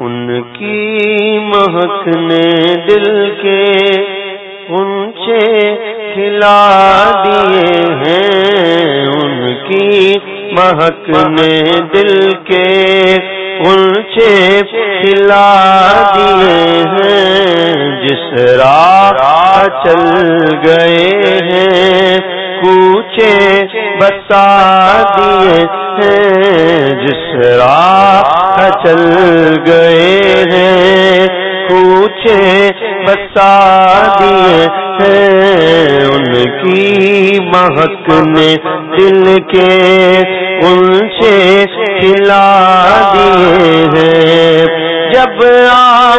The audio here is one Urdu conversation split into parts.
ان کی مہک نے دل کے اونچے کھلا دیے ہیں۔ ان کی مہک نے دل کے اونچے کھلا دیے ہیں۔ جس راہ چل گئے ہیں۔ کوچے بسا دیے ہیں جس راہ چل گئے ہیں۔ کوچے بسا دیے ہیں ان کی مہک نے دل کے ان سے کھلا دیے ہیں۔ جب آ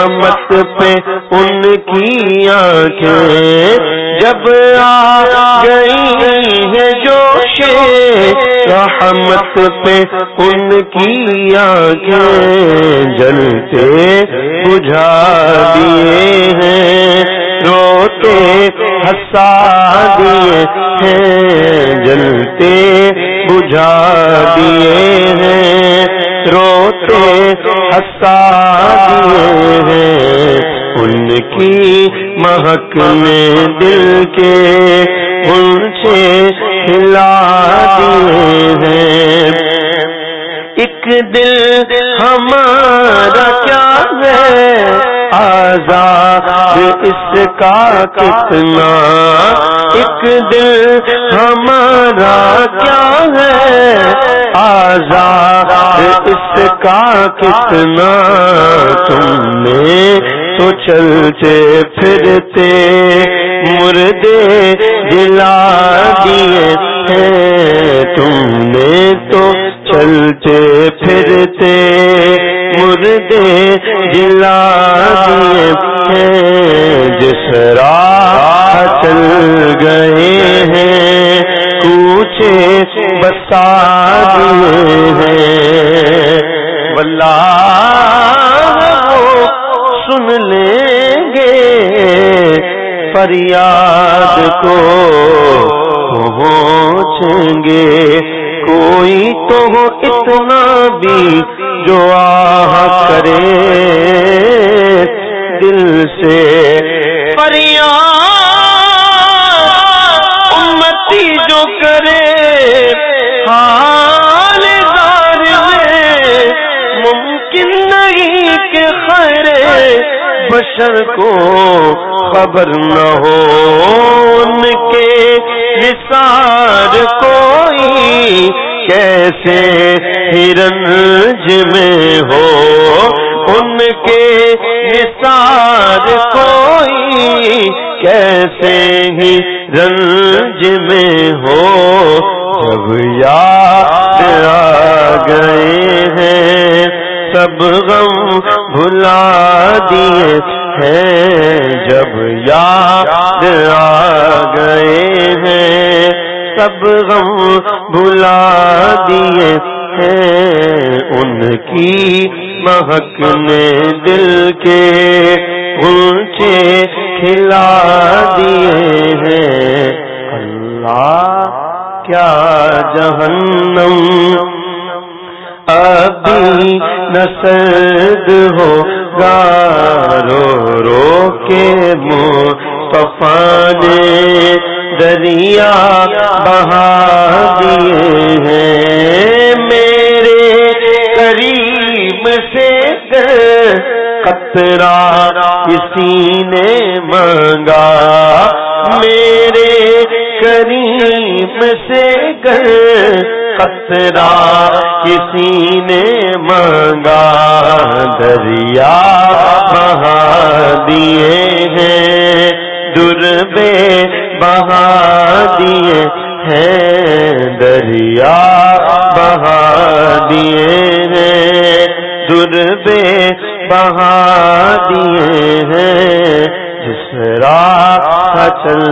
رحمت پہ ان کی آنکھیں جب آ گئی ہے جوش رحمت پہ ان کی آنکھیں جلتے بجھا دیے ہیں، روتے ہسا دیے ہیں، جلتے بجھا دیے ہیں۔ روتے ہسا ہیں۔ ان کی مہک میں دل کے ان ہلا دیے ہیں۔ ایک دل ہمارا آزاد اس کا کتنا ایک دل ہمارا کیا ہے؟ آزاد اس کا کتنا تم نے تو چلتے پھرتے مردے دلا دیے ہیں تم نے تو چلتے پھرتے مردے دلا دیے جس راہ چل گئے ہیں، کوچے بسا دیے ہیں۔ واللہ سن لیں گے، فریاد کو پہنچیں گے۔ کوئی تو ہو اتنا بھی جو آ کرے۔ دل سے فریاد، امتی جو کرے۔ حال دار میں ممکن نہیں کہ خیر بشر کو خبر نہ ہو، ان کے نثار کوئی کیسے ہرنج میں ہو؟ ان کے نثار کوئی کیسے ہی رنج میں ہو؟ جب یاد آ گئے ہیں سب غم بھلا دیے ہیں جب یاد آ گئے ہیں۔ سب غم بھلا دیے ہیں۔ ان کی مہک نے دل کے اونچے کھلا دیے ہیں۔ اللہ کیا جہنم ابھی نسد ہو گارو رو کے مصطفیٰ نے دریا بہا دیے ہیں۔ میرے کریم سے قطرہ کسی نے مانگا۔ میرے کریم سے قطرہ کسی نے مانگا، دریا بہا دیے ہیں، دربے بہا دیے ہیں، دریا بہا دیے ہیں، دربے بہا دیے ہیں، جس راہ چل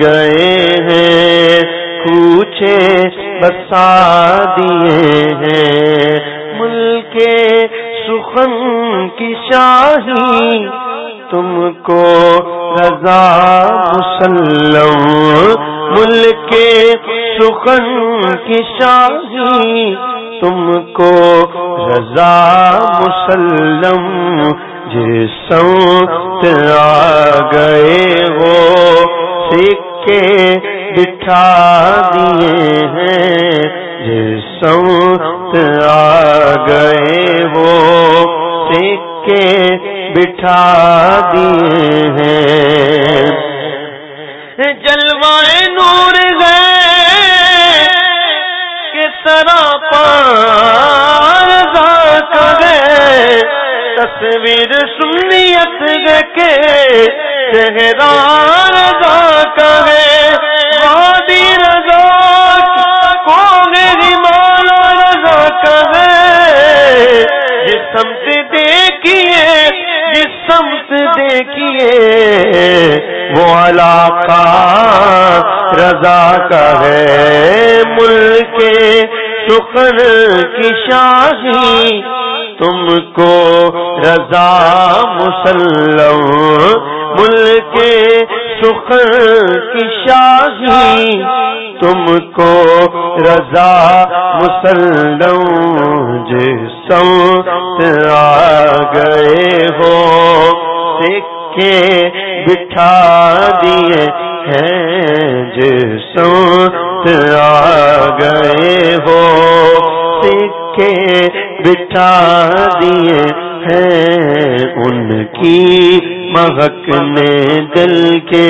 گئے ہیں۔ کوچے بسا دیے ہیں۔ ملک سخن کی شاہی، تم کو رضا مسلم۔ ملک سخن کی شاہی، تم کو رضا مسلم۔ جس آ گئے ہو سکے بٹھا دیے ہیں۔ جس آ گئے ہو سکے بٹھا دیے ہیں۔ جلوائے نور گئے کہ سرا گئے تصویر سنیت کے چہرہ جسم سے دیکھیے، وہ علاقہ رضا کا ہے، ملک شکر کی شاہی، تم کو رضا مسلم، ملک شکر کی شاہی، تم کو رضا مسلم جی۔ جسم آ گئے ہو، سکے بٹھا دیے ہیں جسو آ گئے ہو، سکے بٹھا دیے ہیں ان کی مہک نے دل کے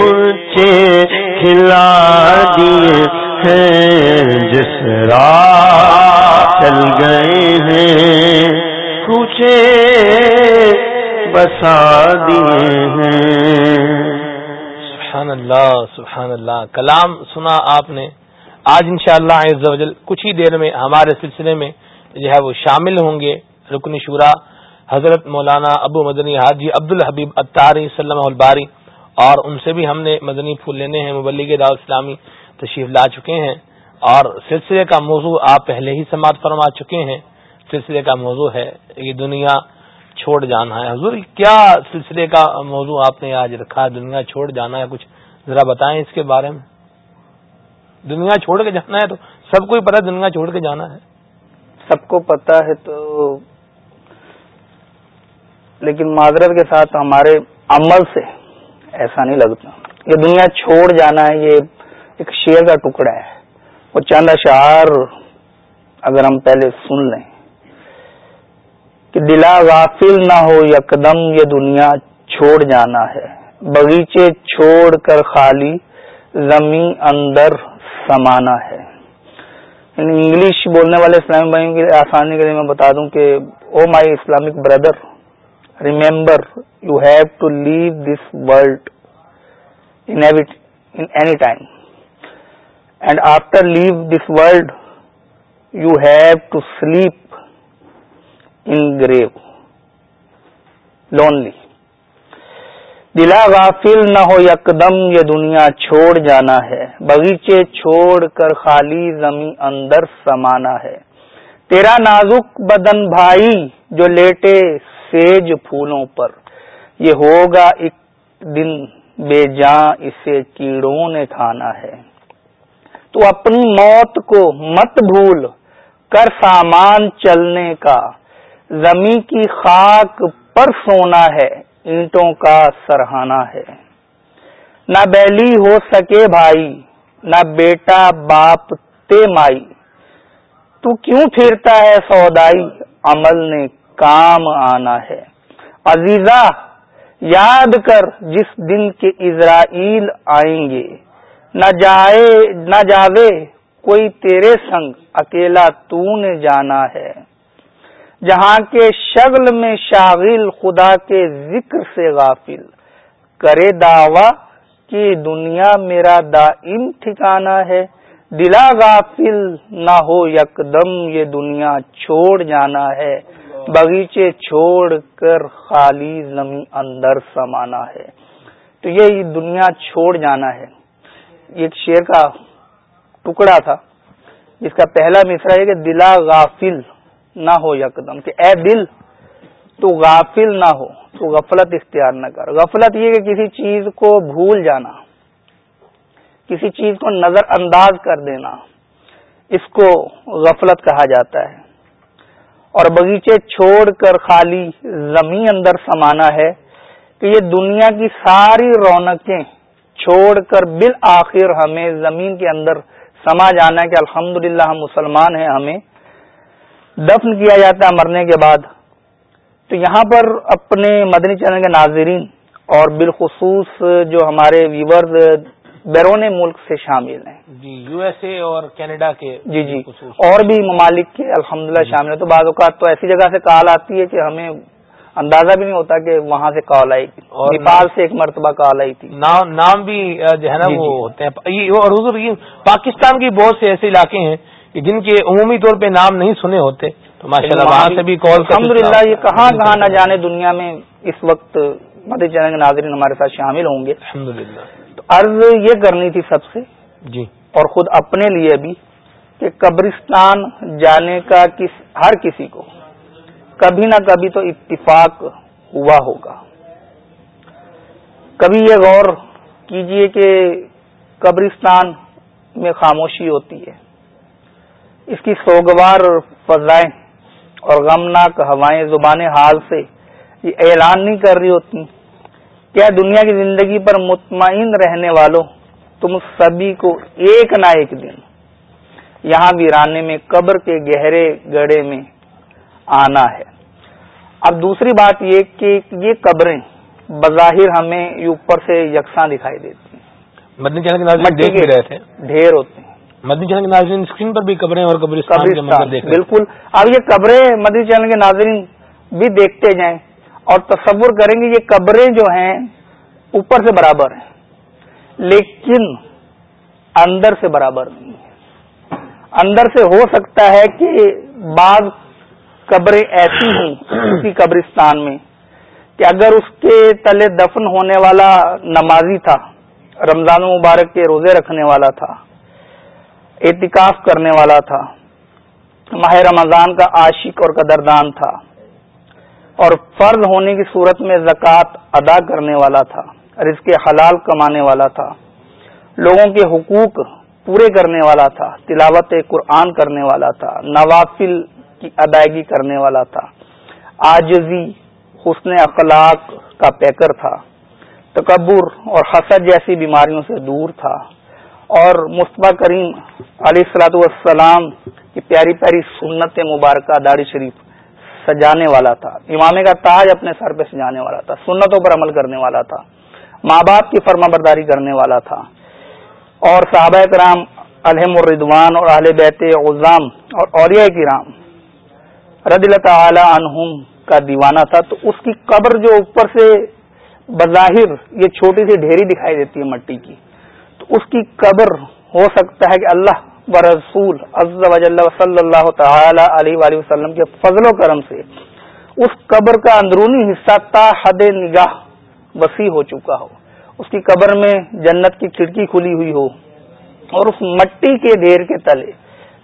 اونچے کھلا دیے ہیں، جس راہ چل گئے ہیں کچھ بسا دیے ہیں۔ سبحان اللہ سبحان اللہ۔ کلام سنا آپ نے۔ آج انشاءاللہ شاء اللہ کچھ ہی دیر میں ہمارے سلسلے میں جو ہے وہ شامل ہوں گے رکن شورا حضرت مولانا ابو مدنی حاجی عبد الحبیب اتاری صلی الباری، اور ان سے بھی ہم نے مدنی پھول لینے ہیں، مبلغ دعوت اسلامی۔ تشریف لا چکے ہیں اور سلسلے کا موضوع آپ پہلے ہی سماعت فرما چکے ہیں۔ سلسلے کا موضوع ہے یہ دنیا چھوڑ جانا ہے۔ حضور، کیا سلسلے کا موضوع آپ نے آج رکھا ہے؟ دنیا چھوڑ جانا ہے؟ کچھ ذرا بتائیں اس کے بارے میں۔ دنیا چھوڑ کے جانا ہے تو سب کو ہی پتا دنیا چھوڑ کے جانا ہے۔ سب کو پتا ہے تو لیکن معذرت کے ساتھ ہمارے عمل سے ایسا نہیں لگتا۔ یہ دنیا چھوڑ جانا ہے، یہ ایک شیر کا ٹکڑا ہے۔ وہ چند اشعار اگر ہم پہلے سن لیں کہ دلا غافل نہ ہو یکدم یہ دنیا چھوڑ جانا ہے۔ بغیچے چھوڑ کر خالی زمین اندر سمانا ہے۔ یعنی انگلش بولنے والے اسلامی بھائیوں کی آسانی کے لیے میں بتا دوں کہ او my Islamic brother remember you have to leave this world in any time. And after leave this world you have to sleep in grave lonely دلا غافل نہ ہو یکدم یہ دنیا چھوڑ جانا ہے بغیچے چھوڑ کر خالی زمین اندر سمانا ہے تیرا نازک بدن بھائی جو لیٹے سیج پھولوں پر یہ ہوگا ایک دن بے جاں اسے کیڑوں نے کھانا ہے تو اپنی موت کو مت بھول کر سامان چلنے کا۔ زمیں کی خاک پر سونا ہے، اینٹوں کا سرہانا ہے۔ نہ بیلی ہو سکے بھائی، نہ بیٹا باپ تے مائی۔ تو کیوں پھرتا ہے سودائی؟ عمل نے کام آنا ہے۔ عزیزہ، یاد کر جس دن کے اسرائیل آئیں گے۔ نہ جائے، نہ جاوے، کوئی تیرے سنگ اکیلا تو نے جانا ہے۔ جہاں کے شغل میں شاغل خدا کے ذکر سے غافل۔ کرے دعوی کہ دنیا میرا دائم ٹھکانا ہے۔ دلا غافل نہ ہو یکدم یہ دنیا چھوڑ جانا ہے۔ بغیچے چھوڑ کر خالی زمین اندر سمانا ہے۔ تو یہ دنیا چھوڑ جانا ہے۔ ایک شیر کا ٹکڑا تھا، جس کا پہلا مصرا ہے کہ دلا غافل نہ ہو یکدم، کہ اے دل تو غافل نہ ہو، تو غفلت اختیار نہ کر۔ غفلت یہ کہ کسی چیز کو بھول جانا، کسی چیز کو نظر انداز کر دینا، اس کو غفلت کہا جاتا ہے۔ اور بغیچے چھوڑ کر خالی زمین اندر سمانا ہے کہ یہ دنیا کی ساری رونقیں چھوڑ کر بالآخر ہمیں زمین کے اندر سما جانا ہے کہ الحمد ہم مسلمان ہیں ہمیں دفن کیا جاتا ہے مرنے کے بعد۔ تو یہاں پر اپنے مدنی چینل کے ناظرین اور بالخصوص جو ہمارے ویورز بیرون ملک سے شامل ہیں۔ جی یو ایس اے اور کینیڈا کے جی جی۔ اور بھی ممالک کے الحمدللہ شامل ہیں۔ تو بعض اوقات تو ایسی جگہ سے کال آتی ہے کہ ہمیں اندازہ بھی نہیں ہوتا کہ وہاں سے کال آئی تھی۔ اور نیپال سے ایک مرتبہ کال آئی تھی۔ نام بھی جو ہے نا جی، وہ جی۔ ہوتے ہیں۔ اور حضور پاکستان کی بہت سے ایسے علاقے ہیں کہ جن کے عمومی طور پہ نام نہیں سنے ہوتے۔ تو ماشاء اللہ وہاں سے بھی کال الحمد للہ یہ کہاں کہاں نہ جانے دنیا میں اس وقت مدد چینل کے ناظرین ہمارے ساتھ شامل ہوں گے۔ الحمد تو عرض یہ کرنی تھی سب سے جی۔ اور خود اپنے لیے بھی کہ قبرستان جانے کا کس ہر کسی کو کبھی نہ کبھی تو اتفاق ہوا ہوگا۔ کبھی یہ غور کیجیے کہ قبرستان میں خاموشی ہوتی ہے۔ اس کی سوگوار فضائیں اور غمناک ہوائیں زبان حال سے یہ اعلان نہیں کر رہی ہوتی۔ کیا دنیا کی زندگی پر مطمئن رہنے والوں تم سبھی کو ایک نہ ایک دن یہاں ویرانے میں قبر کے گہرے گڑے میں آنا ہے۔ اب دوسری بات یہ کہ یہ قبریں بظاہر ہمیں اوپر سے یکساں دکھائی دیتی ہیں۔ مدنی چینل کے ناظرین دیکھ بھی رہے تھے۔ ڈھیر ہوتے ہیں۔ مدنی چینل کے ناظرین اسکرین پر بھی قبریں اور قبرستان بالکل۔ اب یہ قبریں مدنی چینل کے ناظرین بھی دیکھتے جائیں اور تصور کریں گے یہ قبریں جو ہیں اوپر سے برابر ہیں لیکن اندر سے برابر نہیں ہیں۔ اندر سے ہو سکتا ہے کہ بعض قبریں ایسی ہوں اسی قبرستان میں کہ اگر اس کے تلے دفن ہونے والا نمازی تھا، رمضان مبارک کے روزے رکھنے والا تھا، اعتکاف کرنے والا تھا، ماہ رمضان کا عاشق اور قدردان تھا اور فرض ہونے کی صورت میں زکوٰۃ ادا کرنے والا تھا، رزق حلال کمانے والا تھا، لوگوں کے حقوق پورے کرنے والا تھا، تلاوت قرآن کرنے والا تھا، نوافل کی ادائیگی کرنے والا تھا۔ آجزی حسن اخلاق کا پیکر تھا۔ تکبر اور حسد جیسی بیماریوں سے دور تھا۔ اور مصطفیٰ کریم علیہ السلاۃ والسلام کی پیاری پیاری سنت مبارکہ داڑی شریف سجانے والا تھا۔ امامے کا تاج اپنے سر پہ سجانے والا تھا۔ سنتوں پر عمل کرنے والا تھا۔ ماں باپ کی فرما برداری کرنے والا تھا۔ اور صحابہ کرام الحم الردوان اور اہل بیت غزام اور اولیاء کرام رد اللہ تعالی عنہم کا دیوانہ تھا، تو اس کی قبر جو اوپر سے بظاہر یہ چھوٹی سی ڈھیری دکھائی دیتی ہے مٹی کی، تو اس کی قبر ہو سکتا ہے کہ اللہ و رسول صلی اللہ تعالی علیہ وآلہ وسلم کے فضل و کرم سے اس قبر کا اندرونی حصہ تا حد نگاہ وسیع ہو چکا ہو۔ اس کی قبر میں جنت کی کھڑکی کھلی ہوئی ہو اور اس مٹی کے ڈھیر کے تلے،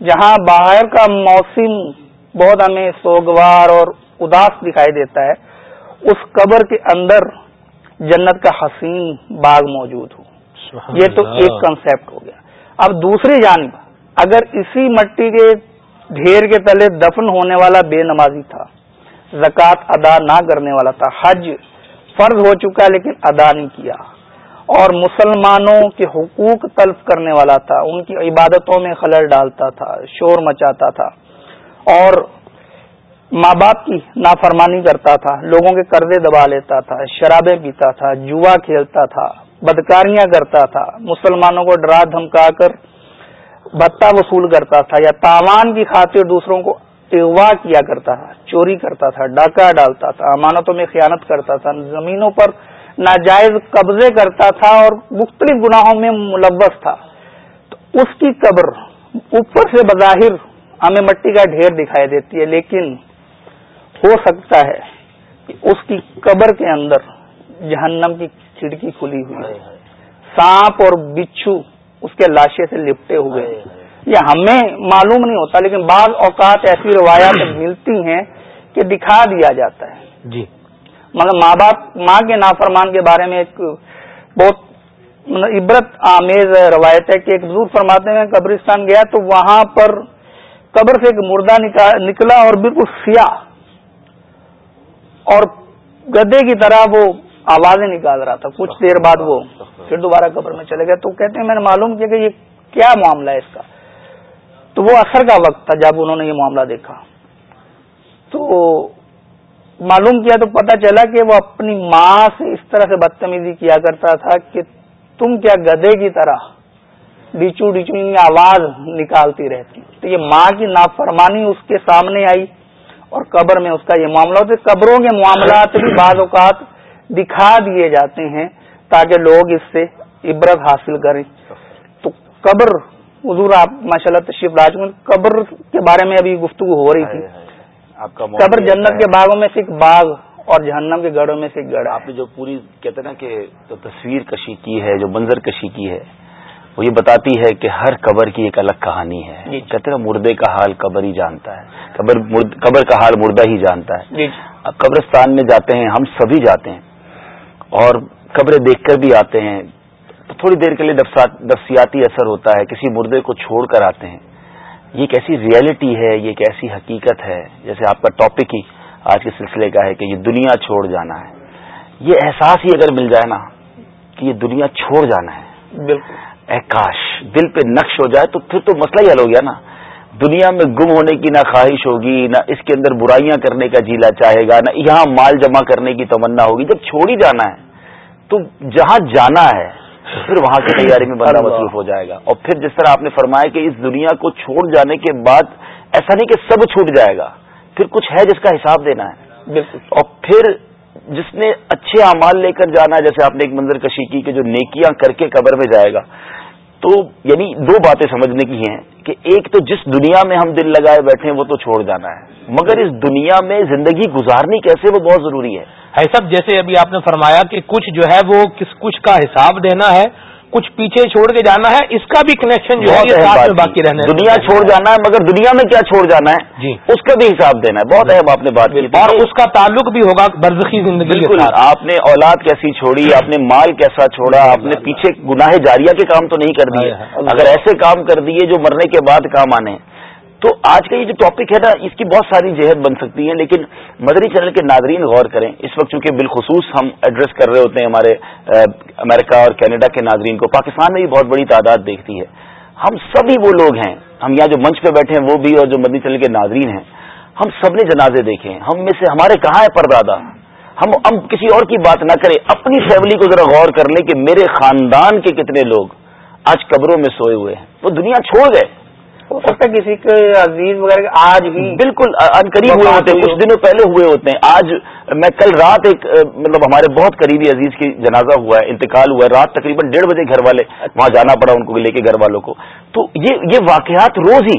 جہاں باہر کا موسم بہت ہمیں سوگوار اور اداس دکھائی دیتا ہے۔ اس قبر کے اندر جنت کا حسین باغ موجود ہو۔ یہ تو ایک کنسپٹ ہو گیا۔ اب دوسری جانب اگر اسی مٹی کے ڈھیر کے تلے دفن ہونے والا بے نمازی تھا زکوٰۃ ادا نہ کرنے والا تھا حج فرض ہو چکا لیکن ادا نہیں کیا۔ اور مسلمانوں کے حقوق تلف کرنے والا تھا ان کی عبادتوں میں خلل ڈالتا تھا شور مچاتا تھا۔ اور ماں باپ کی نافرمانی کرتا تھا، لوگوں کے قرضے دبا لیتا تھا، شرابیں پیتا تھا، جوا کھیلتا تھا، بدکاریاں کرتا تھا، مسلمانوں کو ڈرا دھمکا کر بتا وصول کرتا تھا یا تاوان کی خاطر دوسروں کو اغوا کیا کرتا تھا، چوری کرتا تھا، ڈاکہ ڈالتا تھا، امانتوں میں خیانت کرتا تھا، زمینوں پر ناجائز قبضے کرتا تھا اور مختلف گناہوں میں ملوث تھا۔ تو اس کی قبر اوپر سے بظاہر ہمیں مٹی کا ڈھیر دکھائی دیتی ہے لیکن ہو سکتا ہے کہ اس کی قبر کے اندر جہنم کی کھڑکی کھلی ہوئی ہے۔ سانپ اور بچھو اس کے لاشے سے لپٹے ہوئے یہ ہمیں معلوم نہیں ہوتا لیکن بعض اوقات ایسی روایات ملتی ہیں کہ دکھا دیا جاتا ہے۔ جی۔ مگر ماں باپ ماں کے نافرمان کے بارے میں ایک بہت عبرت آمیز روایت ہے کہ ایک بزرگ فرماتے ہیں قبرستان گیا تو وہاں پر قبر سے ایک مردہ نکلا اور بالکل سیاہ اور گدے کی طرح وہ آوازیں نکال رہا تھا۔ کچھ دیر بعد وہ پھر دوبارہ قبر میں چلے گئے۔ تو کہتے ہیں، میں نے معلوم کیا کہ یہ کیا معاملہ ہے اس کا۔ تو وہ اثر کا وقت تھا جب انہوں نے یہ معاملہ دیکھا۔ تو معلوم کیا تو پتا چلا کہ وہ اپنی ماں سے اس طرح سے بدتمیزی کیا کرتا تھا کہ تم کیا گدے کی طرح ڈیچو ڈیچو آواز نکالتی رہتی۔ تو یہ ماں کی نافرمانی اس کے سامنے آئی اور قبر میں اس کا یہ معاملہ ہوتا قبروں کے معاملات بھی بعض اوقات دکھا دیے جاتے ہیں تاکہ لوگ اس سے عبرت حاصل کریں۔ تو قبر حضور آپ ماشاء اللہ تشریف راج قبر کے بارے میں ابھی گفتگو ہو رہی تھی۔ قبر جنت کے باغوں میں سے ایک باغ اور جہنم کے گڑھوں میں سے ایک گڑھ آپ نے جو پوری کہتے ہیں نا کہ تصویر کشی کی ہے جو منظر کشی کی ہے وہ یہ بتاتی ہے کہ ہر قبر کی ایک الگ کہانی ہے۔ جی کہتے ہیں مردے کا حال قبر ہی جانتا ہے۔ قبر قبر کا حال مردہ ہی جانتا ہے۔ جی اب قبرستان میں جاتے ہیں ہم سبھی جاتے ہیں۔ اور قبریں دیکھ کر بھی آتے ہیں۔ تو تھوڑی دیر کے لیے نفسیاتی اثر ہوتا ہے کسی مردے کو چھوڑ کر آتے ہیں۔ یہ ایک ایسی ریئلٹی ہے یہ ایک ایسی حقیقت ہے۔ جیسے آپ کا ٹاپک ہی آج کے سلسلے کا ہے کہ یہ دنیا چھوڑ جانا ہے۔ یہ احساس ہی اگر مل جائے نا کہ یہ دنیا چھوڑ جانا ہے۔ بالکل۔ کاش دل پہ نقش ہو جائے تو پھر تو مسئلہ ہی حل ہو گیا نا۔ دنیا میں گم ہونے کی نہ خواہش ہوگی نہ اس کے اندر برائیاں کرنے کا جیلا چاہے گا نہ یہاں مال جمع کرنے کی تمنا ہوگی۔ جب چھوڑ ہی جانا ہے تو جہاں جانا ہے پھر وہاں کی تیاری میں بڑا مصروف ہو جائے گا۔ اور پھر جس طرح آپ نے فرمایا کہ اس دنیا کو چھوڑ جانے کے بعد ایسا نہیں کہ سب چھوٹ جائے گا پھر کچھ ہے جس کا حساب دینا ہے۔ بالکل۔ اور پھر جس نے اچھے اعمال لے کر جانا ہے، جیسے آپ نے ایک منظر کشی کی کہ جو نیکیاں کر کے قبر میں جائے گا۔ تو یعنی دو باتیں سمجھنے کی ہیں کہ ایک تو جس دنیا میں ہم دل لگائے بیٹھے ہیں، وہ تو چھوڑ جانا ہے۔ مگر اس دنیا میں زندگی گزارنی کیسے، وہ بہت ضروری ہے۔ سب جیسے ابھی آپ نے فرمایا کہ کچھ جو ہے وہ کس کچھ کا حساب دینا ہے کچھ پیچھے چھوڑ کے جانا ہے اس کا بھی کنیکشن جو ہے باقی رہنا دنیا چھوڑ جانا ہے مگر دنیا میں کیا چھوڑ جانا ہے؟ جی۔ اس کا بھی حساب دینا ہے۔ بہت اہم آپ نے بات کی۔ اور اس کا تعلق بھی ہوگا برزخی زندگی بالکل آپ نے اولاد کیسی چھوڑی آپ نے مال کیسا چھوڑا آپ نے پیچھے گناہ جاریہ کے کام تو نہیں کر دیے۔ اگر ایسے کام کر دیے جو مرنے کے بعد کام آنے۔ تو آج کا یہ جو ٹاپک ہے نا، اس کی بہت ساری جہت بن سکتی ہیں، لیکن مدری چینل کے ناظرین غور کریں۔ اس وقت چونکہ بالخصوص ہم ایڈریس کر رہے ہوتے ہیں ہمارے امریکہ اور کینیڈا کے ناظرین کو، پاکستان میں بھی بہت بڑی تعداد دیکھتی ہے۔ ہم سبھی وہ لوگ ہیں۔ ہم یہاں جو منچ پہ بیٹھے ہیں، وہ بھی اور جو مدنی چینل کے ناظرین ہیں۔ ہم سب نے جنازے دیکھے ہیں۔ ہم میں سے ہمارے کہاں ہے پردادا ہم ہم کسی اور کی بات نہ کریں۔ اپنی فیملی کو ذرا غور کر لیں کہ میرے خاندان کے کتنے لوگ آج قبروں میں سوئے ہوئے ہیں۔ وہ دنیا چھوڑ گئے۔ ہو سکتا ہے کسی کے عزیز وغیرہ آج بھی بالکل قریب ہوئے ہوتے ہیں کچھ دنوں پہلے ہوئے ہوتے ہیں۔ آج میں کل رات ایک مطلب ہمارے بہت قریبی عزیز کی جنازہ ہوا ہے انتقال ہوا ہے۔ رات تقریباً ڈیڑھ بجے گھر والے وہاں جانا پڑا ان کو لے کے گھر والوں کو۔ تو یہ یہ واقعات روز ہی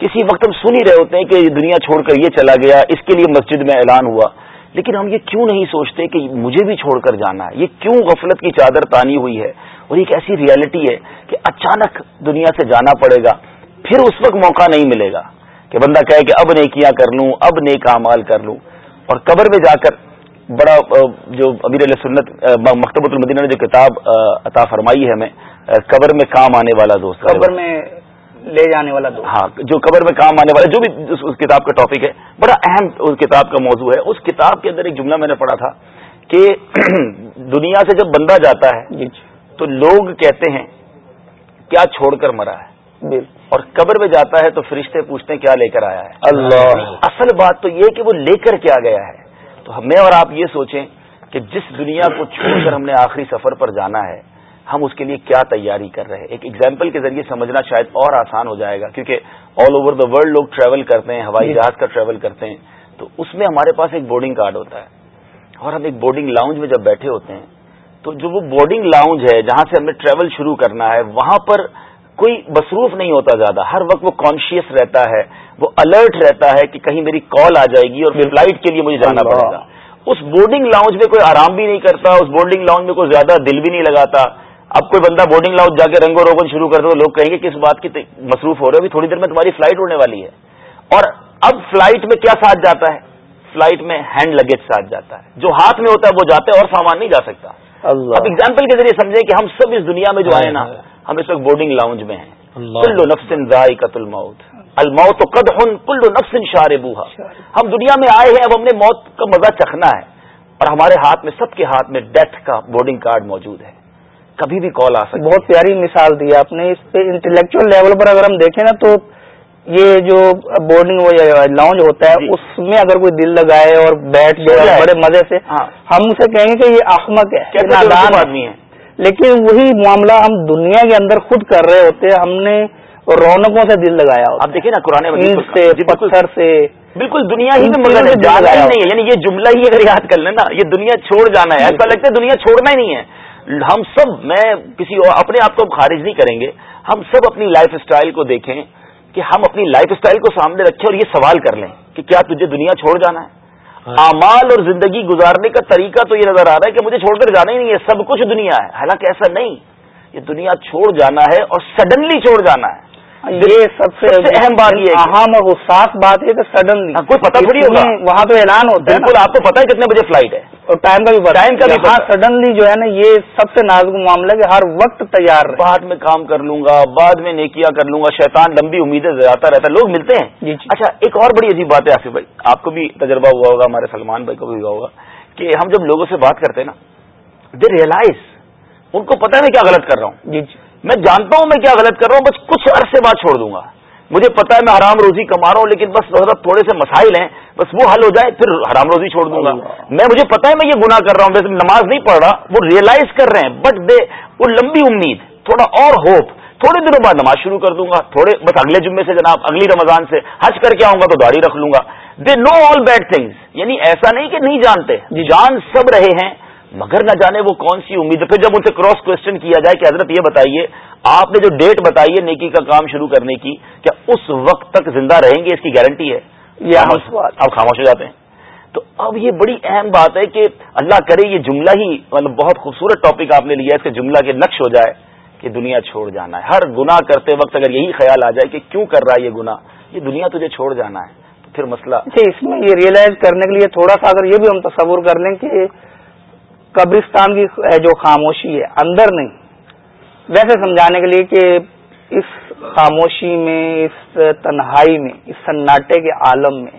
کسی وقت ہم سن ہی رہے ہوتے ہیں کہ یہ دنیا چھوڑ کر یہ چلا گیا اس کے لیے مسجد میں اعلان ہوا۔ لیکن ہم یہ کیوں نہیں سوچتے کہ مجھے بھی چھوڑ کر جانا ہے؟ یہ کیوں غفلت کی چادر تانی ہوئی ہے؟ اور ایک ایسی ریالٹی ہے کہ اچانک دنیا سے جانا پڑے گا۔ پھر اس وقت موقع نہیں ملے گا کہ بندہ کہے کہ اب نیکیاں کر لوں اب نیک مال کر لوں۔ اور قبر میں جا کر بڑا جو امیر علیہ سنت مکتبۃ المدینہ نے جو کتاب عطا فرمائی ہے ہمیں قبر میں کام آنے والا دوست قبر میں لے جانے والا دوست۔ ہاں جو قبر میں کام آنے والا جو بھی اس کتاب کا ٹاپک ہے بڑا اہم اس کتاب کا موضوع ہے۔ اس کتاب کے اندر ایک جملہ میں نے پڑھا تھا کہ دنیا سے جب بندہ جاتا ہے جی، جی۔ تو لوگ کہتے ہیں کیا چھوڑ کر مرا ہے؟ اور قبر میں جاتا ہے تو فرشتے پوچھتے ہیں کیا لے کر آیا ہے۔ اللہ۔ اصل بات تو یہ کہ وہ لے کر کیا گیا ہے۔ تو ہمیں اور آپ یہ سوچیں کہ جس دنیا کو چھوڑ کر ہم نے آخری سفر پر جانا ہے ہم اس کے لیے کیا تیاری کر رہے ہیں؟ ایک ایگزامپل کے ذریعے سمجھنا شاید اور آسان ہو جائے گا کیونکہ آل اوور دا ورلڈ لوگ ٹریول کرتے ہیں ہوائی جہاز کا ٹریول کرتے ہیں۔ تو اس میں ہمارے پاس ایک بورڈنگ کارڈ ہوتا ہے۔ اور ہم ایک بورڈنگ لاؤنج میں جب بیٹھے ہوتے ہیں تو جو وہ بورڈنگ لاؤنج ہے جہاں سے ہمیں ٹریول شروع کرنا ہے وہاں پر کوئی مصروف نہیں ہوتا زیادہ۔ ہر وقت وہ کانشیس رہتا ہے وہ الرٹ رہتا ہے کہ کہیں میری کال آ جائے گی اور فلائٹ کے لیے مجھے جانا پڑے گا۔ اس بورڈنگ لاؤنج میں کوئی آرام بھی نہیں کرتا اس بورڈنگ لاؤنج میں کوئی زیادہ دل بھی نہیں لگاتا۔ اب کوئی بندہ بورڈنگ لاؤنج جا کے رنگ و روگن شروع کر دو لوگ کہیں گے کس بات کی مصروف ہو رہے ابھی تھوڑی دیر میں تمہاری فلائٹ ہونے والی ہے۔ اور اب فلائٹ میں کیا ساتھ جاتا ہے؟ فلائٹ میں ہینڈ لگیج ساتھ جاتا ہے۔ جو ہاتھ میں ہوتا ہے وہ جاتا ہے اور سامان نہیں جا سکتا۔ اب اگزامپل کے ذریعے سمجھیں کہ ہم سب اس دنیا میں جو آئے نا ہم اس وقت بورڈنگ لاؤنج میں ہیں۔ کل نفسن ذائقۃ الموت۔ الموت قد ہن کل نفسن شار بوہا ہم دنیا میں آئے ہیں اب ہم نے موت کا مزہ چکھنا ہے۔ اور ہمارے ہاتھ میں سب کے ہاتھ میں ڈیتھ کا بورڈنگ کارڈ موجود ہے۔ کبھی بھی کال آ سکتی بہت پیاری مثال دی آپ نے۔ اس پہ انٹلیکچل لیول پر اگر ہم دیکھیں نا تو یہ جو بورڈنگ لاؤنج ہوتا ہے جی۔ اس میں اگر کوئی دل لگائے اور بیٹھ جائے۔ بڑے مزے سے ہاں۔ ہم اسے کہیں گے کہ یہ احمد ہے نادان آدمی ہے۔ لیکن وہی معاملہ ہم دنیا کے اندر خود کر رہے ہوتے ہم نے رونقوں سے دل لگایا آپ دیکھیں نا قرآن سے جی، پتھر سے بالکل دنیا ہی میں جانا ہی نہیں ہے۔ یعنی یہ جملہ ہی اگر یاد کر لینا یہ دنیا چھوڑ جانا ہے۔ ایسا لگتا ہے دنیا چھوڑنا ہی نہیں ہے۔ ہم سب میں کسی اپنے آپ کو خارج نہیں کریں گے۔ ہم سب اپنی لائف اسٹائل کو دیکھیں کہ ہم اپنی لائف اسٹائل کو سامنے رکھیں اور یہ سوال کر لیں کہ کیا تجھے دنیا چھوڑ جانا ہے۔ ہاں. اعمال اور زندگی گزارنے کا طریقہ تو یہ نظر آ رہا ہے کہ مجھے چھوڑ کر جانا ہی نہیں ہے. سب کچھ دنیا ہے. حالانکہ ایسا نہیں. یہ دنیا چھوڑ جانا ہے اور سڈنلی چھوڑ جانا ہے. یہ سب سے اہم بات یہ اہم اور صاف بات ہے سڈنلی ہاں، کوئی پتہ تھوڑی ہوگا۔ وہاں تو اعلان ہوتا ہے بالکل آپ کو پتا ہے کتنے بجے فلائٹ ہے۔ اور ٹائم کا بھی ٹائم کا بھی سڈنلی جو ہے نا یہ سب سے نازک معاملہ ہے کہ ہر وقت تیار بعد میں کام کر لوں گا بعد میں نیکیا کر لوں گا شیطان لمبی امیدیں زیادہ رہتا ہے۔ لوگ ملتے ہیں۔ جی, جی۔ اچھا ایک اور بڑی عجیب بات ہے آصف بھائی۔ آپ کو بھی تجربہ ہوا ہوگا ہمارے سلمان بھائی کو بھی ہوا ہوگا کہ ہم جب لوگوں سے بات کرتے ہیں نا دے ریئلائز ان کو پتا ہے میں کیا غلط کر رہا ہوں۔ جی, جی۔ میں جانتا ہوں میں کیا غلط کر رہا ہوں بس کچھ عرصے بعد چھوڑ دوں گا۔ مجھے پتا ہے میں حرام روزی کما رہا ہوں لیکن بس تھوڑے سے مسائل ہیں بس وہ حل ہو جائے پھر حرام روزی چھوڑ دوں گا۔ میں مجھے پتا ہے میں یہ گناہ کر رہا ہوں ویسے نماز نہیں پڑھ رہا وہ ریئلائز کر رہے ہیں بٹ دے وہ لمبی امید تھوڑا اور ہوپ تھوڑے دنوں بعد نماز شروع کر دوں گا تھوڑے بس اگلے جمعے سے جناب اگلی رمضان سے حج کر کے آؤں گا تو داڑھی رکھ لوں گا۔ دے نو آل بیڈ تھنگس یعنی ایسا نہیں کہ نہیں جانتے۔ جی۔ جان سب رہے ہیں مگر نہ جانے وہ کون سی امید پھر جب ان سے کراس کوشچن کیا جائے کہ حضرت یہ بتائیے آپ نے جو ڈیٹ بتائی ہے نیکی کا کام شروع کرنے کی کیا اس وقت تک زندہ رہیں گے؟ اس کی گارنٹی ہے۔ آپ خاموش ہو جاتے ہیں۔ تو اب یہ بڑی اہم بات ہے کہ اللہ کرے یہ جملہ ہی مطلب بہت خوبصورت ٹاپک آپ نے لیا اس کے جملہ کے نقش ہو جائے کہ دنیا چھوڑ جانا ہے۔ ہر گنا کرتے وقت اگر یہی خیال آ جائے کہ کیوں کر رہا ہے یہ گنا یہ دنیا تجھے چھوڑ جانا ہے۔ تو پھر مسئلہ اچھا، اس میں یہ ریئلائز کرنے کے لیے تھوڑا سا اگر یہ بھی ہم تصور کر لیں کہ قبرستان کی جو خاموشی ہے اندر نہیں۔ ویسے سمجھانے کے لیے کہ اس خاموشی میں اس تنہائی میں اس سناٹے کے عالم میں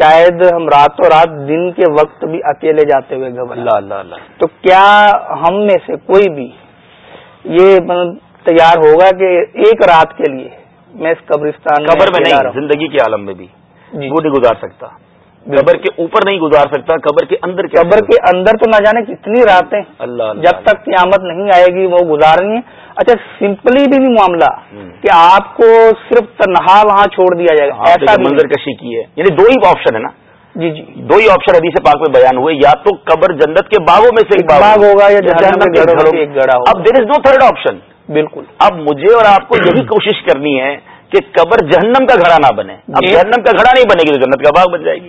شاید ہم راتوں رات دن کے وقت بھی اکیلے جاتے ہوئے گھبرا۔ تو کیا ہم میں سے کوئی بھی یہ تیار ہوگا کہ ایک رات کے لیے میں اس قبرستان قبر میں نہیں زندگی کے عالم میں بھی۔ جی۔ وہ نہیں گزار سکتا۔ قبر کے اوپر نہیں گزار سکتا قبر کے اندر قبر کے اندر تو نہ جانے کتنی راتیں اللہ جب تک قیامت نہیں آئے گی وہ گزارنی ہے۔ اچھا سمپلی بھی بھی معاملہ کہ آپ کو صرف تنہا وہاں چھوڑ دیا جائے گا۔ ایسا منظر کشی کی ہے۔ یعنی دو ہی آپشن ہے نا؟ جی جی۔ دو ہی آپشن ابھی سے پاک میں بیان ہوئے یا تو قبر جنت کے باغوں میں سے ایک باغ ہوگا یا گڑا اب دیر از نو تھرڈ آپشن بالکل۔ اب مجھے اور آپ کو یہی کوشش کرنی ہے کہ قبر جہنم کا گھڑا نہ بنے۔ اب جہنم کا گھڑا نہیں بنے گی تو جنت کا باغ بن جائے گی۔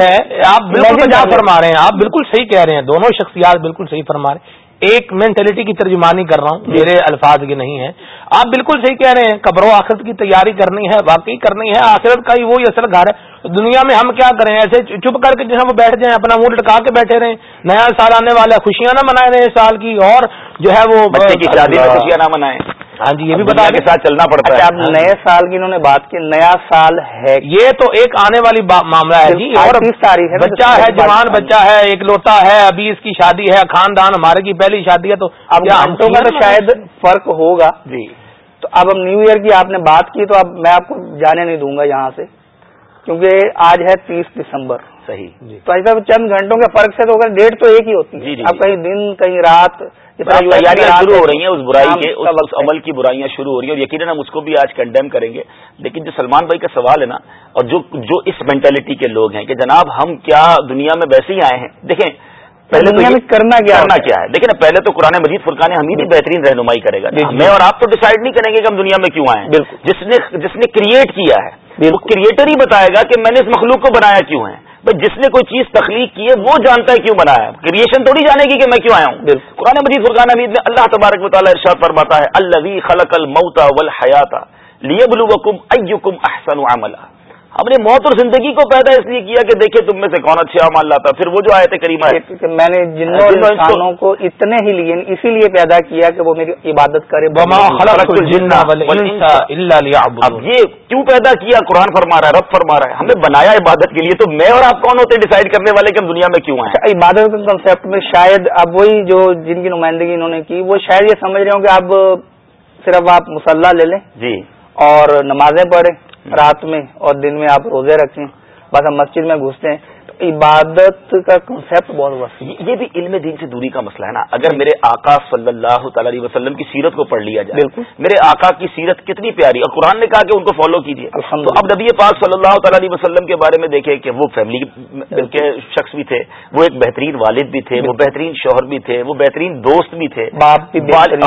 ہے۔ آپ بالکل فرما رہے ہیں آپ بالکل صحیح کہہ رہے ہیں دونوں شخصیات بالکل صحیح فرما رہے ہیں۔ ایک مینٹلٹی کی ترجمانی کر رہا ہوں میرے الفاظ یہ نہیں ہے آپ بالکل صحیح کہہ رہے ہیں قبر و آخرت کی تیاری کرنی ہے واقعی کرنی ہے آخرت کا ہی وہی اصل گھر ہے۔ دنیا میں ہم کیا کریں ایسے چپ کر کے جہاں وہ بیٹھ جائیں اپنا منہ لٹکا کے بیٹھے رہیں۔ نیا سال آنے والا خوشیاں نہ منائے رہے سال کی اور جو ہے وہ بچے کی شادی میں خوشیاں نہ منائیں۔ ہاں جی یہ بھی بتا کے ساتھ چلنا پڑتا ہے۔ اچھا، اب نئے سال کی انہوں نے بات کی نیا سال ہے۔ یہ تو ایک آنے والی معاملہ ہے جی اور تاریخ ہے بچہ ہے جوان بچہ ہے ایک لوتا ہے ابھی اس کی شادی ہے خاندان ہمارے کی پہلی شادی ہے تو اب گھنٹوں کا تو شاید فرق ہوگا۔ جی۔ تو اب اب نیو ایئر کی آپ نے بات کی تو اب میں آپ کو جانے نہیں دوں گا یہاں سے کیونکہ آج ہے تیس دسمبر۔ صحیح۔ جی۔ تو ایسا چند گھنٹوں کے فرق سے تو اگر ڈیٹ تو ایک ہی ہوتی ہے۔ جی، جی، اب کہیں دن کہیں رات تیاریاں شروع ہو رہی ہیں اس برائی کے اس عمل کی برائیاں شروع ہو رہی ہیں اور یقیناً ہم اس کو بھی آج کنڈیم کریں گے۔ لیکن جو سلمان بھائی کا سوال ہے نا اور جو جو اس مینٹلٹی کے لوگ ہیں کہ جناب ہم کیا دنیا میں ویسے ہی آئے ہیں۔ دیکھیں پہلے دنیا میں کرنا کیا کرنا کیا ہے؟ دیکھیں نا پہلے تو قرآن مجید فرقان حمید ہی بہترین رہنمائی کرے گا جی، جی۔ میں اور آپ تو ڈیسائیڈ نہیں کریں گے کہ ہم دنیا میں کیوں آئے جس نے جس نے کریٹ کیا ہے وہ کریٹر ہی بتائے گا کہ میں نے اس مخلوق کو بنایا کیوں ہے۔ جس نے کوئی چیز تخلیق کی ہے وہ جانتا ہے کیوں بنایا کریشن تھوڑی جانے گی کہ میں کیوں آیا ہوں۔ قرآن مجید فرقان حمید میں اللہ تبارک مطالعہ ارشاد فرماتا ہے اللہ خلق الموتا ول حیاتا لیبلوکم ایکم احسن عملا۔ ہم نے موت اور زندگی کو پیدا اس لیے کیا کہ دیکھیں تم میں سے کون اچھا مال لاتا پھر وہ جو آئے تھے کریما ہے میں نے جنوں انسانوں کو اتنے ہی لیے اسی لیے پیدا کیا کہ وہ میری عبادت کرے اب یہ کیوں پیدا کیا؟ قرآن فرما رہا ہے رب فرما رہا ہے۔ ہمیں بنایا عبادت کے لیے تو میں اور آپ کون ہوتے ہیں ڈیسائڈ کرنے والے کہ ہم دنیا میں کیوں آئے اچھا، عبادت کے کنسپٹ میں شاید اب وہی جو جن کی نمائندگی انہوں نے کی وہ شاید یہ سمجھ رہے ہوں کہ اب صرف آپ مسلح لے لیں جی۔ اور نمازیں پڑھیں۔ رات میں اور دن میں آپ روزے رکھیں بس ہم مسجد میں گھستے ہیں۔ عبادت کا کنسپٹ بہت وسیع یہ بھی علم دین سے دوری کا مسئلہ ہے نا۔ اگر میرے آقا صلی اللہ تعالی علیہ وسلم کی سیرت کو پڑھ لیا جائے بالکل۔ میرے آقا کی سیرت کتنی پیاری۔ اور قرآن نے کہا کہ ان کو فالو کیجیے۔ تو اب نبی پاک صلی اللہ تعالی علیہ وسلم کے بارے میں دیکھیں کہ وہ فیملی کے شخص بھی تھے وہ ایک بہترین والد بھی تھے وہ بہترین شوہر بھی تھے وہ بہترین دوست بھی تھے۔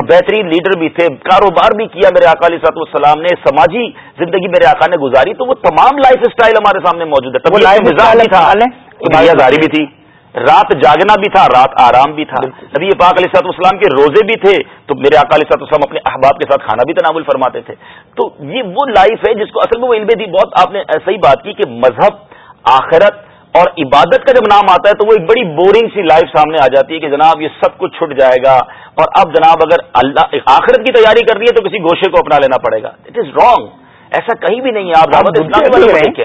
بہترین۔ لیڈر بھی تھے۔ کاروبار بھی کیا میرے آقا علیہ السلام نے۔ سماجی زندگی میرے آقا نے گزاری۔ تو وہ تمام لائف اسٹائل ہمارے سامنے موجود ہے۔ داری بھی تھی رات جاگنا بھی تھا رات آرام بھی تھا۔ نبی پاک علیہ صاحب السلام کے روزے بھی تھے تو میرے آقا علیہ صاحب السلام اپنے احباب کے ساتھ کھانا بھی تناول فرماتے تھے۔ تو یہ وہ لائف ہے جس کو اصل میں وہ علم دی۔ بہت آپ نے صحیح بات کی کہ مذہب آخرت اور عبادت کا جب نام آتا ہے تو وہ ایک بڑی بورنگ سی لائف سامنے آ جاتی ہے کہ جناب یہ سب کچھ چھٹ جائے گا۔ اور اب جناب اگر اللہ آخرت کی تیاری کر رہی ہے تو کسی گوشے کو اپنا لینا پڑے گا۔ اٹ از رانگ ایسا کہیں بھی نہیں ہے آپ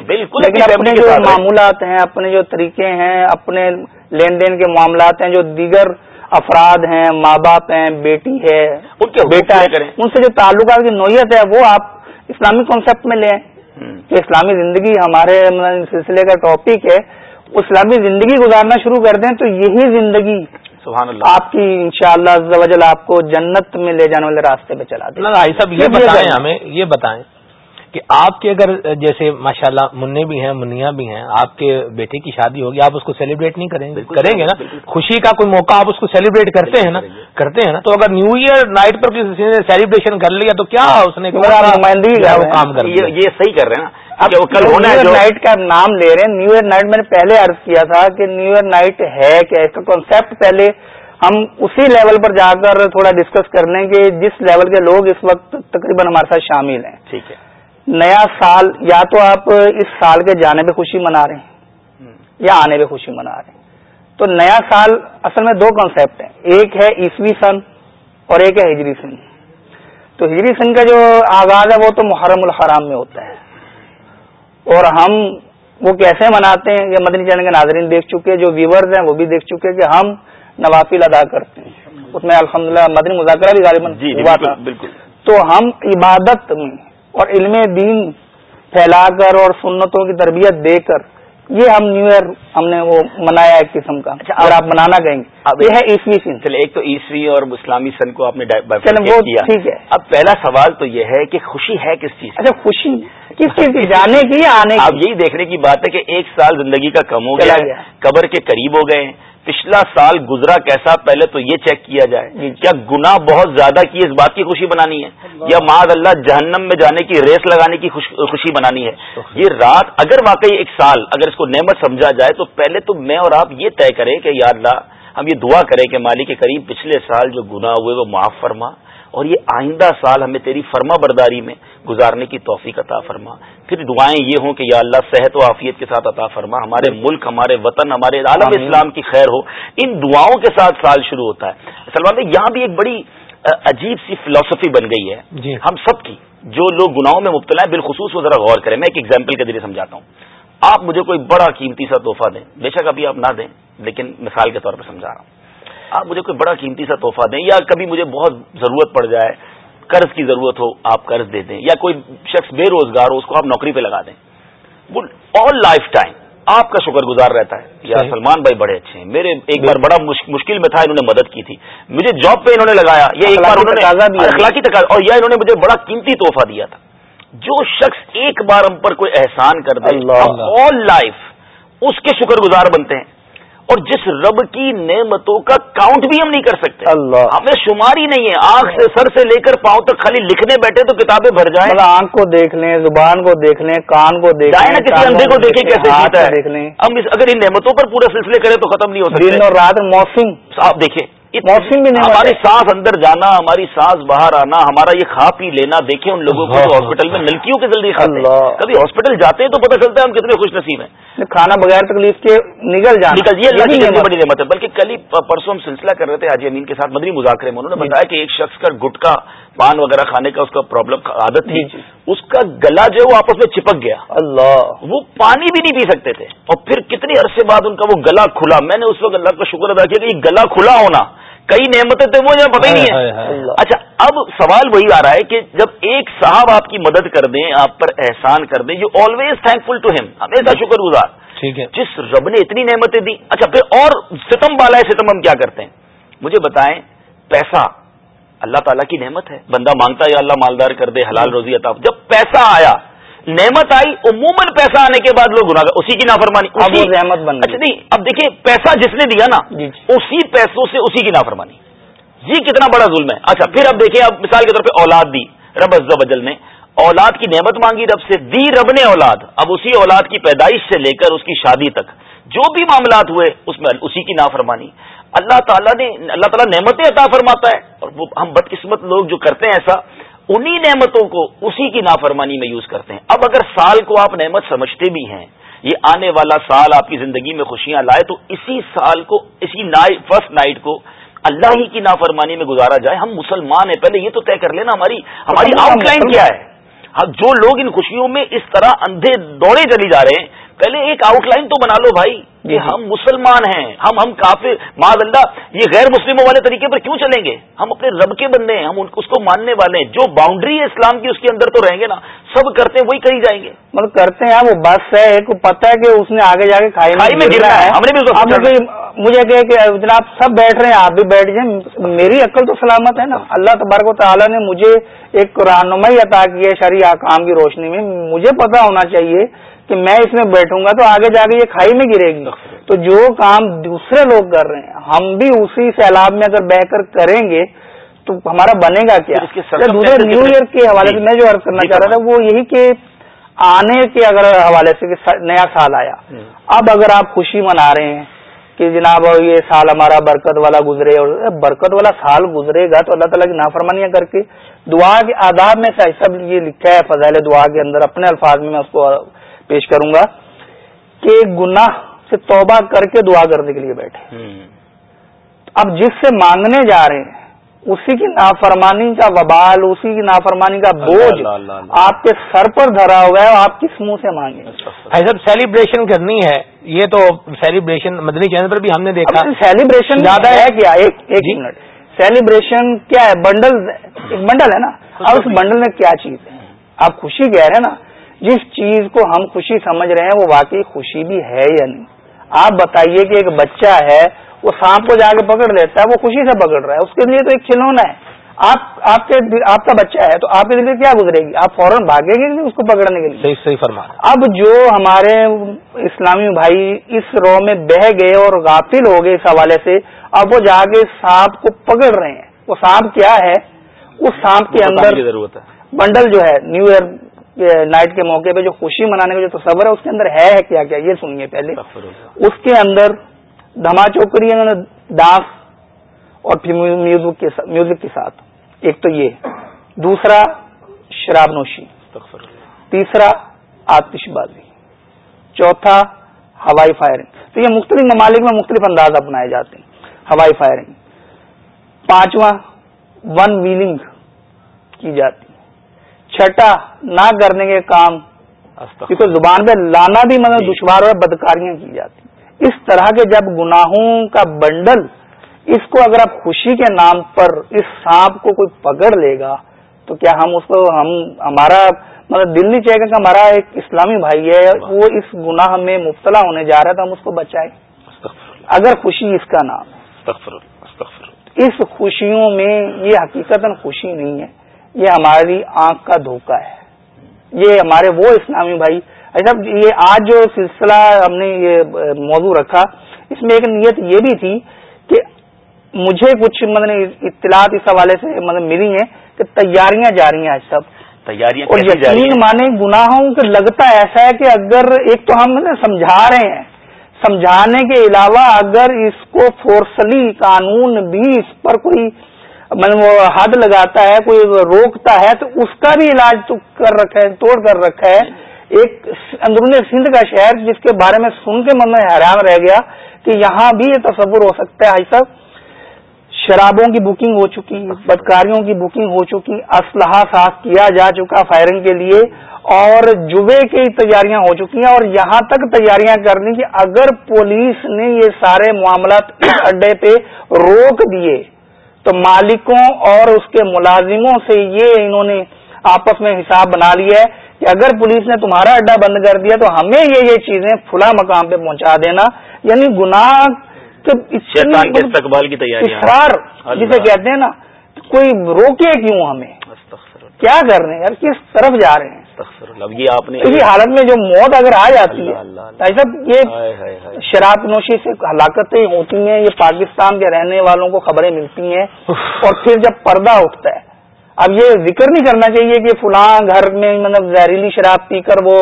بالکل اپنے جو معمولات ہیں اپنے جو طریقے ہیں اپنے لین دین کے معاملات ہیں جو دیگر افراد ہیں ماں باپ ہیں بیٹی ہے ان کے بیٹا ہے ان سے جو تعلقات کی نوعیت ہے وہ آپ اسلامی کانسیپٹ میں لیں۔ کہ اسلامی زندگی ہمارے سلسلے کا ٹاپک ہے۔ اسلامی زندگی گزارنا شروع کر دیں تو یہی زندگی سبحان اللہ۔ آپ کی انشاءاللہ شاء اللہ آپ کو جنت میں لے جانے والے راستے پہ چلا دیں یہ بتائیں ہمیں یہ بتائیں۔ کہ آپ کے اگر جیسے ماشاء اللہ منع بھی ہیں منیا بھی ہیں آپ کے بیٹے کی شادی ہوگی آپ اس کو سیلیبریٹ نہیں کریں گے۔ کریں گے نا؟ خوشی کا کوئی موقع آپ اس کو سیلیبریٹ کرتے ہیں نا؟ کرتے ہیں نا؟ تو اگر نیو ایئر نائٹ پر کسی نے سیلیبریشن کر لیا تو کیا اس نے نمائندگی کام کر یہ صحیح کر رہے ہیں کل نیو ایئر نائٹ کا نام لے رہے ہیں۔ نیو ایئر نائٹ میں نے پہلے عرض کیا تھا کہ نیو ایئر نائٹ ہے کیا؟ اس کا کانسیپٹ پہلے ہم اسی لیول پر جا کر تھوڑا ڈسکس کر لیں کہ جس لیول کے لوگ اس وقت تقریباً ہمارے ساتھ شامل ہیں۔ ٹھیک ہے۔ نیا سال یا تو آپ اس سال کے جانے پہ خوشی منا رہے ہیں یا آنے پہ خوشی منا رہے ہیں۔ تو نیا سال اصل میں دو کنسپٹ ہیں۔ ایک ہے عیسوی سن اور ایک ہے ہجری سن۔ تو ہجری سن کا جو آغاز ہے وہ تو محرم الحرام میں ہوتا ہے۔ اور ہم وہ کیسے مناتے ہیں؟ یہ مدنی چینل کے ناظرین دیکھ چکے جو ویورز ہیں وہ بھی دیکھ چکے کہ ہم نوافل ادا کرتے ہیں۔ اس میں الحمدللہ مدنی مذاکرہ بھی غالباً جی، جی، ہوا تھا۔ بالکل۔ تو ہم عبادت میں اور علم دین پھیلا کر اور سنتوں کی تربیت دے کر یہ ہم نیو ایئر ہم نے وہ منایا ایک قسم کا اچھا اگر آپ منانا کہیں گے۔ یہ ہے عیسوی سن۔ چلے ایک تو عیسوی اور اسلامی سن کو آپ نے ٹھیک ہے۔ اب پہلا سوال تو یہ ہے کہ خوشی ہے کس چیز اچھا خوشی۔ کس چیز کی؟ جانے کی آنے آپ یہی دیکھنے کی بات ہے کہ ایک سال زندگی کا کم ہو گیا قبر کے قریب ہو گئے پچھلا سال گزرا کیسا پہلے تو یہ چیک کیا جائے جی۔ کیا گناہ بہت زیادہ کی اس بات کی خوشی بنانی ہے؟ یا معذ اللہ جہنم میں جانے کی ریس لگانے کی خوشی بنانی ہے؟ یہ رات اگر واقعی ایک سال اگر اس کو نعمت سمجھا جائے تو پہلے تو میں اور آپ یہ طے کریں کہ یا اللہ ہم یہ دعا کریں کہ مالی کے قریب پچھلے سال جو گناہ ہوئے وہ معاف فرما۔ اور یہ آئندہ سال ہمیں تیری فرما برداری میں گزارنے کی توفیق عطا فرما۔ پھر دعائیں یہ ہوں کہ یا اللہ صحت و عافیت کے ساتھ عطا فرما ہمارے ملک ہمارے وطن ہمارے عالم اسلام کی خیر ہو۔ ان دعاؤں کے ساتھ سال شروع ہوتا ہے۔ سلمان بھائی یہاں بھی ایک بڑی عجیب سی فلاسفی بن گئی ہے۔ جی۔ ہم سب کی جو لوگ گناہوں میں مبتلا ہیں بالخصوص وہ ذرا غور کریں میں ایک ایگزامپل کے ذریعے سمجھاتا ہوں۔ آپ مجھے کوئی بڑا قیمتی سا تحفہ دیں بے شک ابھی آپ نہ دیں لیکن مثال کے طور پہ سمجھا رہا ہوں۔ آپ مجھے کوئی بڑا قیمتی سا تحفہ دیں یا کبھی مجھے بہت ضرورت پڑ جائے قرض کی ضرورت ہو آپ قرض دے دیں یا کوئی شخص بے روزگار ہو اس کو آپ نوکری پہ لگا دیں۔ وہ آل لائف ٹائم آپ کا شکر گزار رہتا ہے یا سلمان بھائی بڑے اچھے ہیں۔ میرے ایک بار بڑا مشکل میں تھا انہوں نے مدد کی تھی۔ مجھے جاب پہ انہوں نے لگایا یا ایک بار انہوں نے اخلاقی تقاضا اور یا انہوں نے مجھے بڑا قیمتی تحفہ دیا تھا۔ جو شخص ایک بار ہم پر کوئی احسان کر دے آل لائف اس کے شکر گزار بنتے ہیں۔ اور جس رب کی نعمتوں کا کاؤنٹ بھی ہم نہیں کر سکتے۔ اللہ۔ ہمیں شمار ہی نہیں ہے۔ آنکھ سے سر سے لے کر پاؤں تک خالی لکھنے بیٹھے تو کتابیں بھر جائیں۔ مطلب آنکھ کو دیکھ لیں زبان کو دیکھ لیں کان کو دیکھ لیں کسی اندھے کو دیکھیں کیسے دیکھ لیں۔ ہم اگر ان نعمتوں پر پورا سلسلے کریں تو ختم نہیں ہو سکتے۔ دن اور رات موسم۔ آپ دیکھیں۔ موسم بھی نہیں ہماری سانس اندر جانا ہماری سانس باہر آنا ہمارا یہ کھا پی لینا دیکھیں ان لوگوں کو جو ہاسپٹل میں نلکیوں کے جلدی کھاتے ہیں۔ کبھی ہاسپٹل جاتے ہیں تو پتہ چلتا ہے ہم کتنے خوش نصیب ہیں۔ کھانا بغیر تکلیف کے نکل جانا۔ نکل جی بڑی نعمت ہے۔ بلکہ کل ہی پرسوں ہم سلسلہ کر رہے تھے حاجی امین کے ساتھ مدنی مذاکرے میں۔ انہوں نے بتایا کہ ایک شخص کا گٹکا پان وغیرہ کھانے کا اس کا پرابلم عادت تھی۔ جی، جی۔ اس کا گلا جو ہے وہ آپس میں چپک گیا۔ اللہ۔ وہ پانی بھی نہیں پی سکتے تھے۔ اور پھر کتنی عرصے بعد ان کا وہ گلا کھلا۔ میں نے اس وقت اللہ کا شکر ادا کیا کہ یہ گلا کھلا ہونا۔ کئی نعمتیں تھے وہ پتہ ہی نہیں ہے اچھا اب سوال وہی آ رہا ہے کہ جب ایک صاحب آپ کی مدد کر دیں آپ پر احسان کر دیں you always thankful to ہم ہمیشہ شکر گزار ٹھیک ہے۔ جس رب نے اتنی نعمتیں دی اچھا پھر اور ستم والا ہے ستم ہم کیا کرتے ہیں؟ مجھے بتائیں پیسہ اللہ تعالیٰ کی نعمت ہے؟ بندہ مانگتا ہے اللہ مالدار کر دے حلال روزی عطا۔ جب پیسہ آیا نعمت آئی عموماً پیسہ آنے کے بعد لوگ گناہ اسی کی نافرمانی رحمت بن اچھا نہیں اب دیکھیں پیسہ جس نے دیا نا جی، جی۔ اسی پیسوں سے اسی کی نافرمانی۔ یہ کتنا بڑا ظلم ہے۔ اچھا پھر اب دیکھیں اب مثال کے طور پہ اولاد دی رب از وجل نے۔ اولاد کی نعمت مانگی رب سے دی رب نے اولاد۔ اب اسی اولاد کی پیدائش سے لے کر اس کی شادی تک جو بھی معاملات ہوئے اس میں اسی کی نافرمانی۔ اللہ تعالیٰ نے اللہ تعالیٰ نعمتیں عطا فرماتا ہے اور وہ ہم بدقسمت لوگ جو کرتے ہیں ایسا انہی نعمتوں کو اسی کی نافرمانی میں یوز کرتے ہیں۔ اب اگر سال کو آپ نعمت سمجھتے بھی ہیں، یہ آنے والا سال آپ کی زندگی میں خوشیاں لائے، تو اسی سال کو، اسی فرسٹ نائٹ کو اللہ ہی کی نافرمانی میں گزارا جائے۔ ہم مسلمان ہیں، پہلے یہ تو طے کر لینا، ہماری ہماری آؤٹ لائن کیا ہے؟ جو لوگ ان خوشیوں میں اس طرح اندھے دوڑے چلی جا رہے ہیں پہلے ایک آؤٹ لائن تو بنا لو بھائی کہ جی، جی۔ ہم مسلمان ہیں ہم ہم کافی معذ اللہ یہ غیر مسلموں والے طریقے پر کیوں چلیں گے؟ ہم اپنے رب کے بندے ہیں ہم اس کو ماننے والے ہیں۔ جو باؤنڈری ہے اسلام کی اس کے اندر تو رہیں گے نا۔ سب کرتے ہیں وہی کری جائیں گے۔ مطلب کرتے ہیں وہ بس ہے ایک پتہ ہے کہ اس نے آگے جا کے کھائی میں گرنا ہے ہم نے بھی مجھے کہ جناب سب بیٹھ رہے ہیں آپ بھی بیٹھ جائیں۔ میری عقل تو سلامت ہے نا۔ اللہ تبارک و تعالیٰ نے مجھے ایک رہنمائی عطا کی ہے شرح کام کی روشنی میں۔ مجھے پتا ہونا چاہیے کہ میں اس میں بیٹھوں گا تو آگے جا کے یہ کھائی میں گرے گی۔ تو جو کام دوسرے لوگ کر رہے ہیں ہم بھی اسی سیلاب میں اگر بہ کر کریں گے تو ہمارا بنے گا کیا؟ دوسرے نیو ایئر کے حوالے سے میں جو عرض کرنا چاہ رہا تھا وہ یہی کہ آنے کے اگر حوالے سے نیا سال آیا۔ اب اگر آپ خوشی منا رہے ہیں کہ جناب یہ سال ہمارا برکت والا گزرے اور برکت والا سال گزرے گا تو اللہ تعالیٰ کی نافرمانیاں کر کے دعا کے آداب میں سے سب یہ لکھا ہے فضائل دعا کے اندر اپنے الفاظ میں میں اس کو پیش کروں گا کہ گناہ سے توبہ کر کے دعا کرنے کے لیے بیٹھے۔ اب جس سے مانگنے جا رہے ہیں اسی کی نافرمانی کا وبال اسی کی نافرمانی کا بوجھ آپ کے سر پر دھرا ہوا ہے آپ کس منہ سے مانگے؟ صاحب سیلیبریشن کرنی ہے۔ یہ تو سیلیبریشن مدنی چینل پر بھی ہم نے دیکھا۔ سیلیبریشن زیادہ ہے کیا؟ ایک ایک جی۔ منٹ۔ سیلیبریشن کیا ہے؟ بنڈل ایک بنڈل ہے نا۔ اب اس بنڈل میں کیا چیز ہے؟ آپ خوشی کہہ رہے ہیں نا۔ جس چیز کو ہم خوشی سمجھ رہے ہیں وہ واقعی خوشی بھی ہے یا نہیں؟ آپ بتائیے کہ ایک بچہ ہے وہ سانپ کو جا کے پکڑ لیتا ہے وہ خوشی سے پکڑ رہا ہے اس کے لیے تو ایک کھلونا ہے۔ آپ آپ کے آپ کا بچہ ہے تو آپ کے دل میں کیا گزرے گی؟ آپ فوراً بھاگیں گے اس کو پکڑنے کے لیے؟ صحیح صحیح فرما اب جو ہمارے اسلامی بھائی اس رو میں بہ گئے اور غافل ہو گئے اس حوالے سے اب وہ جا کے سانپ کو پکڑ رہے ہیں۔ وہ سانپ کیا ہے؟ اس سانپ کے اندر ضرورت ہے۔ بنڈل جو ہے نیو ایئر نائٹ کے موقع پہ جو خوشی منانے کا جو تصور ہے اس کے اندر ہے کیا کیا؟ یہ سنیے پہلے۔ اس کے اندر دھما چوکری ڈانس اور پھر میوزک کے ساتھ۔ ایک تو یہ۔ دوسرا شراب نوشی۔ تیسرا آتش بازی چوتھا ہوائی فائرنگ۔ تو یہ مختلف ممالک میں مختلف انداز اپنائے جاتے ہیں۔ ہوائی فائرنگ۔ پانچواں ون ویلنگ کی جاتی چھٹا نہ کرنے کے کام کیونکہ زبان پہ لانا بھی مطلب دشوار اور بدکاریاں کی جاتی اس طرح کے جب گناہوں کا بنڈل اس کو اگر آپ خوشی کے نام پر اس سانپ کو کوئی پکڑ لے گا تو کیا ہم اس کو ہم ہمارا مطلب دل نہیں چاہے گا کہ ہمارا ایک اسلامی بھائی ہے وہ اس گناہ میں مبتلا ہونے جا رہا ہے تو ہم اس کو بچائیں۔ اگر خوشی اس کا نام اس خوشیوں میں یہ حقیقت خوشی نہیں ہے۔ یہ ہماری آنکھ کا دھوکہ ہے۔ یہ ہمارے وہ اسلامی بھائی ایسا یہ آج جو سلسلہ ہم نے یہ موضوع رکھا اس میں ایک نیت یہ بھی تھی کہ مجھے کچھ مطلب اطلاعات اس حوالے سے مطلب ملی ہیں کہ تیاریاں جا رہی ہیں آج سب تیاریاں اور یقین مانے گناہوں کے لگتا ایسا ہے کہ اگر ایک تو ہم سمجھا رہے ہیں سمجھانے کے علاوہ اگر اس کو فورسلی قانون بھی اس پر کوئی مطلب وہ حد لگاتا ہے، کوئی روکتا ہے، تو اس کا بھی علاج تو کر رکھا ہے، توڑ کر رکھا ہے۔ ایک اندرون سندھ کا شہر جس کے بارے میں سن کے من میں حیران رہ گیا کہ یہاں بھی یہ تصور ہو سکتا ہے صاحب۔ شرابوں کی بکنگ ہو چکی، بدکاریوں کی بکنگ ہو چکی، اسلحہ صاف کیا جا چکا فائرنگ کے لیے، اور جبے کی تیاریاں ہو چکی ہیں۔ اور یہاں تک تیاریاں کرنی کہ اگر پولیس نے یہ سارے معاملات اس اڈے پہ روک دیے تو مالکوں اور اس کے ملازموں سے یہ انہوں نے آپس میں حساب بنا لیا ہے کہ اگر پولیس نے تمہارا اڈا بند کر دیا تو ہمیں یہ یہ چیزیں فلا مقام پہ پہنچا دینا۔ یعنی گناہ استقبال کی تیاری اصرار جسے کہتے ہیں نا کوئی روکے کیوں ہمیں؟ کیا کر رہے ہیں؟ یار کس طرف جا رہے ہیں؟ یہ آپ نے اسی حالت میں جو موت اگر آ جاتی ہے صاحب یہ شراب نوشی سے ہلاکتیں ہوتی ہیں یہ پاکستان کے رہنے والوں کو خبریں ملتی ہیں اور پھر جب پردہ اٹھتا ہے اب یہ ذکر نہیں کرنا چاہیے کہ فلاں گھر میں مطلب زہریلی شراب پی کر وہ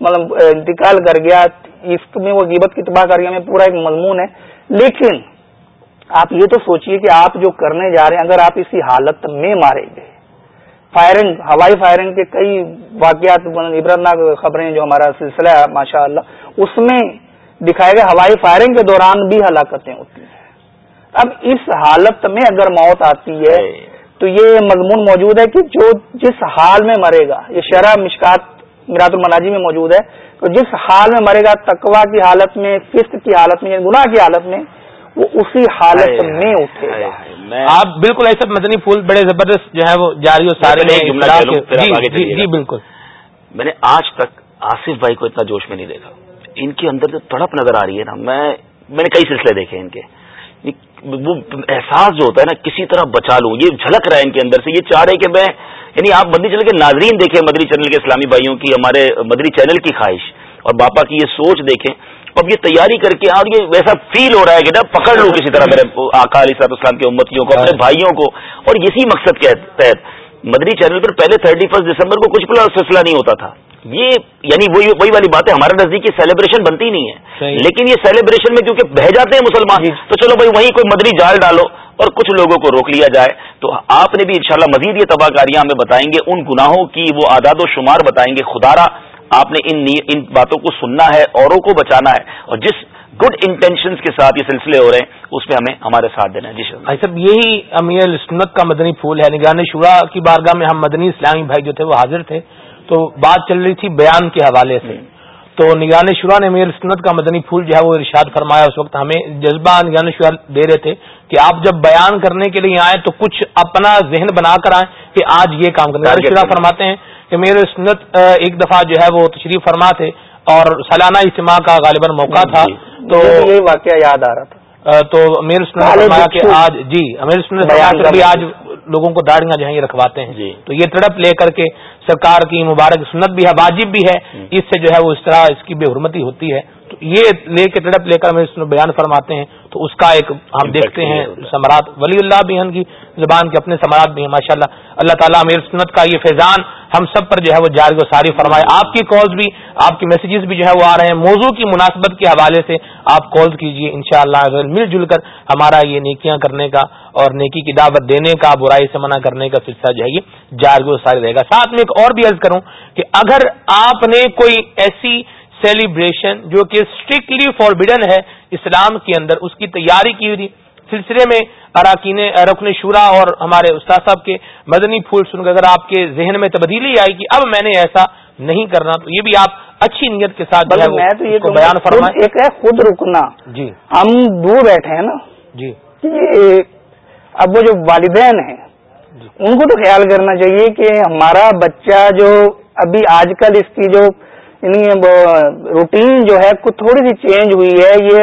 مطلب انتقال کر گیا اس میں وہ غیبت کی تباہ کر میں پورا ایک مضمون ہے۔ لیکن آپ یہ تو سوچئے کہ آپ جو کرنے جا رہے ہیں اگر آپ اسی حالت میں مارے گئے فائرنگ ہوائی فائرنگ کے کئی واقعات عبرتناک خبریں جو ہمارا سلسلہ ہے ماشاء اللہ اس میں دکھائے گئے ہوائی فائرنگ کے دوران بھی ہلاکتیں ہوتی ہیں۔ اب اس حالت میں اگر موت آتی ہے تو یہ مضمون موجود ہے کہ جو جس حال میں مرے گا یہ شرح مشکات میرات المناجی میں موجود ہے تو جس حال میں مرے گا تقوا کی حالت میں فسق کی حالت میں گناہ کی حالت میں وہ اسی حالت میں اٹھے گا۔ آپ بالکل ایسے مدنی پھول بڑے زبردست جو ہے وہ جاری و سارے جی،, جی،, جی بالکل۔ میں نے آج تک آصف بھائی کو اتنا جوش میں نہیں دیکھا۔ ان کے اندر جو تڑپ نظر آ رہی ہے نا میں میں نے کئی سلسلے دیکھے ان کے۔ وہ احساس جو ہوتا ہے نا کسی طرح بچا لوں یہ جھلک رہا ہے ان کے اندر سے یہ چاہ رہے کہ میں یعنی آپ مدنی چینل کے ناظرین دیکھیں مدنی چینل کے اسلامی بھائیوں کی ہمارے مدنی چینل کی خواہش اور باپا کی یہ سوچ دیکھیں اب یہ تیاری کر کے اور یہ ویسا فیل ہو رہا ہے کہ نا پکڑ لوں کسی طرح میرے علیہ صاحب اسلام کی امتیوں کو اپنے بھائیوں کو۔ اور اسی مقصد کے تحت مدنی چینل پر پہلے تھرٹی فرسٹ دسمبر کو کچھ پورا سلسلہ نہیں ہوتا تھا۔ یہ یعنی وہی وہی والی بات ہے ہمارے نزدیک سیلیبریشن بنتی نہیں ہے لیکن یہ سیلیبریشن میں کیونکہ بہ جاتے ہیں مسلمان جی۔ تو چلو بھائی وہیں کوئی مدنی جال ڈالو اور کچھ لوگوں کو روک لیا جائے۔ تو آپ نے بھی انشاءاللہ مزید یہ تباہ کاریاں ہمیں بتائیں گے ان گناہوں کی وہ اعداد و شمار بتائیں گے۔ خدارا آپ نے ان ان باتوں کو سننا ہے اوروں کو بچانا ہے۔ اور جس گڈ انٹینشنز کے ساتھ یہ سلسلے ہو رہے ہیں اس میں ہمیں ہمارے ساتھ دینا ہے۔ جی صاحب یہی امیر سنت کا مدنی پھول ہے۔ نگران شورا کی بارگاہ میں ہم مدنی اسلامی بھائی جو تھے وہ حاضر تھے۔ تو بات چل رہی تھی بیان کے حوالے سے۔ تو نگران شورا نے امیر سنت کا مدنی پھول جو ہے وہ ارشاد فرمایا۔ اس وقت ہمیں جذبہ نگران شورا دے رہے تھے کہ آپ جب بیان کرنے کے لیے آئیں تو کچھ اپنا ذہن بنا کر آئیں کہ آج یہ کام کرنا شورا فرماتے ہیں امیر سنت ایک دفعہ جو ہے وہ تشریف فرما تھے اور سالانہ اجتماع کا غالباً موقع تھا جی، جی۔ تو یہ واقعہ یاد آ رہا تھا۔ تو امیر سنت فرمایا کہ آج جی امیر سنت بھی آج لوگوں کو داڑیاں جو ہیں یہ رکھواتے ہیں۔ جی۔ تو یہ تڑپ لے کر کے سرکار کی مبارک سنت بھی ہے واجب بھی ہے۔ اس سے جو ہے وہ اس طرح اس کی بے حرمتی ہوتی ہے۔ تو یہ لے کے تڑپ لے کر ہمیں بیان فرماتے ہیں۔ تو اس کا ایک ہم دیکھتے ہیں سمراٹ ولی اللہ بھی ان کی زبان کے اپنے سمراٹ بھی ہیں ماشاء اللہ اللہ تعالیٰ امیر سنت کا یہ فیضان ہم سب پر جو ہے وہ جاری و ساری فرمائے۔ آپ کی کالز بھی آپ کی میسیجز بھی جو ہے وہ آ رہے ہیں۔ موضوع کی مناسبت کے حوالے سے آپ کالز کیجیے ان شاء اللہ مل جل کر ہمارا یہ نیکیاں کرنے کا اور نیکی کی دعوت دینے کا برائی سے منع کرنے کا سلسلہ جو ہے یہ جاری و ساری رہے گا۔ ساتھ میں ایک اور بھی عرض کروں کہ اگر آپ نے کوئی ایسی سیلیبریشن جو کہ اسٹرکٹلی فاربیڈن ہے اسلام کے اندر اس کی تیاری کی ہوئی سلسلے میں اراکین رکن شورا اور ہمارے استاد صاحب کے مدنی پھول سن کر اگر آپ کے ذہن میں تبدیلی آئی کہ اب میں نے ایسا نہیں کرنا تو یہ بھی آپ اچھی نیت کے ساتھ میں تو یہ بیان فرمائیں۔ ایک ہے خود رکنا۔ جی۔ ہم دور بیٹھے ہیں نا۔ جی۔ اب وہ جو والدین ہیں جی۔ ان کو تو خیال کرنا چاہیے کہ ہمارا بچہ جو ابھی آج کل اس کی جو یعنی روٹین جو ہے، کچھ تھوڑی سی چینج ہوئی ہے۔ یہ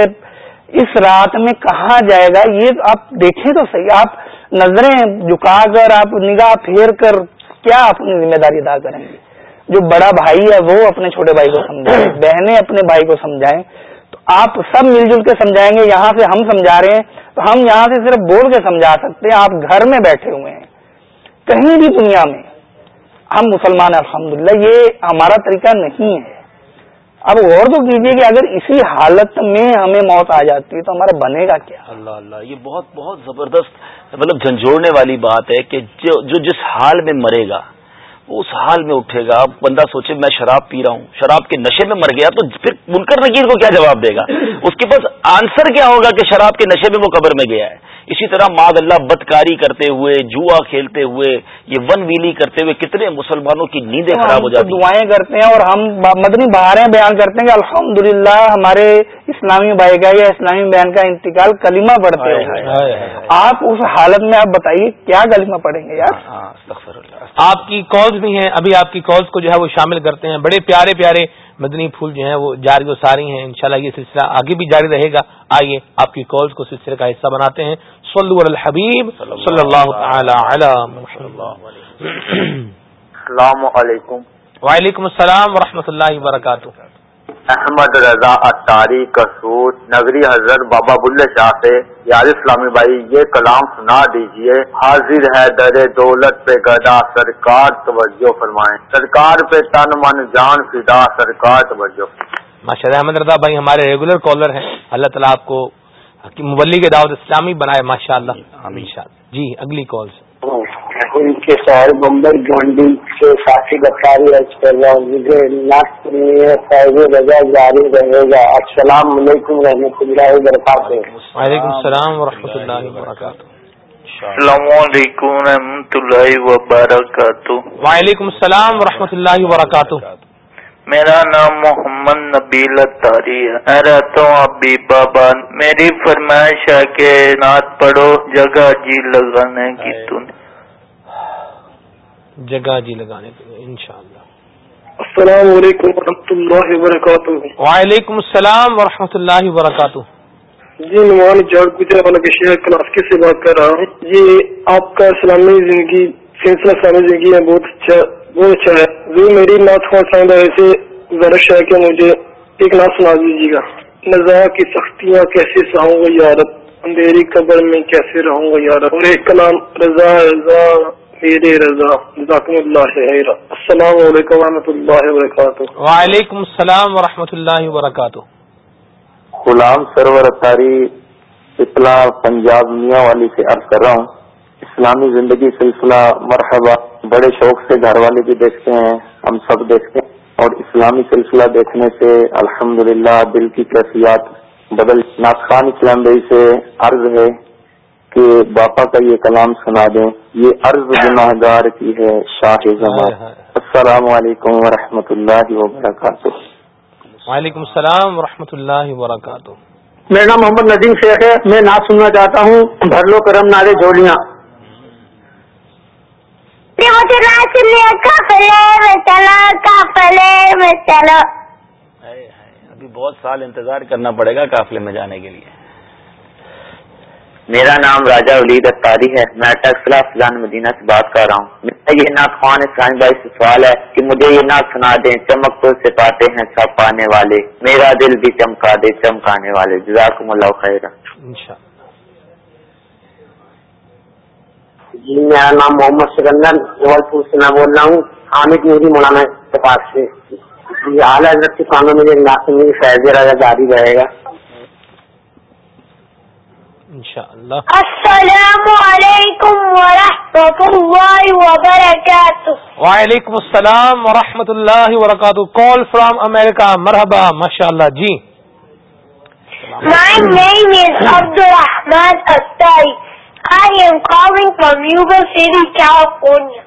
اس رات میں کہاں جائے گا؟ یہ آپ دیکھیں تو صحیح، آپ نظریں جھکا کر، آپ نگاہ پھیر کر کیا اپنی ذمہ داری ادا کریں گے؟ جو بڑا بھائی ہے، وہ اپنے چھوٹے بھائی کو سمجھائیں بہنیں اپنے بھائی کو سمجھائیں۔ تو آپ سب مل جل کے سمجھائیں گے، یہاں سے ہم سمجھا رہے ہیں۔ تو ہم یہاں سے صرف بول کے سمجھا سکتے ہیں، آپ گھر میں بیٹھے ہوئے ہیں۔ کہیں بھی دنیا میں ہم مسلمان الحمدللہ، یہ ہمارا طریقہ نہیں ہے۔ اب غور تو کیجیے کہ اگر اسی حالت میں ہمیں موت آ جاتی ہے تو ہمارا بنے گا کیا؟ اللہ اللہ، یہ بہت بہت زبردست مطلب جھنجھوڑنے والی بات ہے کہ جو جو جس حال میں مرے گا، وہ اس حال میں اٹھے گا۔ بندہ سوچے میں شراب پی رہا ہوں، شراب کے نشے میں مر گیا تو پھر منکر نکیر کو کیا جواب دے گا؟ اس کے پاس آنسر کیا ہوگا کہ شراب کے نشے میں وہ قبر میں گیا ہے؟ اسی طرح ماد اللہ بدکاری کرتے ہوئے جوا کھیلتے ہوئے یہ ون ویلی کرتے ہوئے کتنے مسلمانوں کی نیندیں خراب ہو جاتی دعائیں کرتے ہیں اور ہم مدنی بہاریں بیان کرتے ہیں کہ الحمدللہ ہمارے اسلامی بھائی کا یا اسلامی بہن کا انتقال کلمہ پڑھتے ہیں آپ اس حالت میں آپ بتائیے کیا کلمہ پڑھیں گے یار؟ ہاں، آپ کی کالز بھی ہیں ابھی آپ کی کالز کو جو ہے وہ شامل کرتے ہیں۔ بڑے پیارے پیارے مدنی پھول جو ہیں وہ جاری و ساری ہیں۔ انشاءاللہ یہ سلسلہ آگے بھی جاری رہے گا۔ آئیے آپ کی کالز کو سلسلے کا حصہ بناتے ہیں۔ صلو علی الحبیب صلی اللہ تعالی علی السلام علیکم. وعلیکم السلام ورحمۃ اللہ وبرکاتہ. احمد رضا اتاری کسور نگری حضرت بابا بلے شاہ سے یار اسلامی بھائی یہ کلام سنا دیجیے۔ حاضر ہے در دولت پہ گدا سرکار توجہ فرمائیں۔ سرکار پہ تن من جان فدا سرکار توجہ۔ ماشاء احمد رضا بھائی ہمارے ریگولر کالر ہیں۔ اللہ تعالیٰ آپ کو مبلی کے دعوت اسلامی بنائے ماشاء اللہ جی اگلی کال سے۔ ان کے شہر بمبر گونڈی سے ساتھی بخاری عرض کر رہا ہوں مجھے فیض رضا جاری رہے گا۔ السلام علیکم رحمۃ اللہ وبرکاتہ۔ وعلیکم السلام و رحمۃ اللہ وبرکاتہ۔ السلام علیکم و رحمۃ اللہ وبرکاتہ۔ وعلیکم السلام و رحمۃ اللہ وبرکاتہ۔ میرا نام محمد نبیل تاری ہے۔ رہتا ہوں ابھی بابا میری فرمائش ہے کہ نعت پڑھو۔ جگہ جی لگانے کی تم جگہ جی لگانے کے لیے ان شاء اللہ السلام علیکم و اللہ وبرکاتہ۔ وعلیکم السلام و اللہ وبرکاتہ۔ جی نمان جاگ گجرا والا کشیا کلاس کے سے بات کر رہا ہوں۔ یہ آپ کا اسلامی زندگی سلسلہ اسلامی زندگی میں بہت اچھا بہت اچھا ہے۔ جو میری نعت خوان صاحب ایسے ورش ہے کہ مجھے ایک نعت سنا دیجیے گا۔ نزا کی سختیاں کیسے سہوں گا یارت اندھیری قبر میں کیسے رہوں گا یارت اور ایک کا نام رضا رضا میرے رضا۔ ذاکم اللہ السلام علیکم و رحمۃ اللہ وبرکاتہ۔ وعلیکم السلام و رحمۃ اللہ وبرکاتہ۔ غلام سرور اتاری اطلاع پنجاب میاں والی سے عرض کر رہا ہوں۔ اسلامی زندگی سلسلہ مرحبا۔ بڑے شوق سے گھر والے بھی دیکھتے ہیں ہم سب دیکھتے ہیں۔ اور اسلامی سلسلہ دیکھنے سے الحمدللہ دل کی کیفیات بدل۔ ناخان اسلام بھائی سے عرض ہے کہ باپا کا یہ کلام سنا دیں۔ یہ عرض گناہ گار کی ہے شاہ زمان السلام علیکم ورحمۃ اللہ وبرکاتہ۔ وعلیکم السلام ورحمۃ اللہ وبرکاتہ۔ میرا نام محمد ندیم شیخ ہے۔ میں نعت سننا چاہتا ہوں۔ بھر لو کرم نارے جھولیاں۔ ابھی بہت سال انتظار کرنا پڑے گا قافلے میں جانے کے لیے۔ میرا نام راجا ولید اتاری ہے۔ میں ٹیکسلا فضان مدینہ سے بات کر رہا ہوں۔ میرا یہ نعت خوان اسلام بھائی سے سوال ہے کہ مجھے یہ نعت سنا دیں چمک تو سے پاتے ہیں سب پانے والے۔ میرا دل بھی چمکا دے چمکانے والے۔ جزاکم اللہ خیر جی میرا نام محمد سکندر پور سے میں بول رہا ہوں حامد میری مولانا کے پاس سے۔ یہ اعلیٰ حضرت کے سامنے مجھے نعت میری فیض راجا جاری رہے گا۔ السلام علیکم ورحمۃ اللہ وبرکاتہ۔ وعلیکم السلام ورحمۃ اللہ وبرکاتہ۔ کال فرام امیرکا مرحبا ماشاء اللہ جی۔ My name is Abdurrahman Astari. I am calling from Yuba City, California.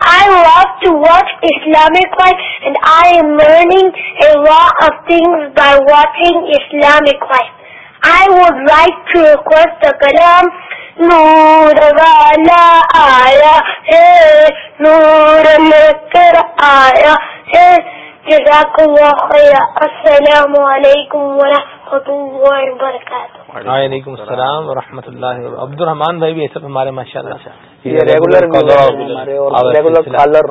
I love to watch Islamic Life and I am learning a lot of things by watching Islamic Life. I would like to request the kalam نور والا آیا ہے نور لے کر آیا ہے جزاک اللہ خیر السلام علیکم ورحمۃ اللہ وبرکاتہ وعلیکم السلام ورحمۃ اللہ عبد الرحمان بھائی بھی سب ہمارے ماشاء اللہ ریگولر ریگولر کالر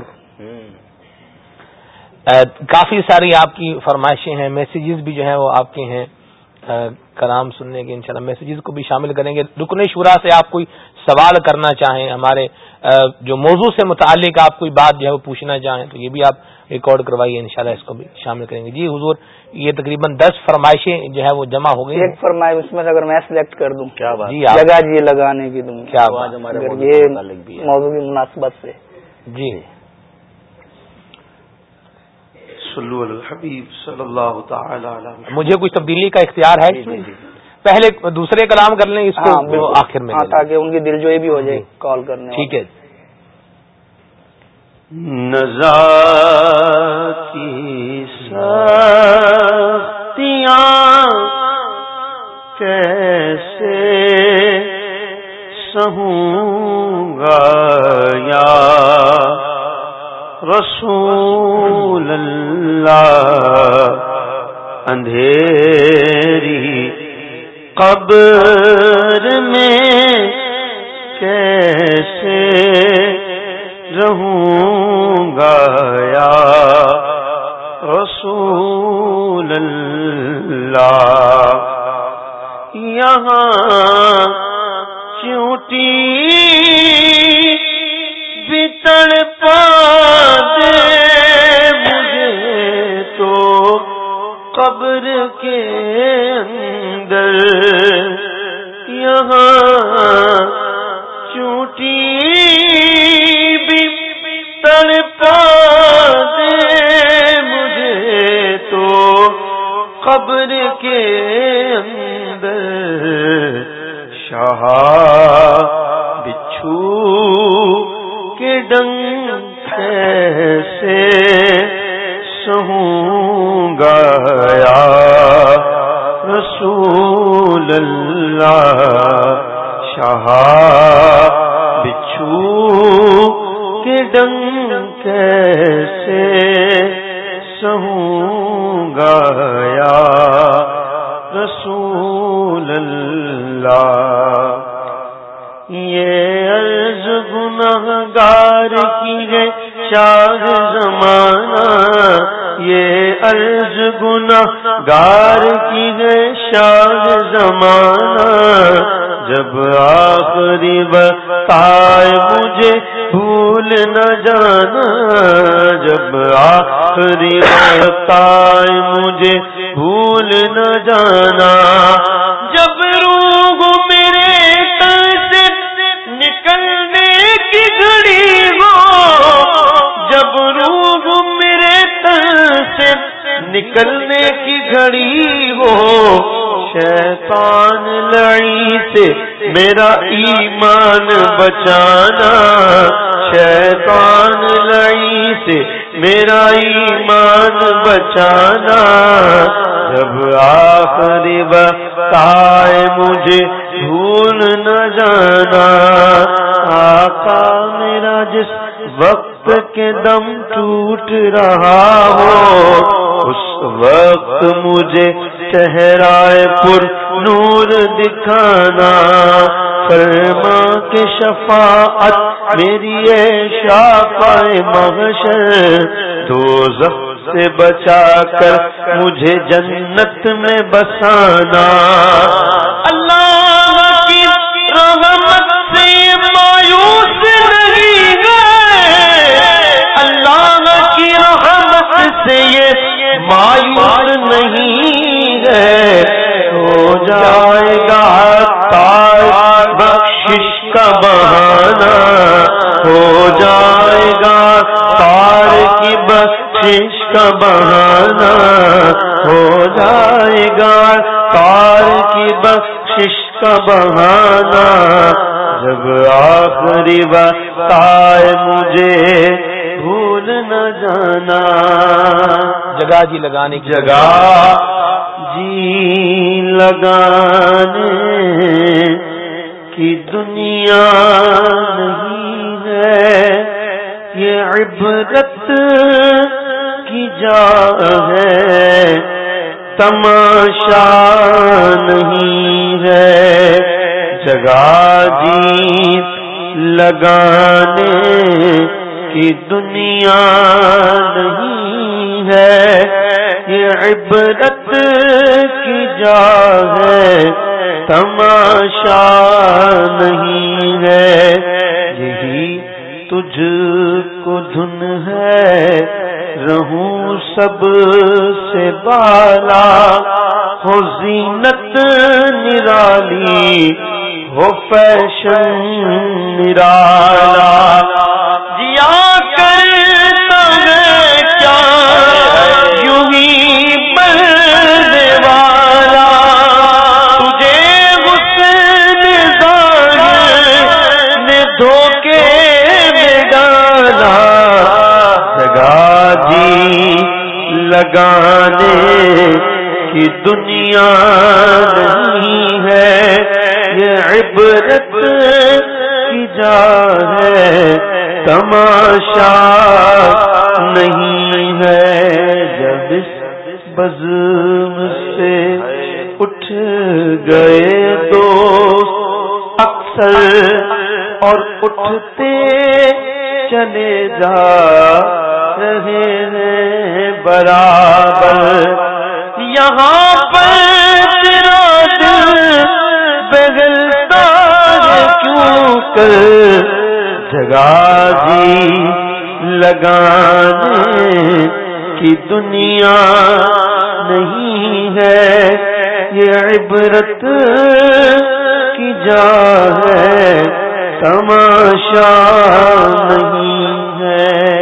کافی ساری آپ کی فرمائشیں ہیں میسیجز بھی جو ہیں وہ آپ کے ہیں۔ کلام سننے کے انشاءاللہ میسیجز کو بھی شامل کریں گے۔ رکن شورا سے آپ کوئی سوال کرنا چاہیں ہمارے جو موضوع سے متعلق آپ کوئی بات جو ہے وہ پوچھنا چاہیں تو یہ بھی آپ ریکارڈ کروائیے انشاءاللہ اس کو بھی شامل کریں گے۔ جی حضور یہ تقریباً دس فرمائشیں جو ہے وہ جمع ہو گئی ایک فرمائش اس میں اگر میں سلیکٹ کر دوں۔ کیا بات؟ جی جگہ جی لگانے کی دوں۔ کیا یہ موضوع کی مناسبت سے۔ جی۔ صلی اللہ تعالی مجھے کچھ تبدیلی کا اختیار ہے؟ اس میں پہلے دوسرے کلام کر لیں اس کو ہاں، آخر میں ہاں، تاکہ ان کی دل جوئی بھی ہو جائے کال کرنے ٹھیک ہے۔ نزا کی سختیاں کیسے سہوں گا یا رسول اللہ؟ اندھیری قبر میں کیسے رہوں؟ گا یا رسول اللہ، یہاں چوٹی بتڑ پا دے مجھے تو قبر کے اندر، یہاں چوٹی کے اندر شاہ بچھو کے ڈنگ سے سہوں گیا رسول اللہ شاہ بچھو کے ڈنگ کیسے سہوں گیا رسول اللہ۔ یہ عرض گناہ گار کی ہے شاہ زمانہ۔ یہ عرض گنا گار کی ہے شاہ زمانہ۔ جب آخری بتائے مجھے بھول نہ جانا جب آخری بتائے مجھے، بھول نہ جانا۔ جب روح میرے تن سے نکلنے کی گھڑی ہو، جب روح میرے تن سے نکلنے کی گھڑی ہو، شیطان لڑی سے میرا ایمان بچانا، شیطان لڑی سے میرا ایمان بچانا۔ جب آخری بتائے مجھے بھول نہ جانا۔ آقا میرا جس وقت کے دم ٹوٹ رہا ہو، اس وقت مجھے چہرائے پر نور دکھانا، فرما کے شفاعت میری شاپائے محشر دو سے بچا کر مجھے جنت میں بسانا۔ اللہ کی رحمت سے مایوس نہیں اللہ کی رحمت سے یہ مایوس جائے گا تار بخشش کا بہانا ہو جائے گا تار کی بخشش کا بہانا ہو جائے گا تار کی بخشش کا بہانا جب آخری بتائے مجھے بھول نہ جانا۔ جگہ جی لگانے کی جگہ جی لگانے کی دنیا نہیں ہے۔ یہ عبرت کی جا ہے۔ تماشا نہیں ہے۔ جگہ جیت لگانے کی دنیا نہیں ہے، یہ عبرت کی جا ہے، تماشا نہیں ہے۔ یہی تجھ کو دھن ہے، رہوں سب سے بالا۔ ہو زینت نرالی، ہو فیشن نرالا۔ لگانے کی دنیا نہیں ہے، یہ عبرت کی جا ہے۔ تماشا نہیں ہے۔ جب اس بزم سے اٹھ گئے دوست، اکثر اور اٹھتے چلے جا۔ ہیں برابر، یہاں پر تیرا دل بگلتا ہے کیوں کر؟ جگہ دی لگانے کی دنیا نہیں ہے، یہ عبرت کی جا ہے، تماشا نہیں ہے۔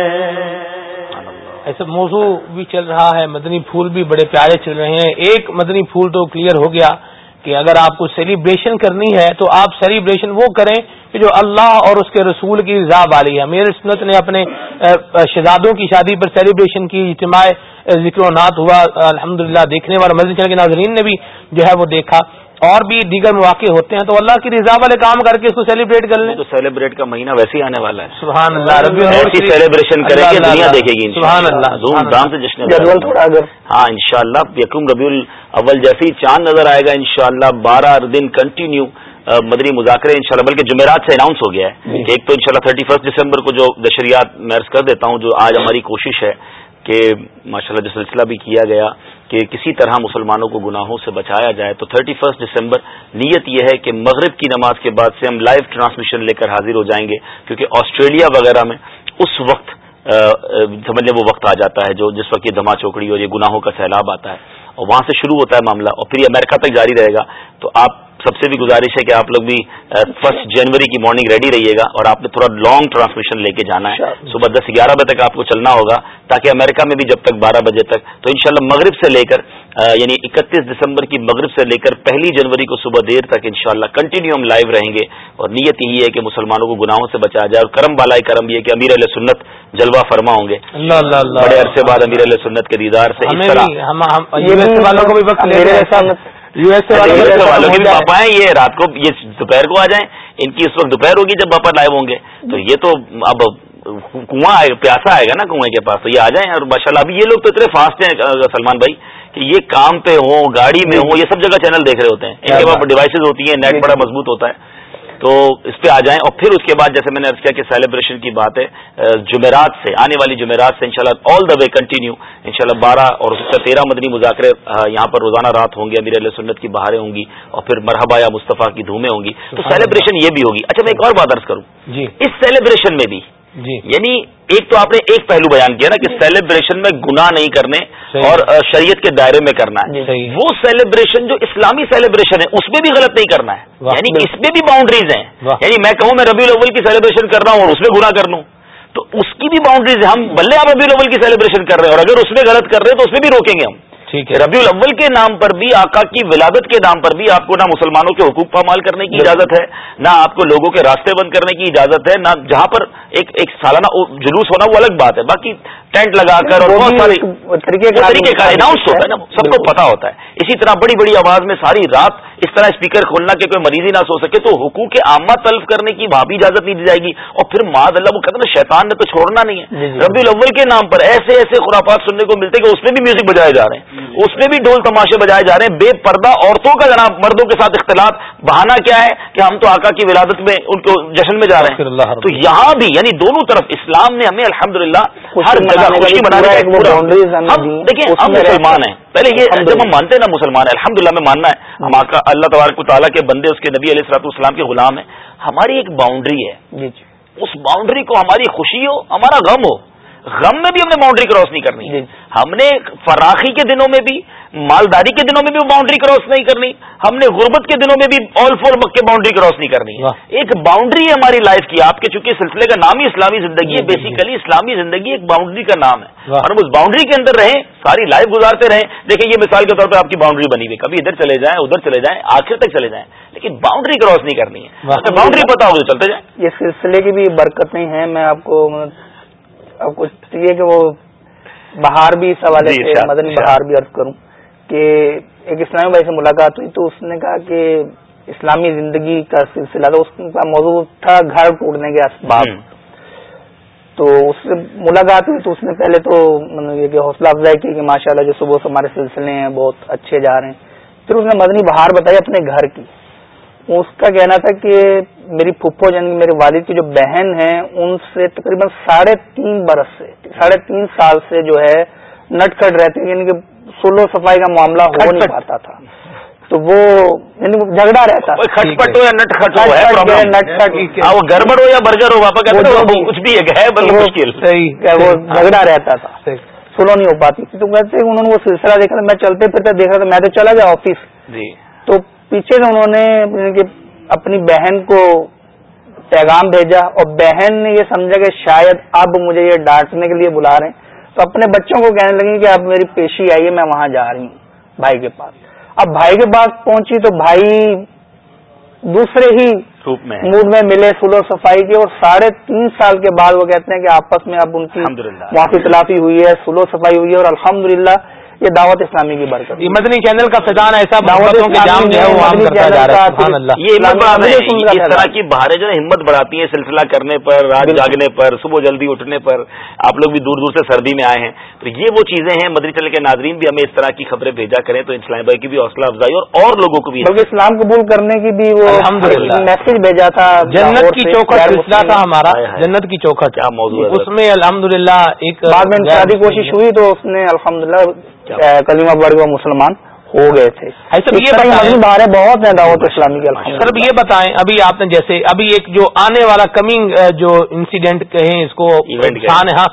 ایسا موضوع بھی چل رہا ہے، مدنی پھول بھی بڑے پیارے چل رہے ہیں۔ ایک مدنی پھول تو کلیئر ہو گیا کہ اگر آپ کو سیلیبریشن کرنی ہے تو آپ سیلیبریشن وہ کریں کہ جو اللہ اور اس کے رسول کی رضا والی ہے۔ امیر سنت نے اپنے شہزادوں کی شادی پر سیلیبریشن کی، اجتماع ذکر و نعت ہوا، الحمدللہ دیکھنے والے مسجد کے ناظرین نے بھی جو ہے وہ دیکھا۔ اور بھی دیگر مواقع ہوتے ہیں تو اللہ کی رضا والے کام کر کے اس کو سیلیبریٹ کر لیں۔ تو سیلیبریٹ کا مہینہ ویسے ہی آنے والا ہے۔ سبحان اللہ ربی ایسی سیلیبریشن کریں گے دنیا دیکھے گی سبحان اللہ دھوم دھام سے جشن ہاں ان شاء اللہ یقم ربی الاول جیسے ہی چاند نظر آئے گا ان شاء اللہ بارہ دن کنٹینیو مدنی مذاکرے ان شاء اللہ بلکہ جمعرات سے اناؤنس ہو گیا ہے۔ ایک تو ان شاء اللہ تھرٹی فرسٹ دسمبر کو جو دشریات میں کر دیتا ہوں جو آج ہماری کوشش ہے کہ ماشاء اللہ جو سلسلہ بھی کیا گیا کہ کسی طرح مسلمانوں کو گناہوں سے بچایا جائے تو تھرٹی فرسٹ دسمبر نیت یہ ہے کہ مغرب کی نماز کے بعد سے ہم لائیو ٹرانسمیشن لے کر حاضر ہو جائیں گے، کیونکہ آسٹریلیا وغیرہ میں اس وقت سمجھ لیں وہ وقت آ جاتا ہے جو جس وقت یہ دھما چوکڑی اور یہ گناہوں کا سیلاب آتا ہے، اور وہاں سے شروع ہوتا ہے معاملہ، اور پھر یہ امریکہ تک جاری رہے گا، تو آپ سب سے بھی گزارش ہے کہ آپ لوگ بھی فرسٹ جنوری کی مارننگ ریڈی رہیے گا اور آپ نے تھوڑا لانگ ٹرانسمیشن لے کے جانا ہے۔ صبح دس گیارہ بجے تک آپ کو چلنا ہوگا تاکہ امریکہ میں بھی جب تک بارہ بجے تک۔ تو انشاءاللہ مغرب سے لے کر یعنی اکتیس دسمبر کی مغرب سے لے کر پہلی جنوری کو صبح دیر تک انشاءاللہ کنٹینیو ہم لائیو رہیں گے۔ اور نیت یہی ہے کہ مسلمانوں کو گناہوں سے بچایا جائے۔ اور کرم بالائے کرم یہ کہ امیر علیہ سنت جلوہ فرما ہوں گے۔ اللہ اللہ اللہ۔ بڑے عرصے بعد امیر علیہ سنت کے دیدار سے اس طرح۔ یو ایس والوں کے بھی پاپا ہیں یہ رات کو یہ دوپہر کو آ جائیں ان کی اس وقت دوپہر ہوگی جب پاپا لائیو ہوں گے۔ تو یہ تو اب کنواں پیاسا آئے گا نا کنویں کے پاس تو یہ آ جائیں۔ اور ماشاء اللہ ابھی یہ لوگ تو اتنے فاسٹ ہیں سلمان بھائی کہ یہ کام پہ ہوں گاڑی میں ہوں یہ سب جگہ چینل دیکھ رہے ہوتے ہیں۔ ان کے پاس ڈیوائسز ہوتی ہیں نیٹ بڑا مضبوط ہوتا ہے۔ تو اس پہ آ جائیں اور پھر اس کے بعد جیسے میں نے ارض کیا کہ سیلیبریشن کی بات ہے جمعرات سے آنے والی جمعرات سے انشاءاللہ آل دا وے کنٹینیو انشاءاللہ بارہ اور اس سے تیرہ مدنی مذاکرے یہاں پر روزانہ رات ہوں گے امیر علیہ سنت کی بہاریں ہوں گی اور پھر مرحبا یا مصطفیٰ کی دھومیں ہوں گی۔ تو سیلیبریشن یہ بھی ہوگی۔ اچھا میں ایک اور بات عرض کروں۔ جی۔ اس سیلیبریشن میں بھی جی۔ یعنی ایک تو آپ نے ایک پہلو بیان کیا نا کہ سیلیبریشن میں گناہ نہیں کرنے اور شریعت کے دائرے میں کرنا ہے. وہ سیلیبریشن جو اسلامی سیلیبریشن ہے اس میں بھی غلط نہیں کرنا ہے. یعنی اس میں بھی باؤنڈریز ہیں. یعنی میں کہوں میں ربی الاول کی سیلیبریشن کر رہا ہوں اور اس میں گناہ کر لوں. تو اس کی بھی باؤنڈریز ہے ہم بلے آپ ربی الاول کی سیلیبریشن کر رہے ہیں اور اگر اس میں غلط کر رہے ہیں تو اس میں بھی روکیں گے ہم. ٹھیک ہے۔ ربیع الاول کے نام پر بھی آقا کی ولادت کے نام پر بھی آپ کو نہ مسلمانوں کے حقوق پامال کرنے کی اجازت ہے نہ آپ کو لوگوں کے راستے بند کرنے کی اجازت ہے نہ جہاں پر ایک ایک سالانہ جلوس ہونا وہ الگ بات ہے۔ باقی ٹینٹ لگا کر اور بہت ساری طریقے کا اناؤنس ہوتا ہے۔ نا سب کو پتا ہوتا ہے۔ اسی طرح بڑی بڑی آواز میں ساری رات اس طرح اسپیکر کھولنا کہ کوئی مریض ہی نہ سو سکے تو حقوق عامہ تلف کرنے کی وہاں بھی اجازت نہیں دی جائے گی۔ اور پھر معذ اللہ وہ کہتے ہیں شیطان نے تو چھوڑنا نہیں ہے۔ ربی الاول کے نام پر ایسے ایسے خرافات سننے کو ملتے کہ اس میں بھی میوزک بجائے جا رہے ہیں۔ اس میں بھی ڈول تماشے بجائے جا رہے ہیں۔ بے پردہ عورتوں کا جناب مردوں کے ساتھ اختلاط۔ بہانا کیا ہے کہ ہم تو آقا کی ولادت میں ان کو جشن میں جا رہے ہیں۔ تو یہاں بھی یعنی دونوں طرف اسلام نے ہمیں الحمدللہ ہر جگہ خوشی بنا ہم دیکھیں ہم مسلمان ہیں۔ پہلے یہ جب ہم مانتے ہیں نا مسلمان الحمد للہ میں ماننا ہے۔ ہم اللہ تبارک تعالیٰ کے بندے اس کے نبی علیہ السلاط اسلام کے غلام ہیں۔ ہماری ایک باؤنڈری ہے۔ جی جی۔ اس باؤنڈری کو ہماری خوشی ہو ہمارا غم ہو۔ غم میں بھی ہم نے باؤنڈری کراس نہیں کرنی. جی۔ ہم نے فراخی کے دنوں میں بھی مالداری کے دنوں میں بھی باؤنڈری کراس نہیں کرنی. ہم نے غربت کے دنوں میں بھی آل فور وقت کے باؤنڈری کراس نہیں کرنی. ایک باؤنڈری ہے ہماری لائف کی. آپ کے چونکہ سلسلے کا نام ہی اسلامی زندگی ہے. بیسیکلی اسلامی زندگی ایک باؤنڈری کا نام ہے. اور ہم اس باؤنڈری کے اندر رہیں ساری لائف گزارتے رہیں. دیکھیں یہ مثال کے طور پہ آپ کی باؤنڈری بنی ہوئی. کبھی ادھر چلے جائیں ادھر چلے جائیں آخر تک چلے جائیں. لیکن باؤنڈری کراس نہیں کرنی ہے. باؤنڈری پتا ہوگا چلتے جائیں. یہ سلسلے کی بھی برکتیں ہیں. میں آپ کو اب کچھ یہ کہ وہ بہار بھی اس حوالے جی، سے مدنی بہار بھی عرض کروں کہ ایک اسلامی بھائی سے ملاقات ہوئی تو اس نے کہا کہ اسلامی زندگی کا سلسلہ تھا اس کا موضوع تھا گھر ٹوٹنے کے اسباب۔ تو اس سے ملاقات ہوئی تو اس نے پہلے تو مطلب یہ کہ حوصلہ افزائی کی کہ ماشاء اللہ جو صبح سے ہمارے سلسلے ہیں بہت اچھے جا رہے ہیں۔ پھر اس نے مدنی بہار بتائی اپنے گھر کی۔ اس کا کہنا تھا کہ میری پھپھو یعنی میرے والد کی جو بہن ہیں ان سے تقریباً ساڑھے تین برس سے ساڑھے تین سال سے جو ہے نٹ کٹ رہتے یعنی کہ سولو صفائی کا معاملہ ہو نہیں پاتا تھا۔ تو وہ یعنی جھگڑا رہتا کھٹ ہو یا نٹ کھٹ ہو نٹ کٹ وہ گڑبڑ ہو یا برگر ہو کچھ بھی مشکل۔ وہ جھگڑا رہتا تھا۔ سولو نہیں ہو پاتی تو کہتے انہوں نے وہ سلسلہ دیکھا میں چلتے پھرتے دیکھا تھا میں تو چلا گیا آفس۔ جی۔ تو پیچھے سے انہوں نے یعنی اپنی بہن کو پیغام بھیجا اور بہن نے یہ سمجھا کہ شاید اب مجھے یہ ڈانٹنے کے لیے بلا رہے ہیں۔ تو اپنے بچوں کو کہنے لگی کہ اب میری پیشی آئی ہے میں وہاں جا رہی ہوں بھائی کے پاس۔ اب بھائی کے پاس پہنچی تو بھائی دوسرے ہی موڈ میں ملے سلو صفائی کے۔ اور ساڑھے تین سال کے بعد وہ کہتے ہیں کہ آپس میں اب ان کی معافی تلافی ہوئی ہے سلو صفائی ہوئی ہے اور الحمدللہ یہ دعوت اسلامی کی برکت یہ مدنی چینل کا فضان ایسا جام جو ہے وہ عام کرتا جا رہا ہے یہ اس طرح کی بہاریں جو ہے ہمت بڑھاتی ہیں سلسلہ کرنے پر رات جاگنے پر صبح جلدی اٹھنے پر آپ لوگ بھی دور دور سے سردی میں آئے ہیں۔ تو یہ وہ چیزیں ہیں مدنی چینل کے ناظرین بھی ہمیں اس طرح کی خبریں بھیجا کریں تو اسلام بھائی کی بھی حوصلہ افزائی اور اور لوگوں کو بھی۔ اسلام قبول کرنے کی بھی وہ میسج بھیجا تھا۔ جنت کی چوکھٹ سلسلہ تھا ہمارا جنت کی چوکھٹ۔ کیا موضوع اس میں الحمد للہ ایک بعد میں شادی کوشش ہوئی تو اس نے الحمد کلیمہ ورگ و مسلمان ہو گئے تھے۔ بارے بہت ہیں دعوت اسلامی کے سر یہ بتائیں ابھی آپ نے جیسے ابھی ایک جو آنے والا کمنگ جو انسیڈنٹ کہیں اس کو ہاں۔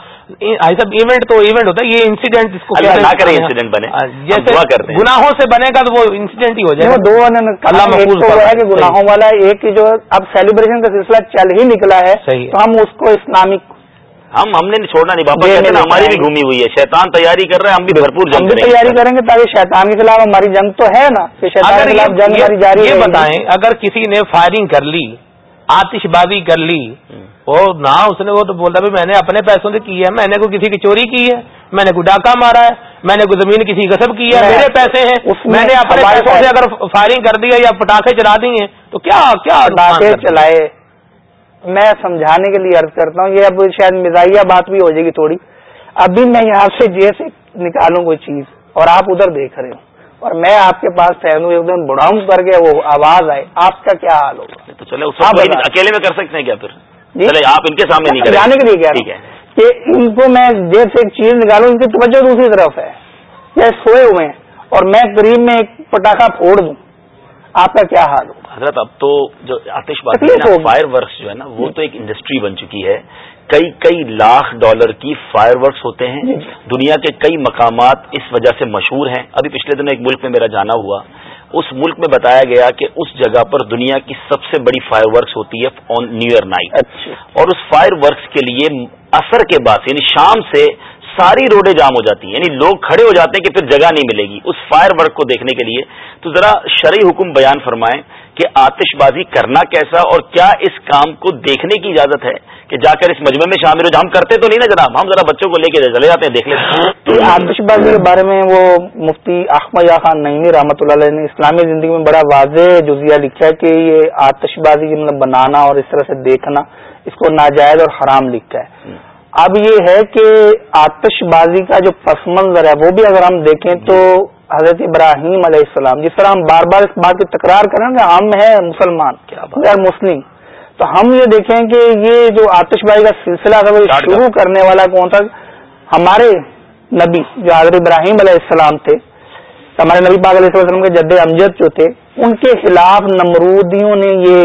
صاحب ایونٹ تو ایونٹ ہوتا ہے یہ انسیڈنٹ اس کو انسیڈنٹ بنے۔ ہاں، جیسے گناہوں سے بنے گا تو وہ انسیڈنٹ ہی ہو جائے گا۔ دو اللہ ہے کہ گناہوں والا ایک جو اب سیلیبریشن کا سلسلہ چل ہی نکلا ہے تو ہم اس کو اسلامک ہم ہم نے چھوڑنا نہیں باپا کہتے ہیں ہماری بھی گھومی ہوئی ہے۔ شیطان تیاری کر رہے ہیں ہم بھی بھرپور جنگ تیاری کریں گے تاکہ شیطان کے خلاف ہماری جنگ تو ہے نا۔ جاری یہ بتائیں اگر کسی نے فائرنگ کر لی آتش بازی کر لی وہ نہ اس نے وہ تو بولتا بھی میں نے اپنے پیسوں سے کی ہے میں نے کوئی کسی کی چوری کی ہے میں نے کوئی ڈاکہ مارا ہے میں نے کوئی زمین کسی غصب کی ہے میرے پیسے ہیں۔ میں نے اپنے پیسوں سے اگر فائرنگ کر دی ہے یا پٹاخے چلا دی ہیں تو کیا کیا چلائے۔ میں سمجھانے کے لیے عرض کرتا ہوں یہ اب شاید مزاحیہ بات بھی ہو جائے گی تھوڑی۔ ابھی میں یہاں سے جے سے نکالوں کوئی چیز اور آپ ادھر دیکھ رہے ہو اور میں آپ کے پاس ٹہلوں ایک دم بڑھاؤں کر کے وہ آواز آئے۔ آپ کا کیا حال ہوگا؟ تو چلے اکیلے میں کر سکتے ہیں کیا پھر؟ جی؟ چلے آپ ان کے سامنے نہیں جانے کے لیے کیا کہ ان کو میں جیب سے ایک چیز نکالوں ان کی توجہ دوسری طرف ہے۔ یا سوئے ہوئے ہیں اور میں قریب میں ایک پٹاخہ پھوڑ دوں۔ آپ کا کیا حال ہو حضرت اب تو جو آتش بازی فائر ورکس جو ہے نا وہ تو ایک انڈسٹری بن چکی ہے۔ کئی کئی لاکھ ڈالر کی فائر ورکس ہوتے ہیں۔ جی۔ دنیا کے کئی مقامات اس وجہ سے مشہور ہیں۔ ابھی پچھلے دنوں ایک ملک میں میرا جانا ہوا۔ اس ملک میں بتایا گیا کہ اس جگہ پر دنیا کی سب سے بڑی فائر ورکس ہوتی ہے آن نیو ایئر نائٹ اور اس فائر ورکس کے لیے اثر کے بعد یعنی شام سے ساری روڈیں جام ہو جاتی ہیں۔ یعنی لوگ کھڑے ہو جاتے ہیں کہ پھر جگہ نہیں ملے گی۔ اس فائر ورک کو دیکھنے کے لیے تو ذرا شرعی حکم بیان فرمائیں۔ کہ آتش بازی کرنا کیسا اور کیا اس کام کو دیکھنے کی اجازت ہے کہ جا کر اس مجمع میں شامل ہو ہم کرتے تو نہیں نا جناب ہم ذرا بچوں کو لے کے چلے جاتے ہیں دیکھ لیتے آتش بازی کے بارے میں وہ مفتی احمد یا خان نئی رحمۃ اللہ علیہ نے اسلامی زندگی میں بڑا واضح جزیہ لکھا ہے کہ یہ آتش بازی مطلب بنانا اور اس طرح سے دیکھنا اس کو ناجائز اور حرام لکھا ہے۔ اب یہ ہے کہ آتش بازی کا جو پس منظر ہے وہ بھی اگر ہم دیکھیں تو حضرت ابراہیم علیہ السلام جس طرح ہم بار بار اس بات کی تکرار کریں کہ ہم ہیں مسلمان غیر مسلم۔ تو ہم یہ دیکھیں کہ یہ جو آتش بازی کا سلسلہ تھا وہ شروع کرنے والا کون تھا ہمارے نبی جو حضرت ابراہیم علیہ السلام تھے ہمارے نبی پاک علیہ وسلم کے جد امجد جو تھے ان کے خلاف نمرودیوں نے یہ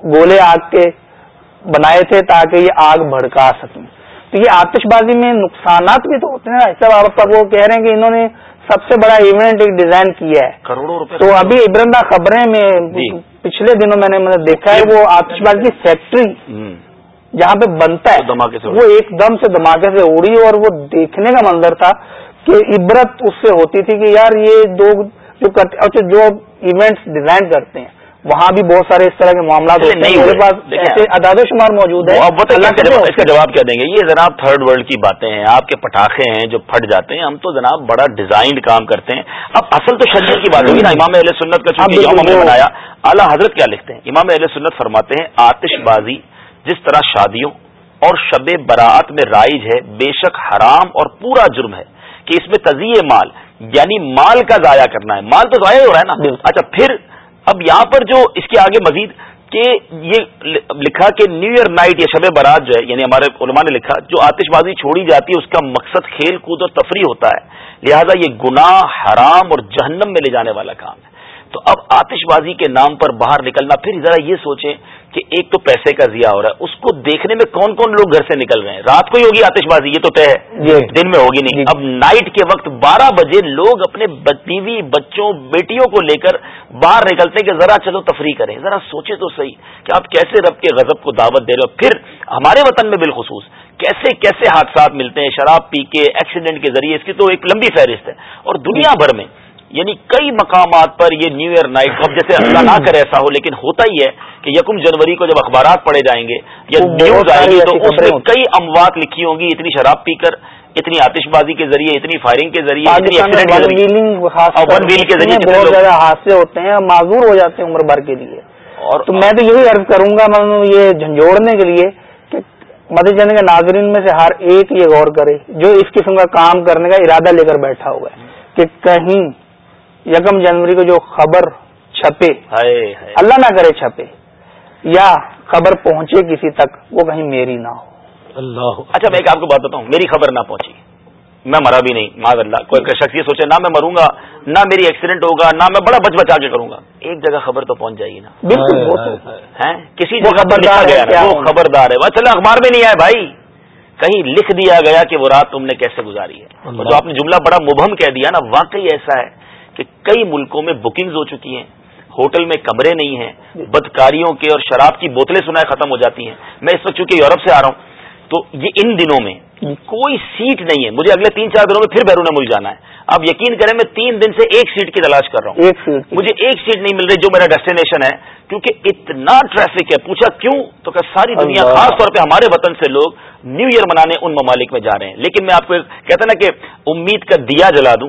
گولے آگ کے بنائے تھے تاکہ یہ آگ بھڑکا سکیں۔ تو یہ آتش بازی میں نقصانات بھی تو ہوتے ہیں ایسا آپ وہ کہہ رہے ہیں کہ انہوں نے سب سے بڑا ایونٹ ایک ڈیزائن کیا ہے۔ کروڑوں روپے تو ابھی ابرندہ خبریں میں جی۔ پچھلے دنوں میں نے مطلب دیکھا ہے وہ آتش بازی کی فیکٹری جہاں پہ بنتا ہے۔ وہ ایک دم سے دھماکے سے اڑی اور وہ دیکھنے کا منظر تھا کہ عبرت اس سے ہوتی تھی کہ یار یہ دو جو اچھا، جو ایونٹس ڈیزائن کرتے ہیں۔ وہاں بھی بہت سارے اس طرح کے معاملات ہوتے ہیں۔ میرے پاس ایسے اداد و شمار موجود ہے اس کا جواب کیا دیں گے؟ یہ جناب تھرڈ ورلڈ کی باتیں ہیں آپ کے پٹاخے ہیں جو پھٹ جاتے ہیں ہم تو جناب بڑا ڈیزائنڈ کام کرتے ہیں۔ اب اصل تو شریعت کی بات ہوگی نا امام علیہ سنت کا چونکہ یوم ہم نے بنایا اعلیٰ حضرت کیا لکھتے ہیں؟ امام علیہ سنت فرماتے ہیں آتش بازی جس طرح شادیوں اور شب براعت میں رائج ہے بے شک حرام اور پورا جرم ہے کہ اس میں تزیے مال یعنی مال کا ضائع کرنا ہے۔ مال تو ضائع ہو رہا ہے نا۔ اچھا پھر اب یہاں پر جو اس کے آگے مزید کہ یہ لکھا کہ نیو ایئر نائٹ یا شب برات جو ہے یعنی ہمارے علماء نے لکھا، جو آتش بازی چھوڑی جاتی ہے، اس کا مقصد کھیل کود اور تفریح ہوتا ہے۔ لہذا یہ گناہ حرام اور جہنم میں لے جانے والا کام ہے۔ تو اب آتش بازی کے نام پر باہر نکلنا پھر ذرا یہ سوچیں کہ ایک تو پیسے کا ضیاع ہو رہا ہے اس کو دیکھنے میں کون کون لوگ گھر سے نکل رہے ہیں؟ رات کو ہی ہوگی آتش بازی یہ تو طے ہے۔ جی۔ دن میں ہوگی نہیں۔ جی۔ اب نائٹ کے وقت بارہ بجے لوگ اپنے بیوی بچوں بیٹیوں کو لے کر باہر نکلتے ہیں کہ ذرا چلو تفریح کریں۔ ذرا سوچے تو صحیح کہ آپ کیسے رب کے غضب کو دعوت دے رہے ہو۔ پھر ہمارے وطن میں بالخصوص کیسے کیسے حادثات ملتے ہیں؟ شراب پی کے ایکسیڈنٹ کے ذریعے اس کی تو ایک لمبی فہرست ہے۔ اور دنیا بھر میں یعنی کئی مقامات پر یہ نیو ایئر نائٹ اب جیسے اللہ نہ کرے ایسا ہو لیکن ہوتا ہی ہے کہ یکم جنوری کو جب اخبارات پڑے جائیں گے یا نیوز آئے گی تو اس میں کئی اموات لکھی ہوں گی اتنی شراب پی کر اتنی آتش بازی کے ذریعے اتنی فائرنگ کے ذریعے۔ ون ویل کے ذریعے بہت زیادہ حادثے ہوتے ہیں معذور ہو جاتے ہیں عمر بھر کے لیے۔ اور تو میں تو یہی عرض کروں گا مطلب یہ جھنجھوڑنے کے لیے کہ مدد جانے کے ناظرین میں سے ہر ایک یہ غور کرے جو اس قسم کا کام کرنے کا ارادہ لے کر بیٹھا ہوا ہے کہ کہیں یکم جنوری کو جو خبر چھپے اللہ نہ کرے چھپے یا خبر پہنچے کسی تک وہ کہیں میری نہ ہو۔ اللہ۔ اچھا میں ایک آپ کو بات بتاؤں میری خبر نہ پہنچی۔ میں مرا بھی نہیں معذ اللہ کوئی شخص یہ سوچے نہ میں مروں گا نہ میری ایکسیڈنٹ ہوگا نہ میں بڑا بچ بچا کے کروں گا۔ ایک جگہ خبر تو پہنچ جائے گی نا۔ بالکل کسی جگہ لکھا گیا وہ خبردار ہے۔ چلے اخبار میں نہیں آئے بھائی۔ کہیں لکھ دیا گیا کہ وہ رات تم نے کیسے گزاری ہے۔ جو آپ نے جملہ بڑا مبہم کہہ دیا نا واقعی ایسا ہے۔ کئی ملکوں میں بکنگز ہو چکی ہیں، ہوٹل میں کمرے نہیں ہیں، بدکاریوں کے اور شراب کی بوتلیں سنائے ختم ہو جاتی ہیں۔ میں اس وقت چونکہ یورپ سے آ رہا ہوں تو یہ ان دنوں میں کوئی سیٹ نہیں ہے۔ مجھے اگلے تین چار دنوں میں پھر بیرون ملک جانا ہے۔ آپ یقین کریں میں تین دن سے ایک سیٹ کی تلاش کر رہا ہوں۔ ایک سیٹ مجھے ایک سیٹ نہیں مل رہی جو میرا ڈیسٹینیشن ہے کیونکہ اتنا ٹریفک ہے۔ پوچھا کیوں؟ تو کہ ساری دنیا خاص طور پہ ہمارے وطن سے لوگ نیو ایئر منانے ان ممالک میں جا رہے ہیں۔ لیکن میں آپ کو کہتا نا کہ امید کا دیا جلا دوں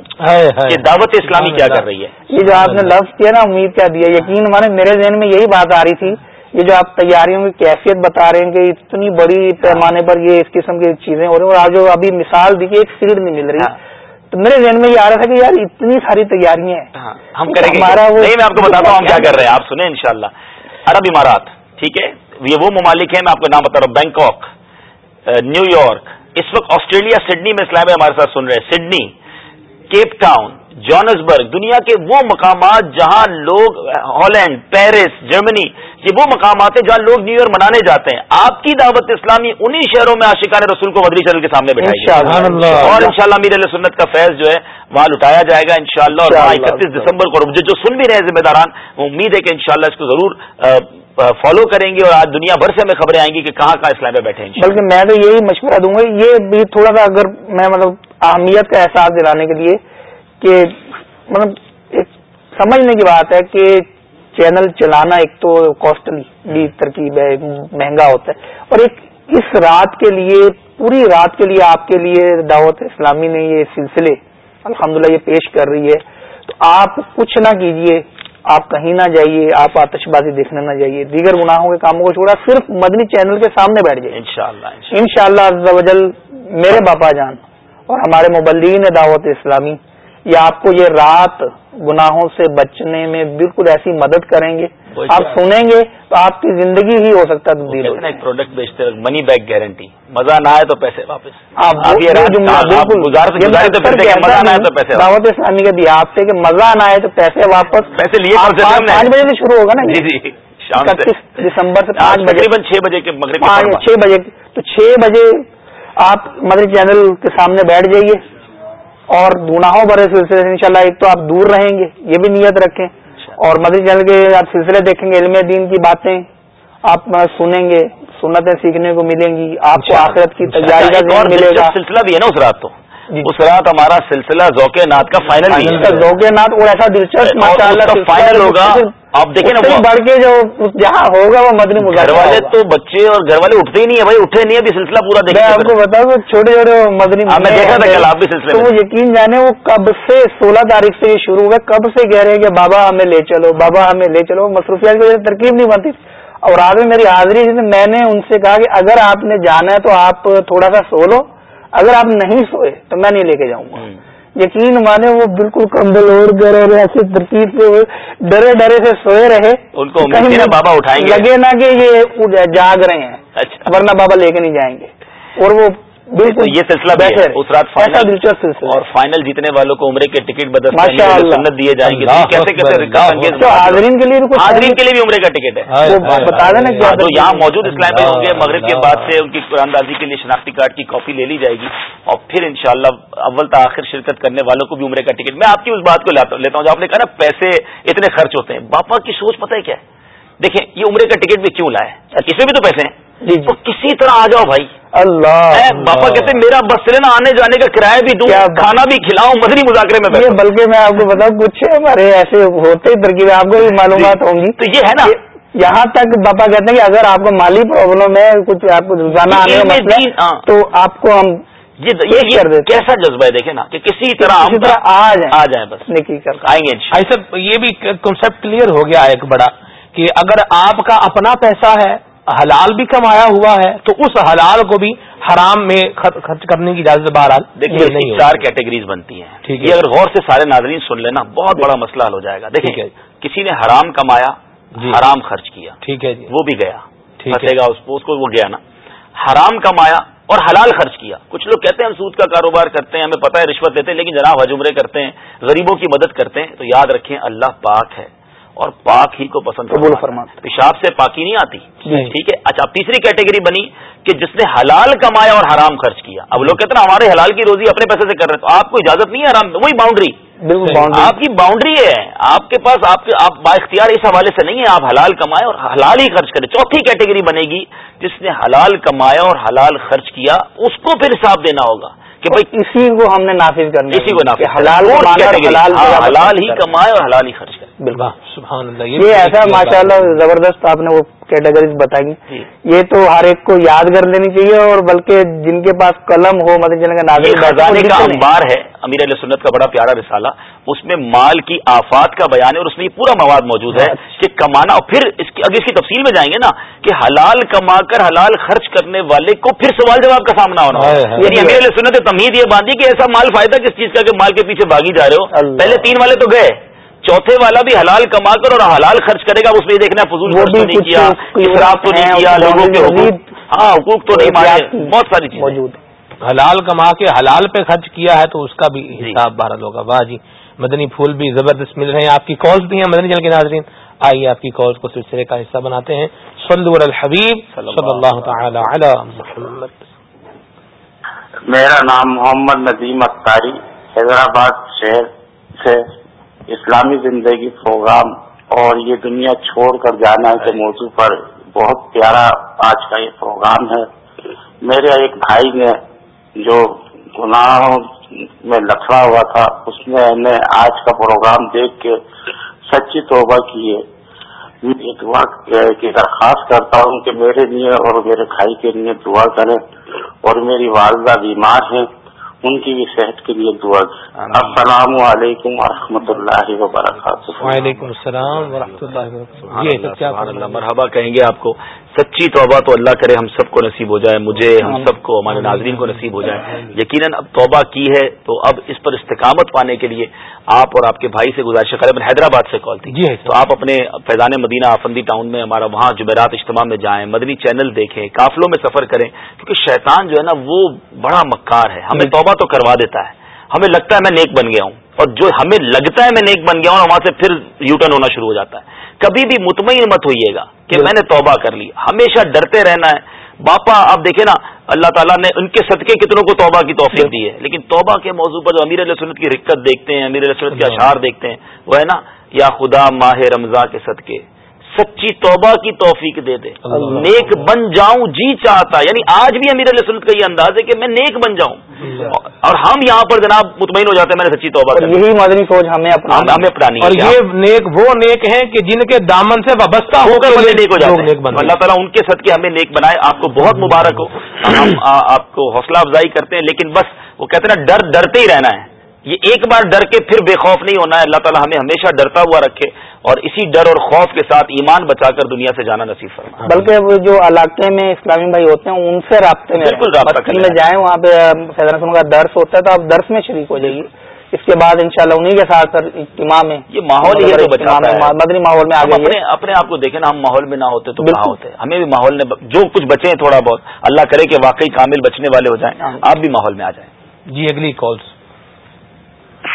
کہ دعوت اسلامی کیا کر رہی ہے۔ یہ جو آپ نے لفظ کیا نا امید کا دیا یقین مانے میرے ذہن میں یہی بات آ رہی تھی یہ جو آپ تیاریوں کی کیفیت بتا رہے ہیں کہ اتنی بڑی پیمانے پر یہ اس قسم کی چیزیں ہو رہی ہیں اور آج جو ابھی مثال دی ایک سیٹ نہیں مل رہی ہاں۔ تو میرے ذہن میں یہ آ رہا تھا کہ یار اتنی ساری تیاریاں ہیں۔ ہاں، ہم کریں گے۔ نہیں میں آپ کو بتاتا ہوں ہم کیا کر رہے ہیں آپ سنیں انشاءاللہ۔ عرب امارات ٹھیک ہے؟ یہ وہ ممالک ہیں میں آپ کو نام بتا رہا ہوں بینکاک نیو یارک اس وقت آسٹریلیا سڈنی میں اسلام ہمارے ساتھ سن رہے ہیں سڈنی کیپ ٹاؤن جانسبرگ دنیا کے وہ مقامات جہاں لوگ ہالینڈ پیرس جرمنی یہ وہ مقامات ہیں جہاں لوگ نیو ایئر منانے جاتے ہیں۔ آپ کی دعوت اسلامی انہی شہروں میں عاشقان رسول کو مدری شرل کے سامنے بٹھائی جائے اور ان شاء اللہ میر علیہ سنت کا فیض جو ہے وہاں لٹایا جائے گا۔ ان شاء اللہ اور وہاں اکتیس دسمبر کو جو سن بھی رہے ہیں ذمہ داران امید ہے کہ ان شاء اللہ اس کو ضرور فالو کریں گے اور آج دنیا بھر سے ہمیں خبریں آئیں گی کہ کہاں کہاں اسلام میں بیٹھے ہیں بلکہ میں تو یہی مشورہ دوں گا یہ بھی تھوڑا سا اگر میں مطلب اہمیت کا احساس دلانے کے لیے کہ مطلب ایک سمجھنے کی بات ہے کہ چینل چلانا ایک تو کاسٹلی بھی ترکیب ہے مہنگا ہوتا ہے۔ اور ایک اس رات کے لیے پوری رات کے لیے آپ کے لیے دعوت اسلامی نے یہ سلسلے الحمدللہ یہ پیش کر رہی ہے۔ تو آپ کچھ نہ کیجیے آپ کہیں نہ جائیے آپ آتش بازی دیکھنے نہ جائیے۔ دیگر گناہوں کے کاموں کو چھوڑا صرف مدنی چینل کے سامنے بیٹھ جائیے۔ ان شاء اللہ میرے باپا جان اور ہمارے مبلین دعوت اسلامی یا آپ کو یہ رات گناہوں سے بچنے میں بالکل ایسی مدد کریں گے؟ آپ سنیں گے تو آپ کی زندگی ہی ہو سکتا ہے ایک پروڈکٹ بیچتے منی بیک گارنٹی مزہ نہ آئے تو پیسے واپس۔ دعوت اسلامی کے دیا آپ سے کہ مزہ نہ آئے تو پیسے واپس۔ پیسے لیے پانچ بجے سے شروع ہوگا نا جی جی اکتیس دسمبر سے پانچ بجے۔ چھ بجے کے چھ بجے تو چھ بجے آپ مدری چینل کے سامنے بیٹھ جائیے۔ اور گناہوں بڑے سلسلے سے انشاءاللہ ایک تو آپ دور رہیں گے یہ بھی نیت رکھیں۔ اور مدری چینل کے آپ سلسلے دیکھیں گے علم دین کی باتیں آپ سنیں گے سنتیں سیکھنے کو ملیں گی آپ کو آخرت کی تیاری کا ملے گا۔ سلسلہ بھی ہے نا اس رات تو۔ اس رات ہمارا سلسلہ ذوق نات کا فائنل ذوق نات اور ایسا دلچسپ فائنل ہوگا۔ آپ دیکھیں نا بڑھ کے جو جہاں ہوگا وہ مدنی گھر والے تو بچے اور گھر والے اٹھتے ہی نہیں ہے بھائی اٹھے نہیں ابھی سلسلہ پورا دیکھیں۔ آپ کو بتاؤ چھوٹے چھوٹے مدنی میں دیکھا تھا کل آپ بھی سلسلے وہ یقین جانے وہ کب سے سولہ تاریخ سے یہ شروع ہوئے کب سے کہہ رہے ہیں کہ بابا ہمیں لے چلو بابا ہمیں لے چلو مصروفیات کی وجہ سے ترکیب نہیں بنتی۔ اور آج میں میری حاضری میں نے ان سے کہا کہ اگر آپ نے جانا ہے تو آپ تھوڑا سا سو لو۔ اگر آپ نہیں سوئے تو میں نہیں لے کے جاؤں گا۔ یقین مانے وہ بالکل کمبل اوڑھ کر اور ایسی ترکیب سے ڈرے ڈرے سے سوئے رہے۔ ان کو بابا اٹھائیں گے۔ لگے نہ کہ یہ جاگ رہے ہیں اچھا۔ ورنہ بابا لے کے نہیں جائیں گے۔ اور وہ بالکل۔ یہ سلسلہ اس رات فائنل دلچسپ سلسلہ۔ اور فائنل جیتنے والوں کو عمرے کے ٹکٹ بدل سنت دیے جائیں گے۔ کیسے کیسے حاضرین کے لیے حاضرین کے لیے بھی عمرے کا ٹکٹ ہے۔ بتا دینا جو یہاں موجود اسلام میں ہوں گے۔ مغرب کے بعد سے ان کی قرآن دازی کے لیے شناختی کارڈ کی کاپی لے لی جائے گی۔ اور پھر انشاءاللہ اول تاخیر شرکت کرنے والوں کو بھی عمرے کا ٹکٹ۔ میں آپ کی اس بات کو لیتا ہوں۔ جو آپ نے کہا نا پیسے اتنے خرچ ہوتے ہیں۔ باپا کی سوچ پتہ ہے کیا؟ ہے دیکھیں یہ عمرے کا ٹکٹ بھی کیوں لائے؟ اس میں بھی تو پیسے ہیں۔ تو کسی طرح آ جاؤ بھائی۔ اللہ باپا کہتے میرا بس سے نا آنے جانے کا کرایہ بھی دوں کھانا بھی کھلاؤں مدنی مذاکرے میں بلکہ میں آپ کو بتاؤں کچھ ہمارے ایسے ہوتے ترکیب آپ کو بھی معلومات ہوں گی۔ تو یہ ہے نا۔ یہاں تک باپا کہتے ہیں کہ اگر آپ کو مالی پرابلم ہے کچھ آپ کو روزانہ آنے میں ہاں۔ تو آپ کو ہم کیسا جذبہ ہے دیکھیں نا کہ کسی طرح طرح آ جائیں۔ آ جائیں بس۔ آئیں گے ایسا یہ بھی کنسپٹ کلیئر ہو گیا ایک بڑا کہ اگر آپ کا اپنا پیسہ ہے حلال بھی کمایا ہوا ہے تو اس حلال کو بھی حرام میں خرچ کرنے کی اجازت بہرحال دیکھیے نہیں چار کیٹیگریز بنتی ہیں۔ ٹھیک ہے۔ اگر غور سے سارے ناظرین سن لینا بہت بڑا مسئلہ حل ہو جائے گا۔ دیکھیے کسی نے حرام کمایا جی۔ حرام خرچ کیا ٹھیک ہے جی۔ وہ بھی گیا۔ پھنسے گا اس کو وہ گیا نا۔ حرام کمایا اور حلال خرچ کیا۔ کچھ لوگ کہتے ہیں ہم سود کا کاروبار کرتے ہیں ہمیں پتہ ہے رشوت دیتے ہیں لیکن جناب حجمرے کرتے ہیں غریبوں کی مدد کرتے ہیں۔ تو یاد رکھیں اللہ پاک ہے۔ اور پاک ہی کو پسند فرما پیشاب سے پاکی نہیں آتی۔ جی۔ ٹھیک ہے؟ اچھا تیسری کیٹیگری بنی کہ جس نے حلال کمایا اور حرام خرچ کیا۔ اب لوگ کہتے ہیں ہمارے حلال کی روزی اپنے پیسے سے کر رہے تو آپ کو اجازت نہیں ہے حرام وہی باؤنڈری آپ کی باؤنڈری ہے۔ آپ کے پاس آپ آپ با اختیار اس حوالے سے نہیں ہے آپ حلال کمائے اور حلال ہی خرچ کریں۔ چوتھی کیٹیگری بنے گی جس نے حلال کمایا اور حلال خرچ کیا اس کو پھر حساب دینا ہوگا کہ بھائی اسی کو ہم نے نافذ کرنا اسی کو نافذ حلال حلال ہی کمائے اور حلال ہی خرچ بالکل۔ یہ ایسا ماشاء اللہ زبردست آپ نے وہ کیٹیگریز جی۔ یہ تو ہر ایک کو یاد کر لینی چاہیے اور بلکہ جن کے پاس قلم ہو مدد کا نازک خزانے کا انبار ہے امیر علیہ سنت کا بڑا پیارا رسالہ اس میں مال کی آفات کا بیان ہے اور اس میں یہ پورا مواد موجود ہے اچھا۔ کہ کمانا اور پھر اس کی اگر اس کی تفصیل میں جائیں گے نا کہ حلال کما کر حلال خرچ کرنے والے کو پھر سوال جواب کا سامنا ہونا یعنی امیر علیہ سنت تمید یہ باندھی کہ ایسا مال فائدہ کس چیز کا کہ مال کے پیچھے بھاگی جا رہے ہو۔ پہلے تین والے تو گئے۔ چوتھے والا بھی حلال کما کر اور حلال خرچ کرے گا اس میں دیکھنا فضول تو نہیں کیا اسراف تو نہیں کیا لوگوں کے حقوق۔ ہاں حقوق تو نہیں مارے بہت ساری چیزیں۔ موجود حلال کما کے حلال پہ خرچ کیا ہے تو اس کا بھی جی۔ حساب بھارت ہوگا۔ واہ جی مدنی پھول بھی زبردست مل رہے ہیں۔ آپ کی کالز بھی ہیں مدنی جل کے ناظرین۔ آئیے آپ کی کالز کو سلسلے کا حصہ بناتے ہیں۔ صلی الحبیب صلی اللہ تعالی علی محمد۔ میرا نام محمد ندیم اختاری حیدرآباد شہر سے۔ اسلامی زندگی پروگرام اور یہ دنیا چھوڑ کر جانا کے موضوع پر بہت پیارا آج کا یہ پروگرام ہے۔ میرے ایک بھائی نے جو گناہوں میں لکھا ہوا تھا، اس نے آج کا پروگرام دیکھ کے سچی توبہ کی ہے۔ دعا کی درخواست کرتا ہوں کہ میرے لیے اور میرے بھائی کے لیے دعا کریں اور میری والدہ بیمار ہیں۔ ان کی بھی صحت کے لیے دعا السلام علیکم و رحمۃ اللہ وبرکاتہ۔ وعلیکم السلام و رحمۃ اللہ مرحبا کہیں گے آپ کو۔ سچی توبہ تو اللہ کرے ہم سب کو نصیب ہو جائے مجھے ہم سب کو ہمارے ناظرین کو نصیب ہو جائے۔ یقیناً اب توبہ کی ہے تو اب اس پر استقامت پانے کے لیے آپ اور آپ کے بھائی سے گزارش کریں حیدرآباد سے کال تھی۔ جی تو آپ اپنے فیضان مدینہ آفندی ٹاؤن میں ہمارا وہاں جمعرات اجتماع میں جائیں مدنی چینل دیکھیں قافلوں میں سفر کریں کیونکہ شیطان جو ہے نا وہ بڑا مکار ہے۔ ہمیں توبہ تو کروا دیتا ہے۔ ہمیں لگتا ہے میں نیک بن گیا ہوں۔ اور جو ہمیں لگتا ہے میں نیک بن گیا ہوں وہاں سے پھر یو ٹرن ہونا شروع ہو جاتا ہے۔ کبھی بھی مطمئن مت ہوئیے گا کہ میں نے توبہ کر لی۔ ہمیشہ ڈرتے رہنا ہے۔ باپا، آپ دیکھیں نا، اللہ تعالیٰ نے ان کے صدقے کتنوں کو توبہ کی توفیق دی ہے۔ لیکن توبہ کے موضوع پر جو امیر علیہ سنت کی رکت دیکھتے ہیں، امیر علیہ سنت کے اشعار دیکھتے ہیں، وہ ہے نا، یا خدا ماہ رمضان کے صدقے۔ سچی توبہ کی توفیق دے دے۔ نیک بن جاؤں جی چاہتا۔ یعنی آج بھی امیر علیہ سنت کا یہ انداز ہے کہ میں نیک بن جاؤں۔ اور ہم یہاں پر جناب مطمئن ہو جاتے ہیں میں نے سچی توبہ یہی مدنی فوج ہمیں ہمیں اپنانی اور یہ نیک وہ نیک ہیں کہ جن کے دامن سے وابستہ ہو کر نیک ہو جاتے ہیں۔ اللہ تعالیٰ ان کے سد کے ہمیں نیک بنائے۔ آپ کو بہت مبارک ہو۔ ہم آپ کو حوصلہ افزائی کرتے ہیں۔ لیکن بس وہ کہتے ہیں نا ڈر ڈرتے ہی رہنا ہے۔ یہ ایک بار ڈر کے پھر بے خوف نہیں ہونا ہے۔ اللہ تعالیٰ ہمیں ہمیشہ ڈرتا ہوا رکھے۔ اور اسی ڈر اور خوف کے ساتھ ایمان بچا کر دنیا سے جانا نصیب فرما۔ بلکہ وہ جو علاقے میں اسلامی بھائی ہوتے ہیں ان سے رابطے میں بالکل رابطہ میں جائیں وہاں پہ فیضان کا درس ہوتا ہے تو آپ درس میں شریک ہو جائیے۔ اس کے بعد انشاءاللہ انہی کے ساتھ اجتماع میں یہ ماحول مدنی ماحول میں اپنے اپنے آپ کو دیکھیں نا ہم ماحول میں نہ ہوتے تو کہاں ہوتے۔ ہمیں بھی ماحول نے جو کچھ بچے ہیں تھوڑا بہت اللہ کرے کہ واقعی کامل بچنے والے ہو جائیں۔ آپ بھی ماحول میں آ جائیں۔ جی اگلی کالس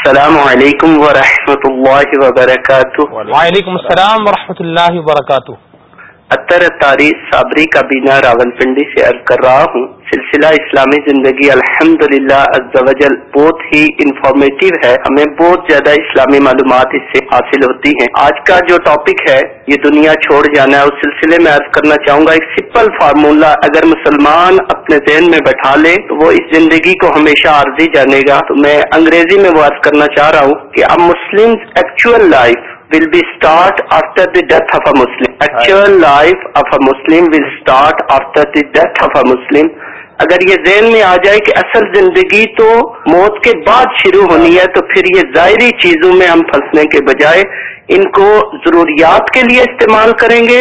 السلام علیکم ورحمۃ اللہ وبرکاتہ۔ وعلیکم السلام ورحمۃ اللہ وبرکاتہ۔ اطر تاریخ صابری کابینہ راول پنڈی سے عرض کر رہا ہوں سلسلہ اسلامی زندگی الحمد للہ بہت ہی انفارمیٹیو ہے۔ ہمیں بہت زیادہ اسلامی معلومات اس سے حاصل ہوتی ہیں۔ آج کا جو ٹاپک ہے، یہ دنیا چھوڑ جانا ہے، اس سلسلے میں عرض کرنا چاہوں گا، ایک سمپل فارمولہ اگر مسلمان اپنے ذہن میں بیٹھا لے، تو وہ اس زندگی کو ہمیشہ عارضی جانے گا۔ تو میں انگریزی میں وہ عرض کرنا چاہ رہا ہوں کہ اب Muslim actual life will be start after the death of a Muslim actual life of a Muslim will start after the death of a Muslim اگر یہ ذہن میں آ جائے کہ اصل زندگی تو موت کے بعد شروع ہونی ہے تو پھر یہ ظاہری چیزوں میں ہم پھنسنے کے بجائے ان کو ضروریات کے لیے استعمال کریں گے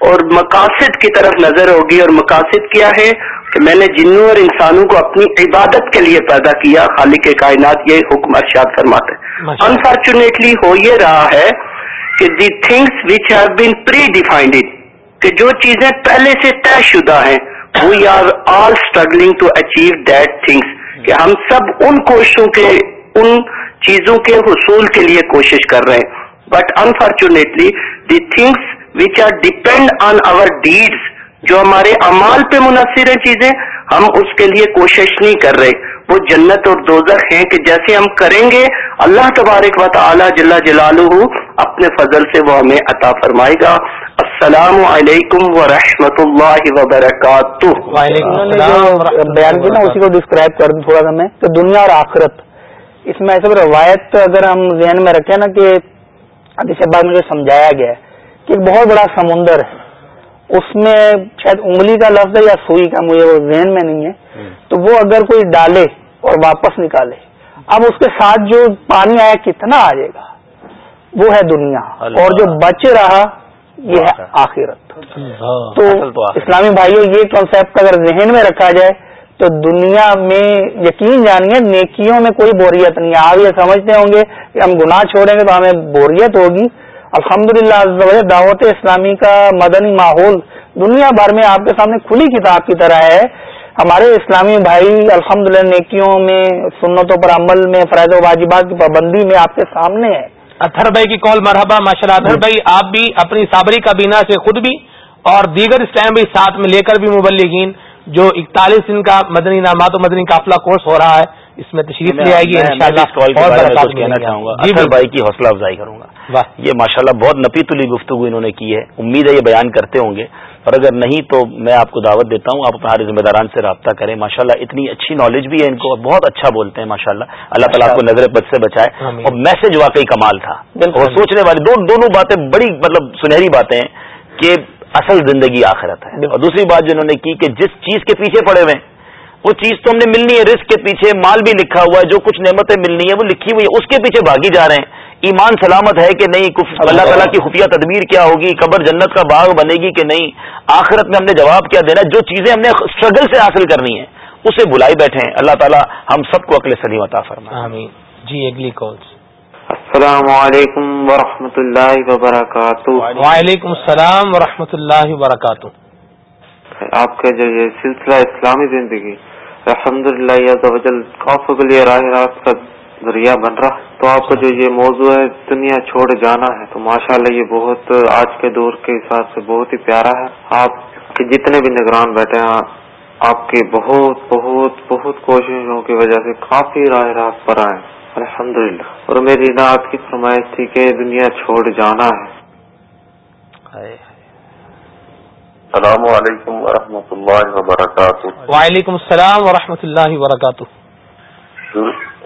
اور مقاصد کی طرف نظر ہوگی۔ اور مقاصد کیا ہے؟ کہ میں نے جنوں اور انسانوں کو اپنی عبادت کے لیے پیدا کیا۔ خالق کائنات یہ حکم ارشاد فرماتے انفارچونیٹلی ہو یہ رہا ہے کہ the things which have been predefined کہ جو چیزیں پہلے سے طے شدہ ہیں we are all struggling to achieve that things کہ ہم سب ان کوششوں کے ان چیزوں کے حصول کے لیے کوشش کر رہے ہیں but unfortunately the things which are depend on our deeds جو ہمارے امال پہ منحصر ہیں چیزیں ہم اس کے لیے کوشش نہیں کر رہے وہ جنت اور دوزخ ہیں کہ جیسے ہم کریں گے، اللہ تبارک و تعالی جل جلالہ اپنے فضل سے وہ ہمیں عطا فرمائے گا۔ السلام علیکم ورحمۃ اللہ وبرکاتہ۔ بیان کی نا اسی کو ڈسکرائب کر دوں تھوڑا سا میں۔ کہ دنیا اور آخرت۔ اس میں ایسے روایت اگر ہم ذہن میں رکھیں نا کہ جیسے بعد مجھے سمجھایا گیا ہے کہ ایک بہت بڑا سمندر ہے۔ اس میں شاید انگلی کا لفظ ہے یا سوئی کا مجھے وہ ذہن میں نہیں ہے۔ تو وہ اگر کوئی ڈالے اور واپس نکالے اب اس کے ساتھ جو پانی آیا کتنا آ جائے گا؟ وہ ہے دنیا۔ اور جو بچ رہا یہ ہے آخرت۔ تو اسلامی بھائیوں یہ کانسیپٹ اگر ذہن میں رکھا جائے تو دنیا میں یقین جانیے نیکیوں میں کوئی بوریت نہیں آپ یہ سمجھتے ہوں گے کہ ہم گناہ چھوڑیں گے تو ہمیں بوریت ہوگی۔ الحمد للہ دعوت اسلامی کا مدنی ماحول دنیا بھر میں آپ کے سامنے کھلی کتاب کی طرح ہے۔ ہمارے اسلامی بھائی الحمد نیکیوں میں سنتوں پر عمل میں فرائض و واجبات کی پابندی میں آپ کے سامنے ہے۔ اطہر بھائی کی کال مرحبا ماشاء اللہ اطہر بھائی آپ بھی اپنی صابری کابینہ سے خود بھی اور دیگر اسلام بھی ساتھ میں لے کر بھی مبلغین جو اکتالیس دن کا مدنی نامات و مدنی قافلہ کورس ہو رہا ہے اس میں تشریف لے آئیے کہنا چاہوں گا۔ جی بھائی کی حوصلہ افزائی کروں گا۔ یہ ماشاء اللہ بہت نپی تلی گفتگو انہوں نے کی ہے۔ امید ہے یہ بیان کرتے ہوں گے۔ اور اگر نہیں تو میں آپ کو دعوت دیتا ہوں آپ اپنے ذمہ داران سے رابطہ کریں۔ ماشاء اللہ اتنی اچھی نالج بھی ہے ان کو بہت اچھا بولتے ہیں ماشاء اللہ اللہ تعالیٰ کو نظر بد سے بچائے۔ اور میسج واقعی کمال تھا۔ اور سوچنے والی دونوں باتیں بڑی مطلب سنہری باتیں ہیں کہ اصل زندگی آخرت ہے۔ اور دوسری بات جو انہوں نے کی کہ جس چیز کے پیچھے پڑے ہوئے وہ چیز تو ہم نے ملنی ہے۔ رسک کے پیچھے مال بھی لکھا ہوا ہے جو کچھ نعمتیں ملنی ہے وہ لکھی ہوئی ہے اس کے پیچھے بھاگی جا رہے ہیں۔ ایمان سلامت ہے کہ نہیں؟ اللہ تعالیٰ کی خفیہ تدبیر کیا ہوگی؟ قبر جنت کا باغ بنے گی کہ نہیں؟ آخرت میں ہم نے جواب کیا دینا جو چیزیں ہم نے اسٹرگل سے حاصل کرنی ہے اسے بلائی بیٹھے ہیں۔ اللہ تعالیٰ ہم سب کو عقل سلیم عطا فرما جی اگلی کالس السلام علیکم ورحمۃ اللہ وبرکاتہ۔ وعلیکم السلام ورحمۃ اللہ وبرکاتہ۔ آپ کا جو یہ سلسلہ اسلامی زندگی الحمد للہ راہ راست کا ذریعہ بن رہا تو آپ کا جو یہ موضوع ہے دنیا چھوڑ جانا ہے تو ماشاء اللہ یہ بہت آج کے دور کے حساب سے بہت ہی پیارا ہے۔ آپ کے جتنے بھی نگران بیٹھے ہیں آپ کی بہت بہت بہت کوششوں کی وجہ سے کافی راہ راست پر آئے۔ الحمد للہ اور میری رات کی فرمائش تھی کہ دنیا چھوڑ جانا ہے۔ السلام علیکم ورحمۃ اللہ وبرکاتہ۔ وعلیکم السلام ورحمۃ اللہ وبرکاتہ۔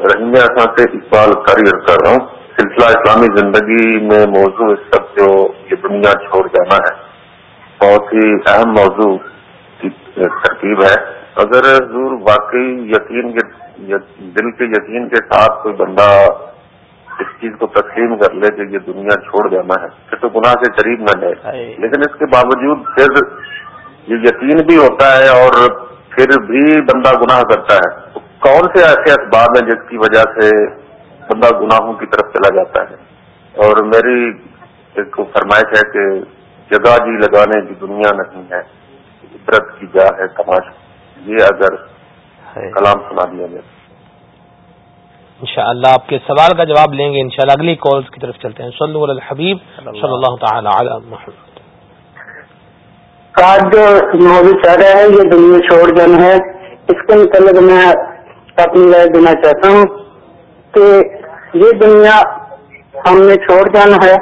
رحمیہ سے اقبال کریئر کر رہا ہوں سلسلہ اسلامی زندگی میں موضوع اس سب جو یہ دنیا چھوڑ جانا ہے۔ بہت ہی اہم موضوع کی ترکیب ہے۔ اگر حضور واقعی یقین کے دل کے یقین کے ساتھ کوئی بندہ اس چیز کو تسلیم کر لے کہ یہ دنیا چھوڑ جانا ہے پھر تو گناہ سے قریب نہ جائے لیکن اس کے باوجود پھر یہ یقین بھی ہوتا ہے اور پھر بھی بندہ گناہ کرتا ہے۔ کون سے ایسے اسباب ہیں جس کی وجہ سے بندہ گناہوں کی طرف چلا جاتا ہے؟ اور میری ایک فرمائش ہے کہ جگہ جی لگانے کی دنیا نہیں ہے عبرت کی جا ہے تماش یہ اگر کلام سنا دیا گیا ان شاء اللہ آپ کے سوال کا جواب لیں گے ان شاء اللہ اگلی کالس کی طرف چلتے ہیں۔ صلی الحبیب صلی اللہ تعالی علی محمد۔ آج جو چاہ رہے ہیں یہ دنیا چھوڑ جانا ہے۔ اس کے متعلق میں اپنی رائے دینا چاہتا ہوں کہ یہ دنیا ہم نے چھوڑ جانا ہے،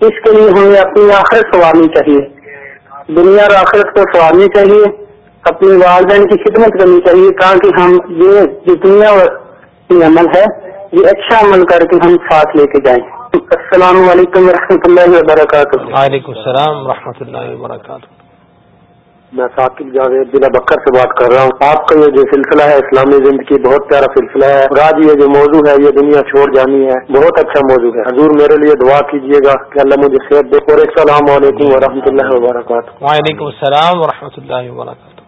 اس کے لیے ہمیں اپنی آخرت سوارنی چاہیے۔ دنیا اور آخرت کو سوارنی چاہیے، اپنی والدین کی خدمت کرنی چاہیے تاکہ ہم یہ دنیا عمل ہے، یہ اچھا عمل کر کے ہم ساتھ لے کے جائیں۔ السلام علیکم و اللہ وبرکاتہ۔ وعلیکم السلام و اللہ وبرکاتہ۔ میں ثاقب جاوید ضلع بکر سے بات کر رہا ہوں۔ آپ کا یہ جو سلسلہ ہے اسلامی زندگی بہت پیارا سلسلہ ہے۔ آج یہ جو موضوع ہے یہ دنیا چھوڑ جانی ہے۔ بہت اچھا موضوع ہے۔ حضور میرے لیے دعا کیجیے گا کہ اللہ مجھے صحت دے۔ اور السلام علیکم و اللہ وبرکاتہ۔ وعلیکم السلام و اللہ وبرکاتہ۔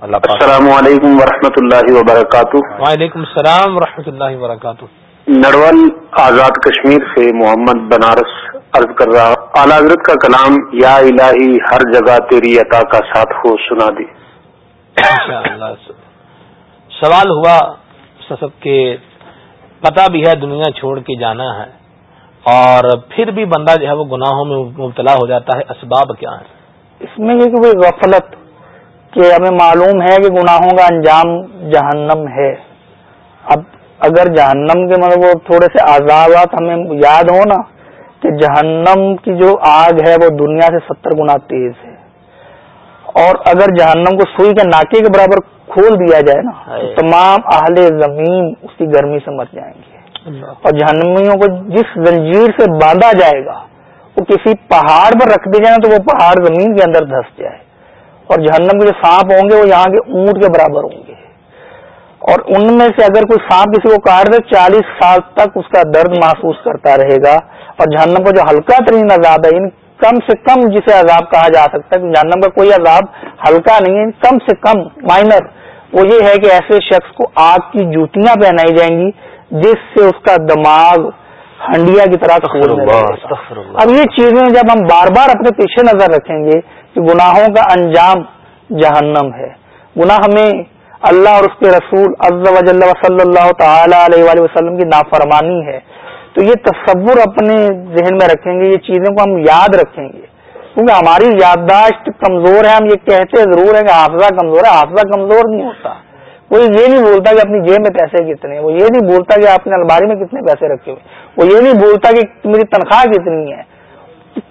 السلام علیکم ورحمۃ اللہ وبرکاتہ۔ وعلیکم السلام و اللہ وبرکاتہ۔ نرول آزاد کشمیر سے محمد بنارس عرض کر رہا اعلی حضرت کا کلام یا الہی ہر جگہ تیری عطا کا ساتھ ہو سنا دی سوال ہوا سب کے پتا بھی ہے دنیا چھوڑ کے جانا ہے اور پھر بھی بندہ جو ہے وہ گناہوں میں مبتلا ہو جاتا ہے اسباب کیا ہے اس میں یہ کہ غفلت کہ ہمیں معلوم ہے کہ گناہوں کا انجام جہنم ہے۔ اب اگر جہنم کے مطلب تھوڑے سے عذابات ہمیں یاد ہو نا کہ جہنم کی جو آگ ہے وہ دنیا سے ستر گنا تیز ہے۔ اور اگر جہنم کو سوئی کے ناکے کے برابر کھول دیا جائے نا تو تمام اہل زمین اس کی گرمی سے مر جائیں گے۔ اور جہنمیوں کو جس زنجیر سے باندھا جائے گا وہ کسی پہاڑ پر رکھ دیا جائے تو وہ پہاڑ زمین کے اندر دھس جائے۔ اور جہنم کے جو سانپ ہوں گے وہ یہاں کے اونٹ کے برابر ہوں گے۔ اور ان میں سے اگر کوئی سانپ کسی کو کاٹ دے چالیس سال تک اس کا درد محسوس کرتا رہے گا اور جہنم کا جو ہلکا ترین عذاب ہے ان کم سے کم جسے عذاب کہا جا سکتا ہے جہنم کا کوئی عذاب ہلکا نہیں ہے کم سے کم مائنر وہ یہ ہے کہ ایسے شخص کو آگ کی جوتیاں پہنائی جائیں گی جس سے اس کا دماغ ہنڈیا کی طرح اب یہ چیزیں جب ہم بار بار اپنے پیچھے نظر رکھیں گے کہ گناہوں کا انجام جہنم ہے۔ گناہ ہمیں اللہ اور اس کے رسول عز و جل صلی اللہ تعالی علیہ وآلہ وسلم کی نافرمانی ہے۔ تو یہ تصور اپنے ذہن میں رکھیں گے، یہ چیزوں کو ہم یاد رکھیں گے۔ کیونکہ ہماری یادداشت کمزور ہے، ہم یہ کہتے ضرور ہیں کہ حافظہ کمزور ہے، حافظہ کمزور نہیں ہوتا۔ کوئی یہ نہیں بولتا کہ اپنی جیب میں پیسے کتنے ہیں، وہ یہ نہیں بولتا کہ آپ نے الماری میں کتنے پیسے رکھے ہوئے وہ یہ نہیں بولتا کہ میری تنخواہ کتنی ہے۔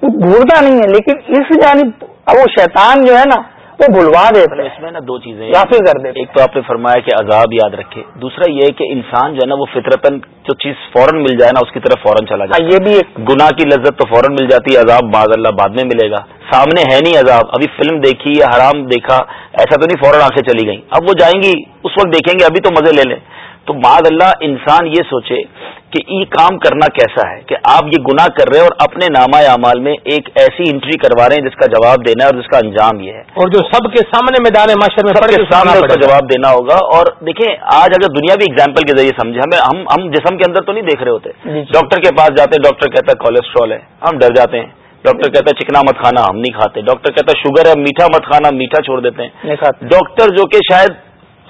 بھولتا نہیں ہے، لیکن اس جانب اب وہ شیطان جو ہے نا وہ بھلوا دیتے اس میں نا دو چیزیں کر دیتے ایک تو آپ نے فرمایا کہ عذاب یاد رکھے دوسرا یہ کہ انسان جو ہے نا وہ فطرتن جو چیز فوراً مل جائے نا اس کی طرف فوراً چلا جائے۔ ہاں، یہ بھی ایک گناہ کی لذت تو فوراً مل جاتی ہے عذاب بعض اللہ بعد میں ملے گا۔ سامنے ہے نہیں عذاب ابھی فلم دیکھی یا حرام دیکھا ایسا تو نہیں فوراً آنکھیں چلی گئی اب وہ جائیں گی اس وقت دیکھیں گے ابھی تو مزے لے لیں۔ تو بعد اللہ انسان یہ سوچے کہ یہ کام کرنا کیسا ہے کہ آپ یہ گناہ کر رہے ہیں اور اپنے نامہ اعمال میں ایک ایسی انٹری کروا رہے ہیں جس کا جواب دینا ہے اور جس کا انجام یہ ہے۔ اور جو سب کے سامنے میدان معاشر میں سب کے سامنے اس کا جواب دینا ہوگا اور دیکھیں آج اگر دنیا بھی اگزامپل کے ذریعے سمجھے ہمیں ہم ہم جسم کے اندر تو نہیں دیکھ رہے ہوتے۔ جی، جی۔ ڈاکٹر کے پاس جاتے ہیں ڈاکٹر کہتا ہے کولیسٹرول ہے ہم ڈر جاتے ہیں۔ ڈاکٹر کہتا ہے چکنا مت کھانا ہم نہیں کھاتے۔ ڈاکٹر کہتا ہے شوگر ہے میٹھا مت کھانا میٹھا چھوڑ دیتے ہیں۔ ڈاکٹر جو کہ شاید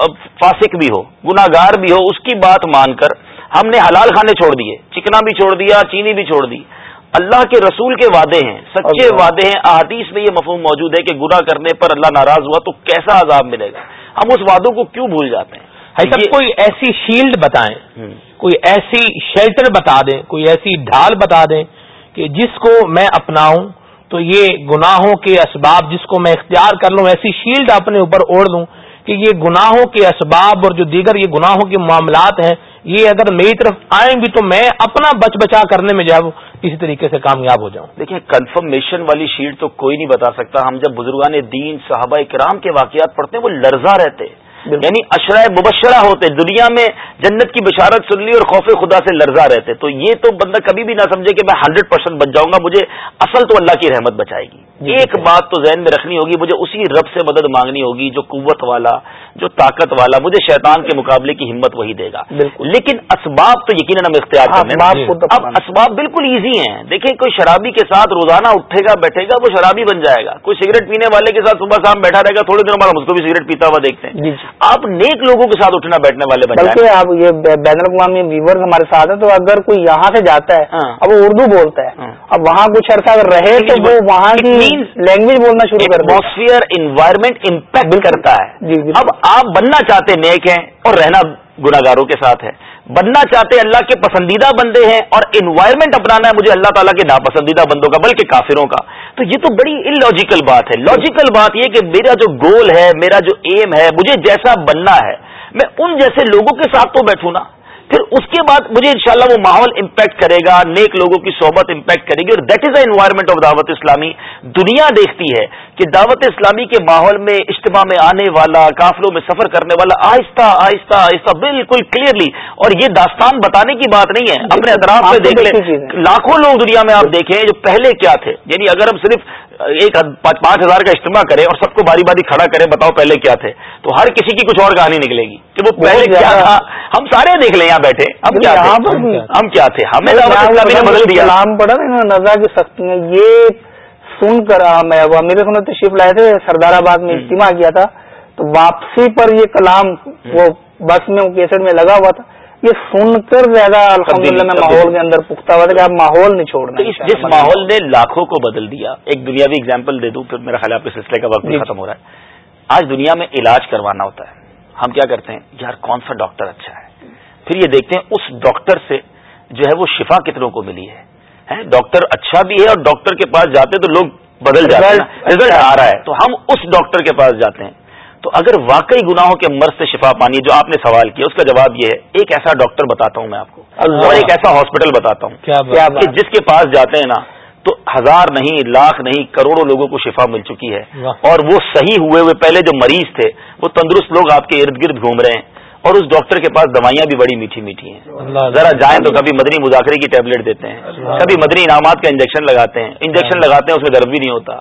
فاسق بھی ہو گناگار بھی ہو اس کی بات مان کر ہم نے حلال کھانے چھوڑ دیے چکنا بھی چھوڑ دیا چینی بھی چھوڑ دی۔ اللہ کے رسول کے وعدے ہیں سچے وعدے ہیں۔ احادیث میں یہ مفہوم موجود ہے کہ گناہ کرنے پر اللہ ناراض ہوا تو کیسا عذاب ملے گا؟ ہم اس وعدوں کو کیوں بھول جاتے ہیں؟ کوئی ایسی شیلڈ بتائیں کوئی ایسی شیلٹر بتا دیں کوئی ایسی ڈھال بتا دیں کہ جس کو میں اپناؤں تو یہ گناہوں کے اسباب جس کو میں اختیار کر لوں ایسی شیلڈ اپنے اوپر اوڑھ لوں کہ یہ گناہوں کے اسباب اور جو دیگر یہ گناہوں کے معاملات ہیں، یہ اگر میری طرف آئیں بھی تو میں اپنا بچ بچا کرنے میں جاؤں اسی طریقے سے کامیاب ہو جاؤں۔ دیکھیں کنفرمیشن والی شیٹ تو کوئی نہیں بتا سکتا۔ ہم جب بزرگان دین، صحابہ کرام کے واقعات پڑھتے ہیں، وہ لرزہ رہتے۔ ہیں یعنی اشرائے مبشرہ ہوتے دنیا میں جنت کی بشارت سن لی اور خوف خدا سے لرزا رہتے۔ تو یہ تو بندہ کبھی بھی نہ سمجھے کہ میں ہنڈریڈ پرسینٹ بچ جاؤں گا مجھے اصل تو اللہ کی رحمت بچائے گی۔ جی، ایک۔ بات تو ذہن میں رکھنی ہوگی مجھے اسی رب سے مدد مانگنی ہوگی جو قوت والا جو طاقت والا مجھے شیطان کے مقابلے کی ہمت وہی دے گا۔ لیکن اسباب تو یقیناً ہم اختیار کریں اب اسباب بالکل ایزی ہیں۔ دیکھیں کوئی شرابی کے ساتھ روزانہ اٹھے گا بیٹھے گا وہ شرابی بن جائے گا۔ کوئی سگریٹ پینے والے کے ساتھ صبح شام بیٹھا رہے گا تھوڑے دنوں بعد ہم اس کو بھی سگریٹ پیتا ہوا دیکھتے ہیں۔ جی، آپ نیک لوگوں کے ساتھ اٹھنا بیٹھنے والے بلکہ آپ یہ بین الاقوامی ویور ہمارے ساتھ ہیں تو اگر کوئی یہاں سے جاتا ہے ہاں۔ اب وہ اردو بولتا ہے۔ ہاں۔ اب وہاں کچھ عرصہ اگر رہے تو وہ وہاں کی لینگویج بولنا شروع کر ایٹماسفیئر انوائرمنٹ امپیکٹ کرتا ہے۔ جی، اب آپ بننا چاہتے نیک ہیں اور رہنا گناگاروں کے ساتھ ہے بننا چاہتے اللہ کے پسندیدہ بندے ہیں اور انوائرمنٹ اپنانا ہے مجھے اللہ تعالیٰ کے ناپسندیدہ بندوں کا بلکہ کافروں کا۔ تو یہ تو بڑی ان لاجیکل بات ہے۔ لاجیکل بات یہ کہ میرا جو گول ہے، میرا جو ایم ہے، مجھے جیسا بننا ہے، میں ان جیسے لوگوں کے ساتھ تو بیٹھوں نا۔ پھر اس کے بعد مجھے انشاءاللہ وہ ماحول امپیکٹ کرے گا نیک لوگوں کی صحبت امپیکٹ کرے گی اور that is the environment of Dawat Islami دنیا دیکھتی ہے کہ دعوت اسلامی کے ماحول میں اجتماع میں آنے والا قافلوں میں سفر کرنے والا آہستہ آہستہ آہستہ بالکل کلیئرلی اور یہ داستان بتانے کی بات نہیں ہے۔ اپنے اطراف میں دیکھ لیں لاکھوں لوگ دنیا میں آپ دیکھیں جو پہلے کیا تھے؟ یعنی اگر ہم صرف ایک پانچ ہزار کا اجتماع کریں اور سب کو باری باری کھڑا کریں بتاؤ پہلے کیا تھے؟ تو ہر کسی کی کچھ اور کہانی نکلے گی کہ وہ پہلے کیا تھا۔ ہم سارے دیکھ لیں یہاں بیٹھے ہم کیا ہم کیا تھے؟ ہمیں بدل دیا۔ نام پڑا نا نظر کی سختی ہے یہ سن کر میں امیر سنت تشریف لائے تھے سردار آباد میں اجتماع کیا تھا تو واپسی پر یہ کلام وہ بس میں کیسٹ میں لگا ہوا تھا۔ یہ سن کر زیادہ الحمد للہ میں ماحول کے اندر پختہ ہوا تھا کہ آپ ماحول نہیں چھوڑنا جس ماحول نے لاکھوں کو بدل دیا ایک دنیاوی اگزامپل دے دوں پھر میرا خیال آپ کے سلسلے کا وقت بھی جی۔ ختم ہو رہا ہے۔ آج دنیا میں علاج کروانا ہوتا ہے۔ ہم کیا کرتے ہیں؟ یار کون سا ڈاکٹر اچھا ہے؟ پھر یہ دیکھتے ہیں اس ڈاکٹر سے جو ہے وہ شفا کتنوں کو ملی ہے۔ ڈاکٹر اچھا بھی ہے اور ڈاکٹر کے پاس جاتے تو لوگ بدل جاتے ہیں رزلٹ آ رہا ہے۔ تو ہم اس ڈاکٹر کے پاس جاتے ہیں۔ تو اگر واقعی گناہوں کے مرض سے شفا پانی ہے جو آپ نے سوال کیا اس کا جواب یہ ہے ایک ایسا ڈاکٹر بتاتا ہوں میں آپ کو اور ایک ایسا ہاسپٹل بتاتا ہوں کہ جس کے پاس جاتے ہیں نا تو ہزار نہیں لاکھ نہیں کروڑوں لوگوں کو شفا مل چکی ہے۔ اور وہ صحیح ہوئے ہوئے پہلے جو مریض تھے وہ تندرست لوگ آپ کے ارد گرد گھوم رہے ہیں۔ اور اس ڈاکٹر کے پاس دوائیاں بھی بڑی میٹھی میٹھی ہیں۔ ذرا جائیں تو کبھی مدنی مذاکرے کی ٹیبلٹ دیتے ہیں کبھی مدنی انعامات کا انجیکشن لگاتے ہیں۔ انجیکشن لگاتے ہیں اس میں درد بھی نہیں ہوتا۔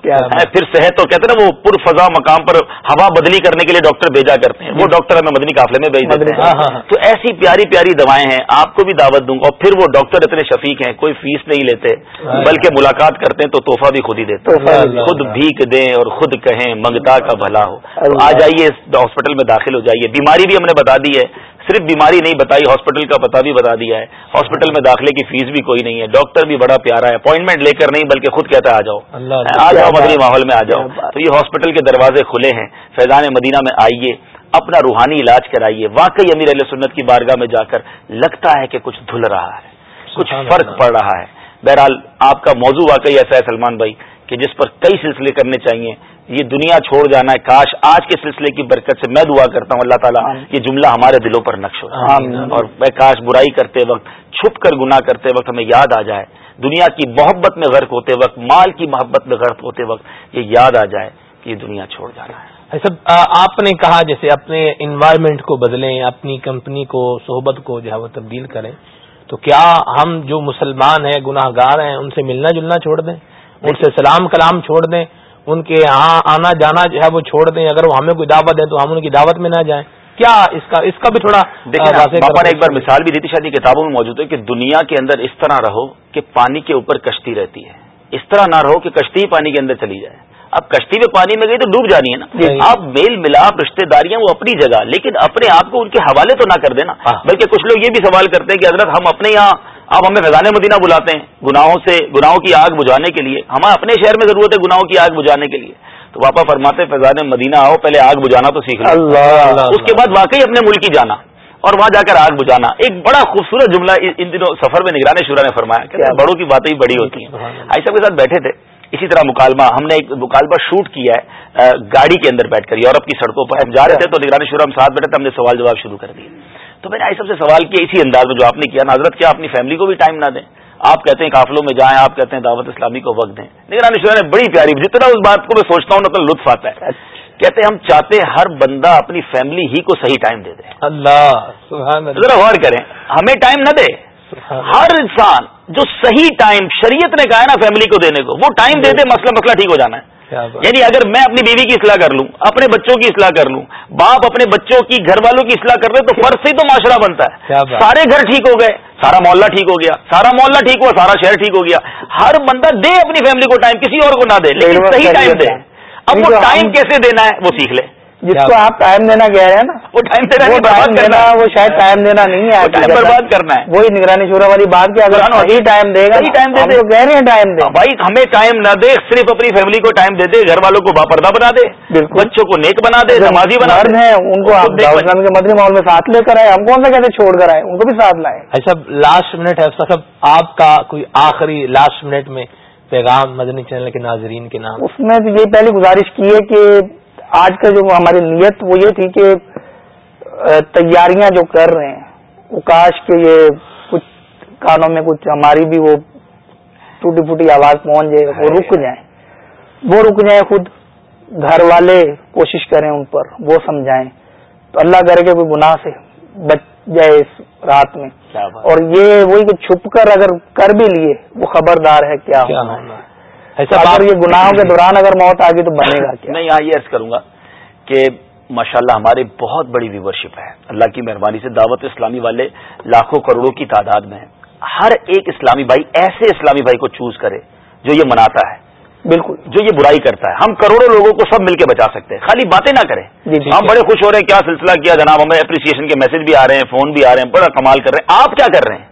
پھر صحت تو کہتے ہیں نا وہ پر فضا مقام پر ہوا بدلی کرنے کے لیے ڈاکٹر بھیجا کرتے ہیں۔ وہ ڈاکٹر ہمیں مدنی قافلے میں بھیج دیتے ہیں۔ ہاں، ہاں، ہاں۔ تو ایسی پیاری پیاری دوائیں ہیں آپ کو بھی دعوت دوں گا۔ اور پھر وہ ڈاکٹر اتنے شفیق ہیں کوئی فیس نہیں لیتے۔ بلکہ ملاقات کرتے ہیں تو تحفہ بھی خود ہی دیتے ہیں۔ خود بھیک دیں اور خود کہیں منگتا کا بھلا ہو۔ آ جائیے ہاسپٹل میں داخل ہو جائیے۔ بیماری بھی ہم نے بتا دی۔ ہے۔ صرف بیماری نہیں بتائی ہاسپٹل کا پتا بھی بتا دیا ہے۔ ہاسپٹل میں داخلے کی فیس بھی کوئی نہیں ہے۔ ڈاکٹر بھی بڑا پیارا ہے۔ اپوائنٹمنٹ لے کر نہیں بلکہ خود کہتا ہے آ جاؤ۔ آ جاؤ مدنی ماحول میں آ جاؤ۔ تو یہ ہاسپٹل کے دروازے کھلے ہیں۔ فیضان مدینہ میں آئیے اپنا روحانی علاج کرائیے۔ واقعی امیر علیہ سنت کی بارگاہ میں جا کر لگتا ہے کہ کچھ دھل رہا ہے۔ کچھ فرق پڑ رہا ہے۔ بہرحال آپ کا موضوع واقعی ایسا ہے سلمان بھائی کہ جس پر کئی سلسلے کرنے چاہیے۔ یہ دنیا چھوڑ جانا ہے کاش آج کے سلسلے کی برکت سے میں دعا کرتا ہوں اللہ تعالیٰ یہ جملہ ہمارے دلوں پر نقش ہو۔ اور میں کاش برائی کرتے وقت چھپ کر گنا کرتے وقت ہمیں یاد آ جائے۔ دنیا کی محبت میں غرق ہوتے وقت مال کی محبت میں غرق ہوتے وقت یہ یاد آ جائے کہ یہ دنیا چھوڑ جانا ہے۔ سب آپ نے کہا جیسے اپنے انوائرمنٹ کو بدلیں اپنی کمپنی کو صحبت کو جو ہے وہ تبدیل کریں تو کیا ہم جو مسلمان ہیں گناہ گار ہیں ان سے ملنا جلنا چھوڑ دیں؟ ان سے سلام کلام چھوڑ دیں؟ ان کے یہاں آنا جانا جو ہے وہ چھوڑ دیں اگر وہ ہمیں کوئی دعوت دیں تو ہم ان کی دعوت میں نہ جائیں۔ کیا اس کا اس کا بھی تھوڑا نے ایک بار مثال بھی دی تھی شادی کتابوں میں موجود ہے کہ دنیا کے اندر اس طرح رہو کہ پانی کے اوپر کشتی رہتی ہے۔ اس طرح نہ رہو کہ کشتی پانی کے اندر چلی جائے۔ اب کشتی میں پانی میں گئی تو ڈوب جانی ہے نا۔ جی۔ آپ میل ملاپ رشتے داریاں وہ اپنی جگہ لیکن اپنے آپ کو ان کے حوالے تو نہ کر دینا۔ ہاں۔ بلکہ کچھ لوگ یہ بھی سوال کرتے ہیں کہ حضرت ہم اپنے یہاں آپ ہمیں فیضان مدینہ بلاتے ہیں گناہوں سے گناہوں کی آگ بجھانے کے لیے۔ ہمیں اپنے شہر میں ضرورت ہے گناہوں کی آگ بجھانے کے لیے۔ تو واپا فرماتے فیضان مدینہ آؤ پہلے آگ بجھانا تو سیکھ لو۔ اس کے بعد واقعی اپنے ملک کی جانا اور وہاں جا کر آگ بجھانا۔ ایک بڑا خوبصورت جملہ ان دنوں سفر میں نگرانی شورا نے فرمایا کہ بڑوں کی باتیں بڑی ہوتی ہیں۔ آئی صاحب کے ساتھ بیٹھے تھے۔ اسی طرح مکالمہ ہم نے ایک مکالمہ شوٹ کیا ہے گاڑی کے اندر بیٹھ کر یورپ کی سڑکوں پر۔ ہم جا رہے تھے تو نگرانی شروع ہم ساتھ بیٹھے تھے ہم نے سوال جواب شروع کر دیے۔ تو میں نے آئی سب سے سوال کیا اسی انداز میں جو آپ نے کیا نا حضرت کیا اپنی فیملی کو بھی ٹائم نہ دیں؟ آپ کہتے ہیں قافلوں میں جائیں آپ کہتے ہیں دعوت اسلامی کو وقت دیں۔ نگرانی شروع نے بڑی پیاری جتنا اس بات کو میں سوچتا ہوں نا لطف آتا ہے۔ کہتے ہیں ہم چاہتے ہیں ہر بندہ اپنی فیملی ہی کو صحیح ٹائم دے دے۔ اللہ ذرا غور کریں ہمیں ٹائم نہ دے۔ ہر انسان جو صحیح ٹائم شریعت نے کہا ہے نا فیملی کو دینے کو وہ ٹائم دے دے مسئلہ مسئلہ ٹھیک ہو جانا ہے۔ یعنی اگر میں اپنی بیوی کی اصلاح کر لوں اپنے بچوں کی اصلاح کر لوں باپ اپنے بچوں کی گھر والوں کی اصلاح کر لے تو فرض سے تو معاشرہ بنتا ہے۔ سارے گھر ٹھیک ہو گئے سارا محلہ ٹھیک ہو گیا سارا محلہ ٹھیک ہوا سارا شہر ٹھیک ہو گیا۔ ہر بندہ دے اپنی فیملی کو ٹائم کسی اور کو نہ دے لیکن صحیح ٹائم دے۔ اب وہ ٹائم کیسے دینا ہے؟ وہ سیکھ لے۔ جس کو آپ ٹائم دینا کہہ رہے ہیں نا وہ ٹائم دینا وہ ٹائم دینا وہ شاید ٹائم دینا نہیں ہے برباد کرنا ہے۔ وہی نگرانی شورا والی بات کی اگر صحیح ٹائم دے گا ٹائم دے کہہ رہے ہیں ٹائم دے۔ بھائی ہمیں ٹائم نہ دے صرف اپنی فیملی کو ٹائم دے دے گھر والوں کو باپردہ بنا دے۔ بچوں کو نیک بنا دے نمازی بنا دے۔ ان کو اسلام کے مدنی ماحول میں ساتھ لے کر آئے۔ ہم کون سا کہتے چھوڑ کر آئے؟ ان کو بھی ساتھ لائے۔ ایسا لاسٹ منٹ ہے۔ صاحب آپ کا کوئی آخری لاسٹ منٹ میں پیغام مدنی چینل کے ناظرین کے نام۔ اس میں یہ پہلی گزارش کی ہے کہ آج کا جو ہماری نیت وہ یہ تھی کہ تیاریاں جو کر رہے ہیں وہ کاش کے یہ کچھ کانوں میں کچھ ہماری بھی وہ ٹوٹی پھوٹی آواز پہنچ جائے وہ رک جائیں۔ وہ رک جائیں خود گھر والے کوشش کریں ان پر وہ سمجھائیں۔ تو اللہ کرے کہ کوئی گناہ سے بچ جائے اس رات میں۔ اور یہ وہی کہ چھپ کر اگر کر بھی لیے وہ خبردار ہے کیا ہونا ایسا اگر یہ گناہوں کے دوران اگر موت آ گئی تو بنے گا کیا؟ میں یہاں یہ عرض کروں گا کہ ماشاءاللہ ہمارے بہت بڑی ویورشپ ہے۔ اللہ کی مہربانی سے دعوت اسلامی والے لاکھوں کروڑوں کی تعداد میں ہر ایک اسلامی بھائی ایسے اسلامی بھائی کو چوز کرے جو یہ مناتا ہے۔ بالکل۔ جو یہ برائی کرتا ہے۔ ہم کروڑوں لوگوں کو سب مل کے بچا سکتے ہیں۔ خالی باتیں نہ کریں۔ جی، جی، ہم بڑے خوش ہو رہے ہیں کیا سلسلہ کیا جناب؟ ہمیں اپریسیشن کے میسج بھی آ رہے ہیں فون بھی آ رہے ہیں بڑا کمال کر رہے ہیں۔ آپ کیا کر رہے ہیں؟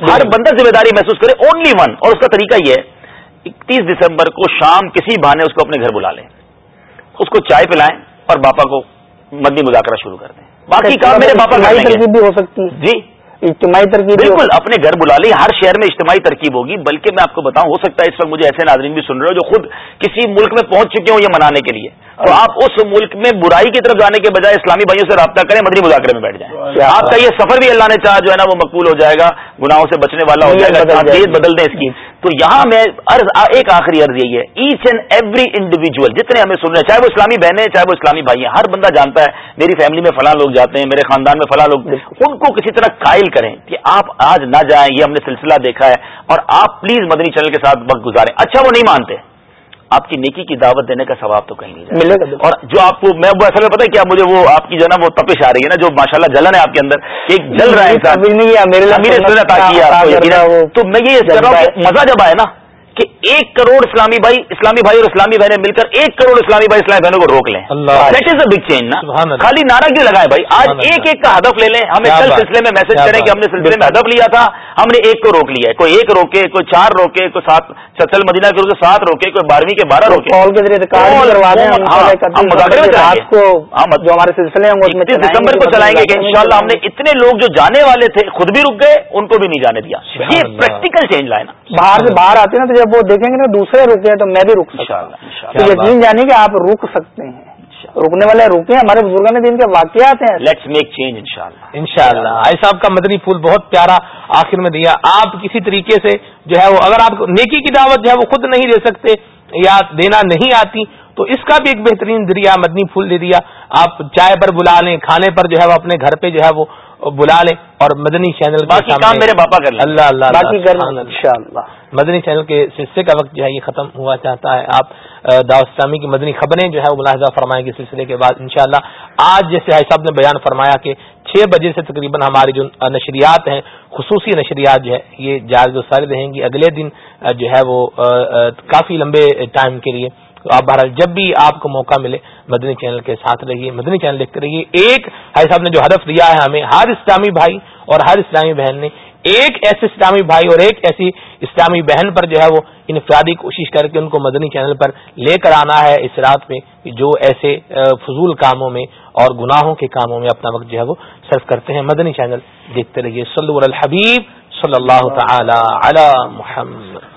ہر بندہ ذمہ داری محسوس کرے اونلی ون اور اس کا طریقہ یہ ہے اکتیس دسمبر کو شام کسی بہانے اس کو اپنے گھر بلا لیں۔ اس کو چائے پلائیں اور باپا کو مدنی مذاکرہ شروع کر دیں۔ باقی کام میرے باپا بھی ہو سکتی ہے۔ جی۔ اجتماعی ترکیب بالکل اپنے گھر بلا لیں۔ ہر شہر میں اجتماعی ترکیب ہوگی۔ بلکہ میں آپ کو بتاؤں ہو سکتا ہے اس وقت مجھے ایسے ناظرین بھی سن رہے ہو جو خود کسی ملک میں پہنچ چکے ہوں یہ منانے کے لیے۔ تو آپ اس ملک میں برائی کی طرف جانے کے بجائے اسلامی بھائیوں سے رابطہ کریں مدری مذاکرے میں بیٹھ جائیں۔ آپ کا یہ سفر بھی اللہ نے چاہا جو ہے نا وہ مقبول ہو جائے گا گناہوں سے بچنے والا ہو جائے گا۔ بدل دیں اس کی۔ تو یہاں میں عرض ایک آخری عرض یہی ہے۔ ایچ اینڈ ایوری انڈیویجل جتنے ہمیں سن رہے ہیں چاہے وہ اسلامی بہنیں چاہے وہ اسلامی بھائی ہیں ہر بندہ جانتا ہے میری فیملی میں فلاں لوگ جاتے ہیں میرے خاندان میں فلاں لوگ ان کو کسی طرح قائل کریں کہ آپ آج نہ جائیں یہ ہم نے سلسلہ دیکھا ہے اور آپ پلیز مدنی چینل کے ساتھ وقت گزاریں۔ اچھا وہ نہیں مانتے۔ آپ کی نیکی کی دعوت دینے کا ثواب تو کہیں نہیں ملے گا اور جو آپ کو میں اصل میں پتا ہے کیا مجھے وہ آپ کی جو ہے نا وہ تپش آ رہی ہے نا جو ماشاءاللہ جلن ہے آپ کے اندر ایک جل رہا ہے تو میں یہ کر رہا ہوں مزہ جب آئے نا کہ ایک کروڑ اسلامی بھائی اسلامی بھائی اور اسلامی بہنیں مل کر ایک کروڑ اسلامی بھائی اسلامی بہنوں کو روک لیں۔ That is a big change نا خالی نعرہ کیوں لگائے بھائی؟ آج ایک ایک کا ہدف لے لیں۔ ہمیں کل سلسلے میں میسج کریں کہ ہم نے سلسلے میں ہدف لیا تھا۔ ہم نے ایک کو روک لیا ہے۔ کوئی ایک روکے کوئی چار روکے کوئی سات چل مدینہ کے روز سات روکے کوئی بارہویں کے بارہ روکے۔ ہمارے سلسلے دسمبر کو چلائیں گے کہ انشاءاللہ ہم نے اتنے لوگ جو جانے والے تھے خود بھی رک گئے ان کو بھی نہیں جانے دیا۔ یہ پریکٹیکل چینج لائے نا۔ باہر سے باہر آتے نا تو جب وہ دیکھیں گے نا دوسرے رکے تو میں بھی رک سکتا ہوں۔ یقین جانی کہ آپ رک سکتے ہیں۔ رکنے والے رکے ہمارے بزرگوں نے دن کے واقعات ہیں۔ لیٹس میک چینج ان شاء اللہ ان شاء اللہ آئی صاحب کا مدنی پھول بہت پیارا آخر میں دیا۔ آپ کسی طریقے سے جو ہے وہ اگر آپ نیکی کی دعوت جو ہے وہ خود نہیں دے سکتے یا دینا نہیں آتی تو اس کا بھی ایک بہترین ذریعہ مدنی پھول دے دیا۔ آپ چائے پر بلا لیں کھانے پر جو ہے وہ اپنے گھر پہ جو ہے وہ بلا لیں اور مدنی چینل باقی کام میرے پاپا کر لیں۔ اللہ اللہ باقی مدنی چینل کے سلسلے کا وقت جو ہے یہ ختم ہوا چاہتا ہے۔ آپ دعوت اسلامی کی مدنی خبریں جو ہے وہ ملاحظہ فرمائیں گے سلسلے کے بعد انشاءاللہ۔ آج جیسے حائی صاحب نے بیان فرمایا کہ چھ بجے سے تقریباً ہماری جو نشریات ہیں خصوصی نشریات جو ہے یہ جاری و ساری رہیں گی۔ اگلے دن جو ہے وہ کافی لمبے ٹائم کے لیے آپ بہرحال جب بھی آپ کو موقع ملے، مدنی چینل کے ساتھ رہیے، مدنی چینل دیکھتے رہیے۔ ایک، بھائی صاحب نے جو ہدف دیا ہے ہمیں، ہر اسلامی بھائی اور ہر اسلامی بہن نے ایک ایسے اسلامی بھائی اور ایک ایسی اسلامی بہن پر جو ہے وہ انفرادی کوشش کر کے ان کو مدنی چینل پر لے کر آنا ہے اس رات میں جو ایسے فضول کاموں میں اور گناہوں کے کاموں میں اپنا وقت جو ہے وہ صرف کرتے ہیں۔ مدنی چینل دیکھتے رہیے۔ صلی الحبیب صلی اللہ تعالی علی محمد۔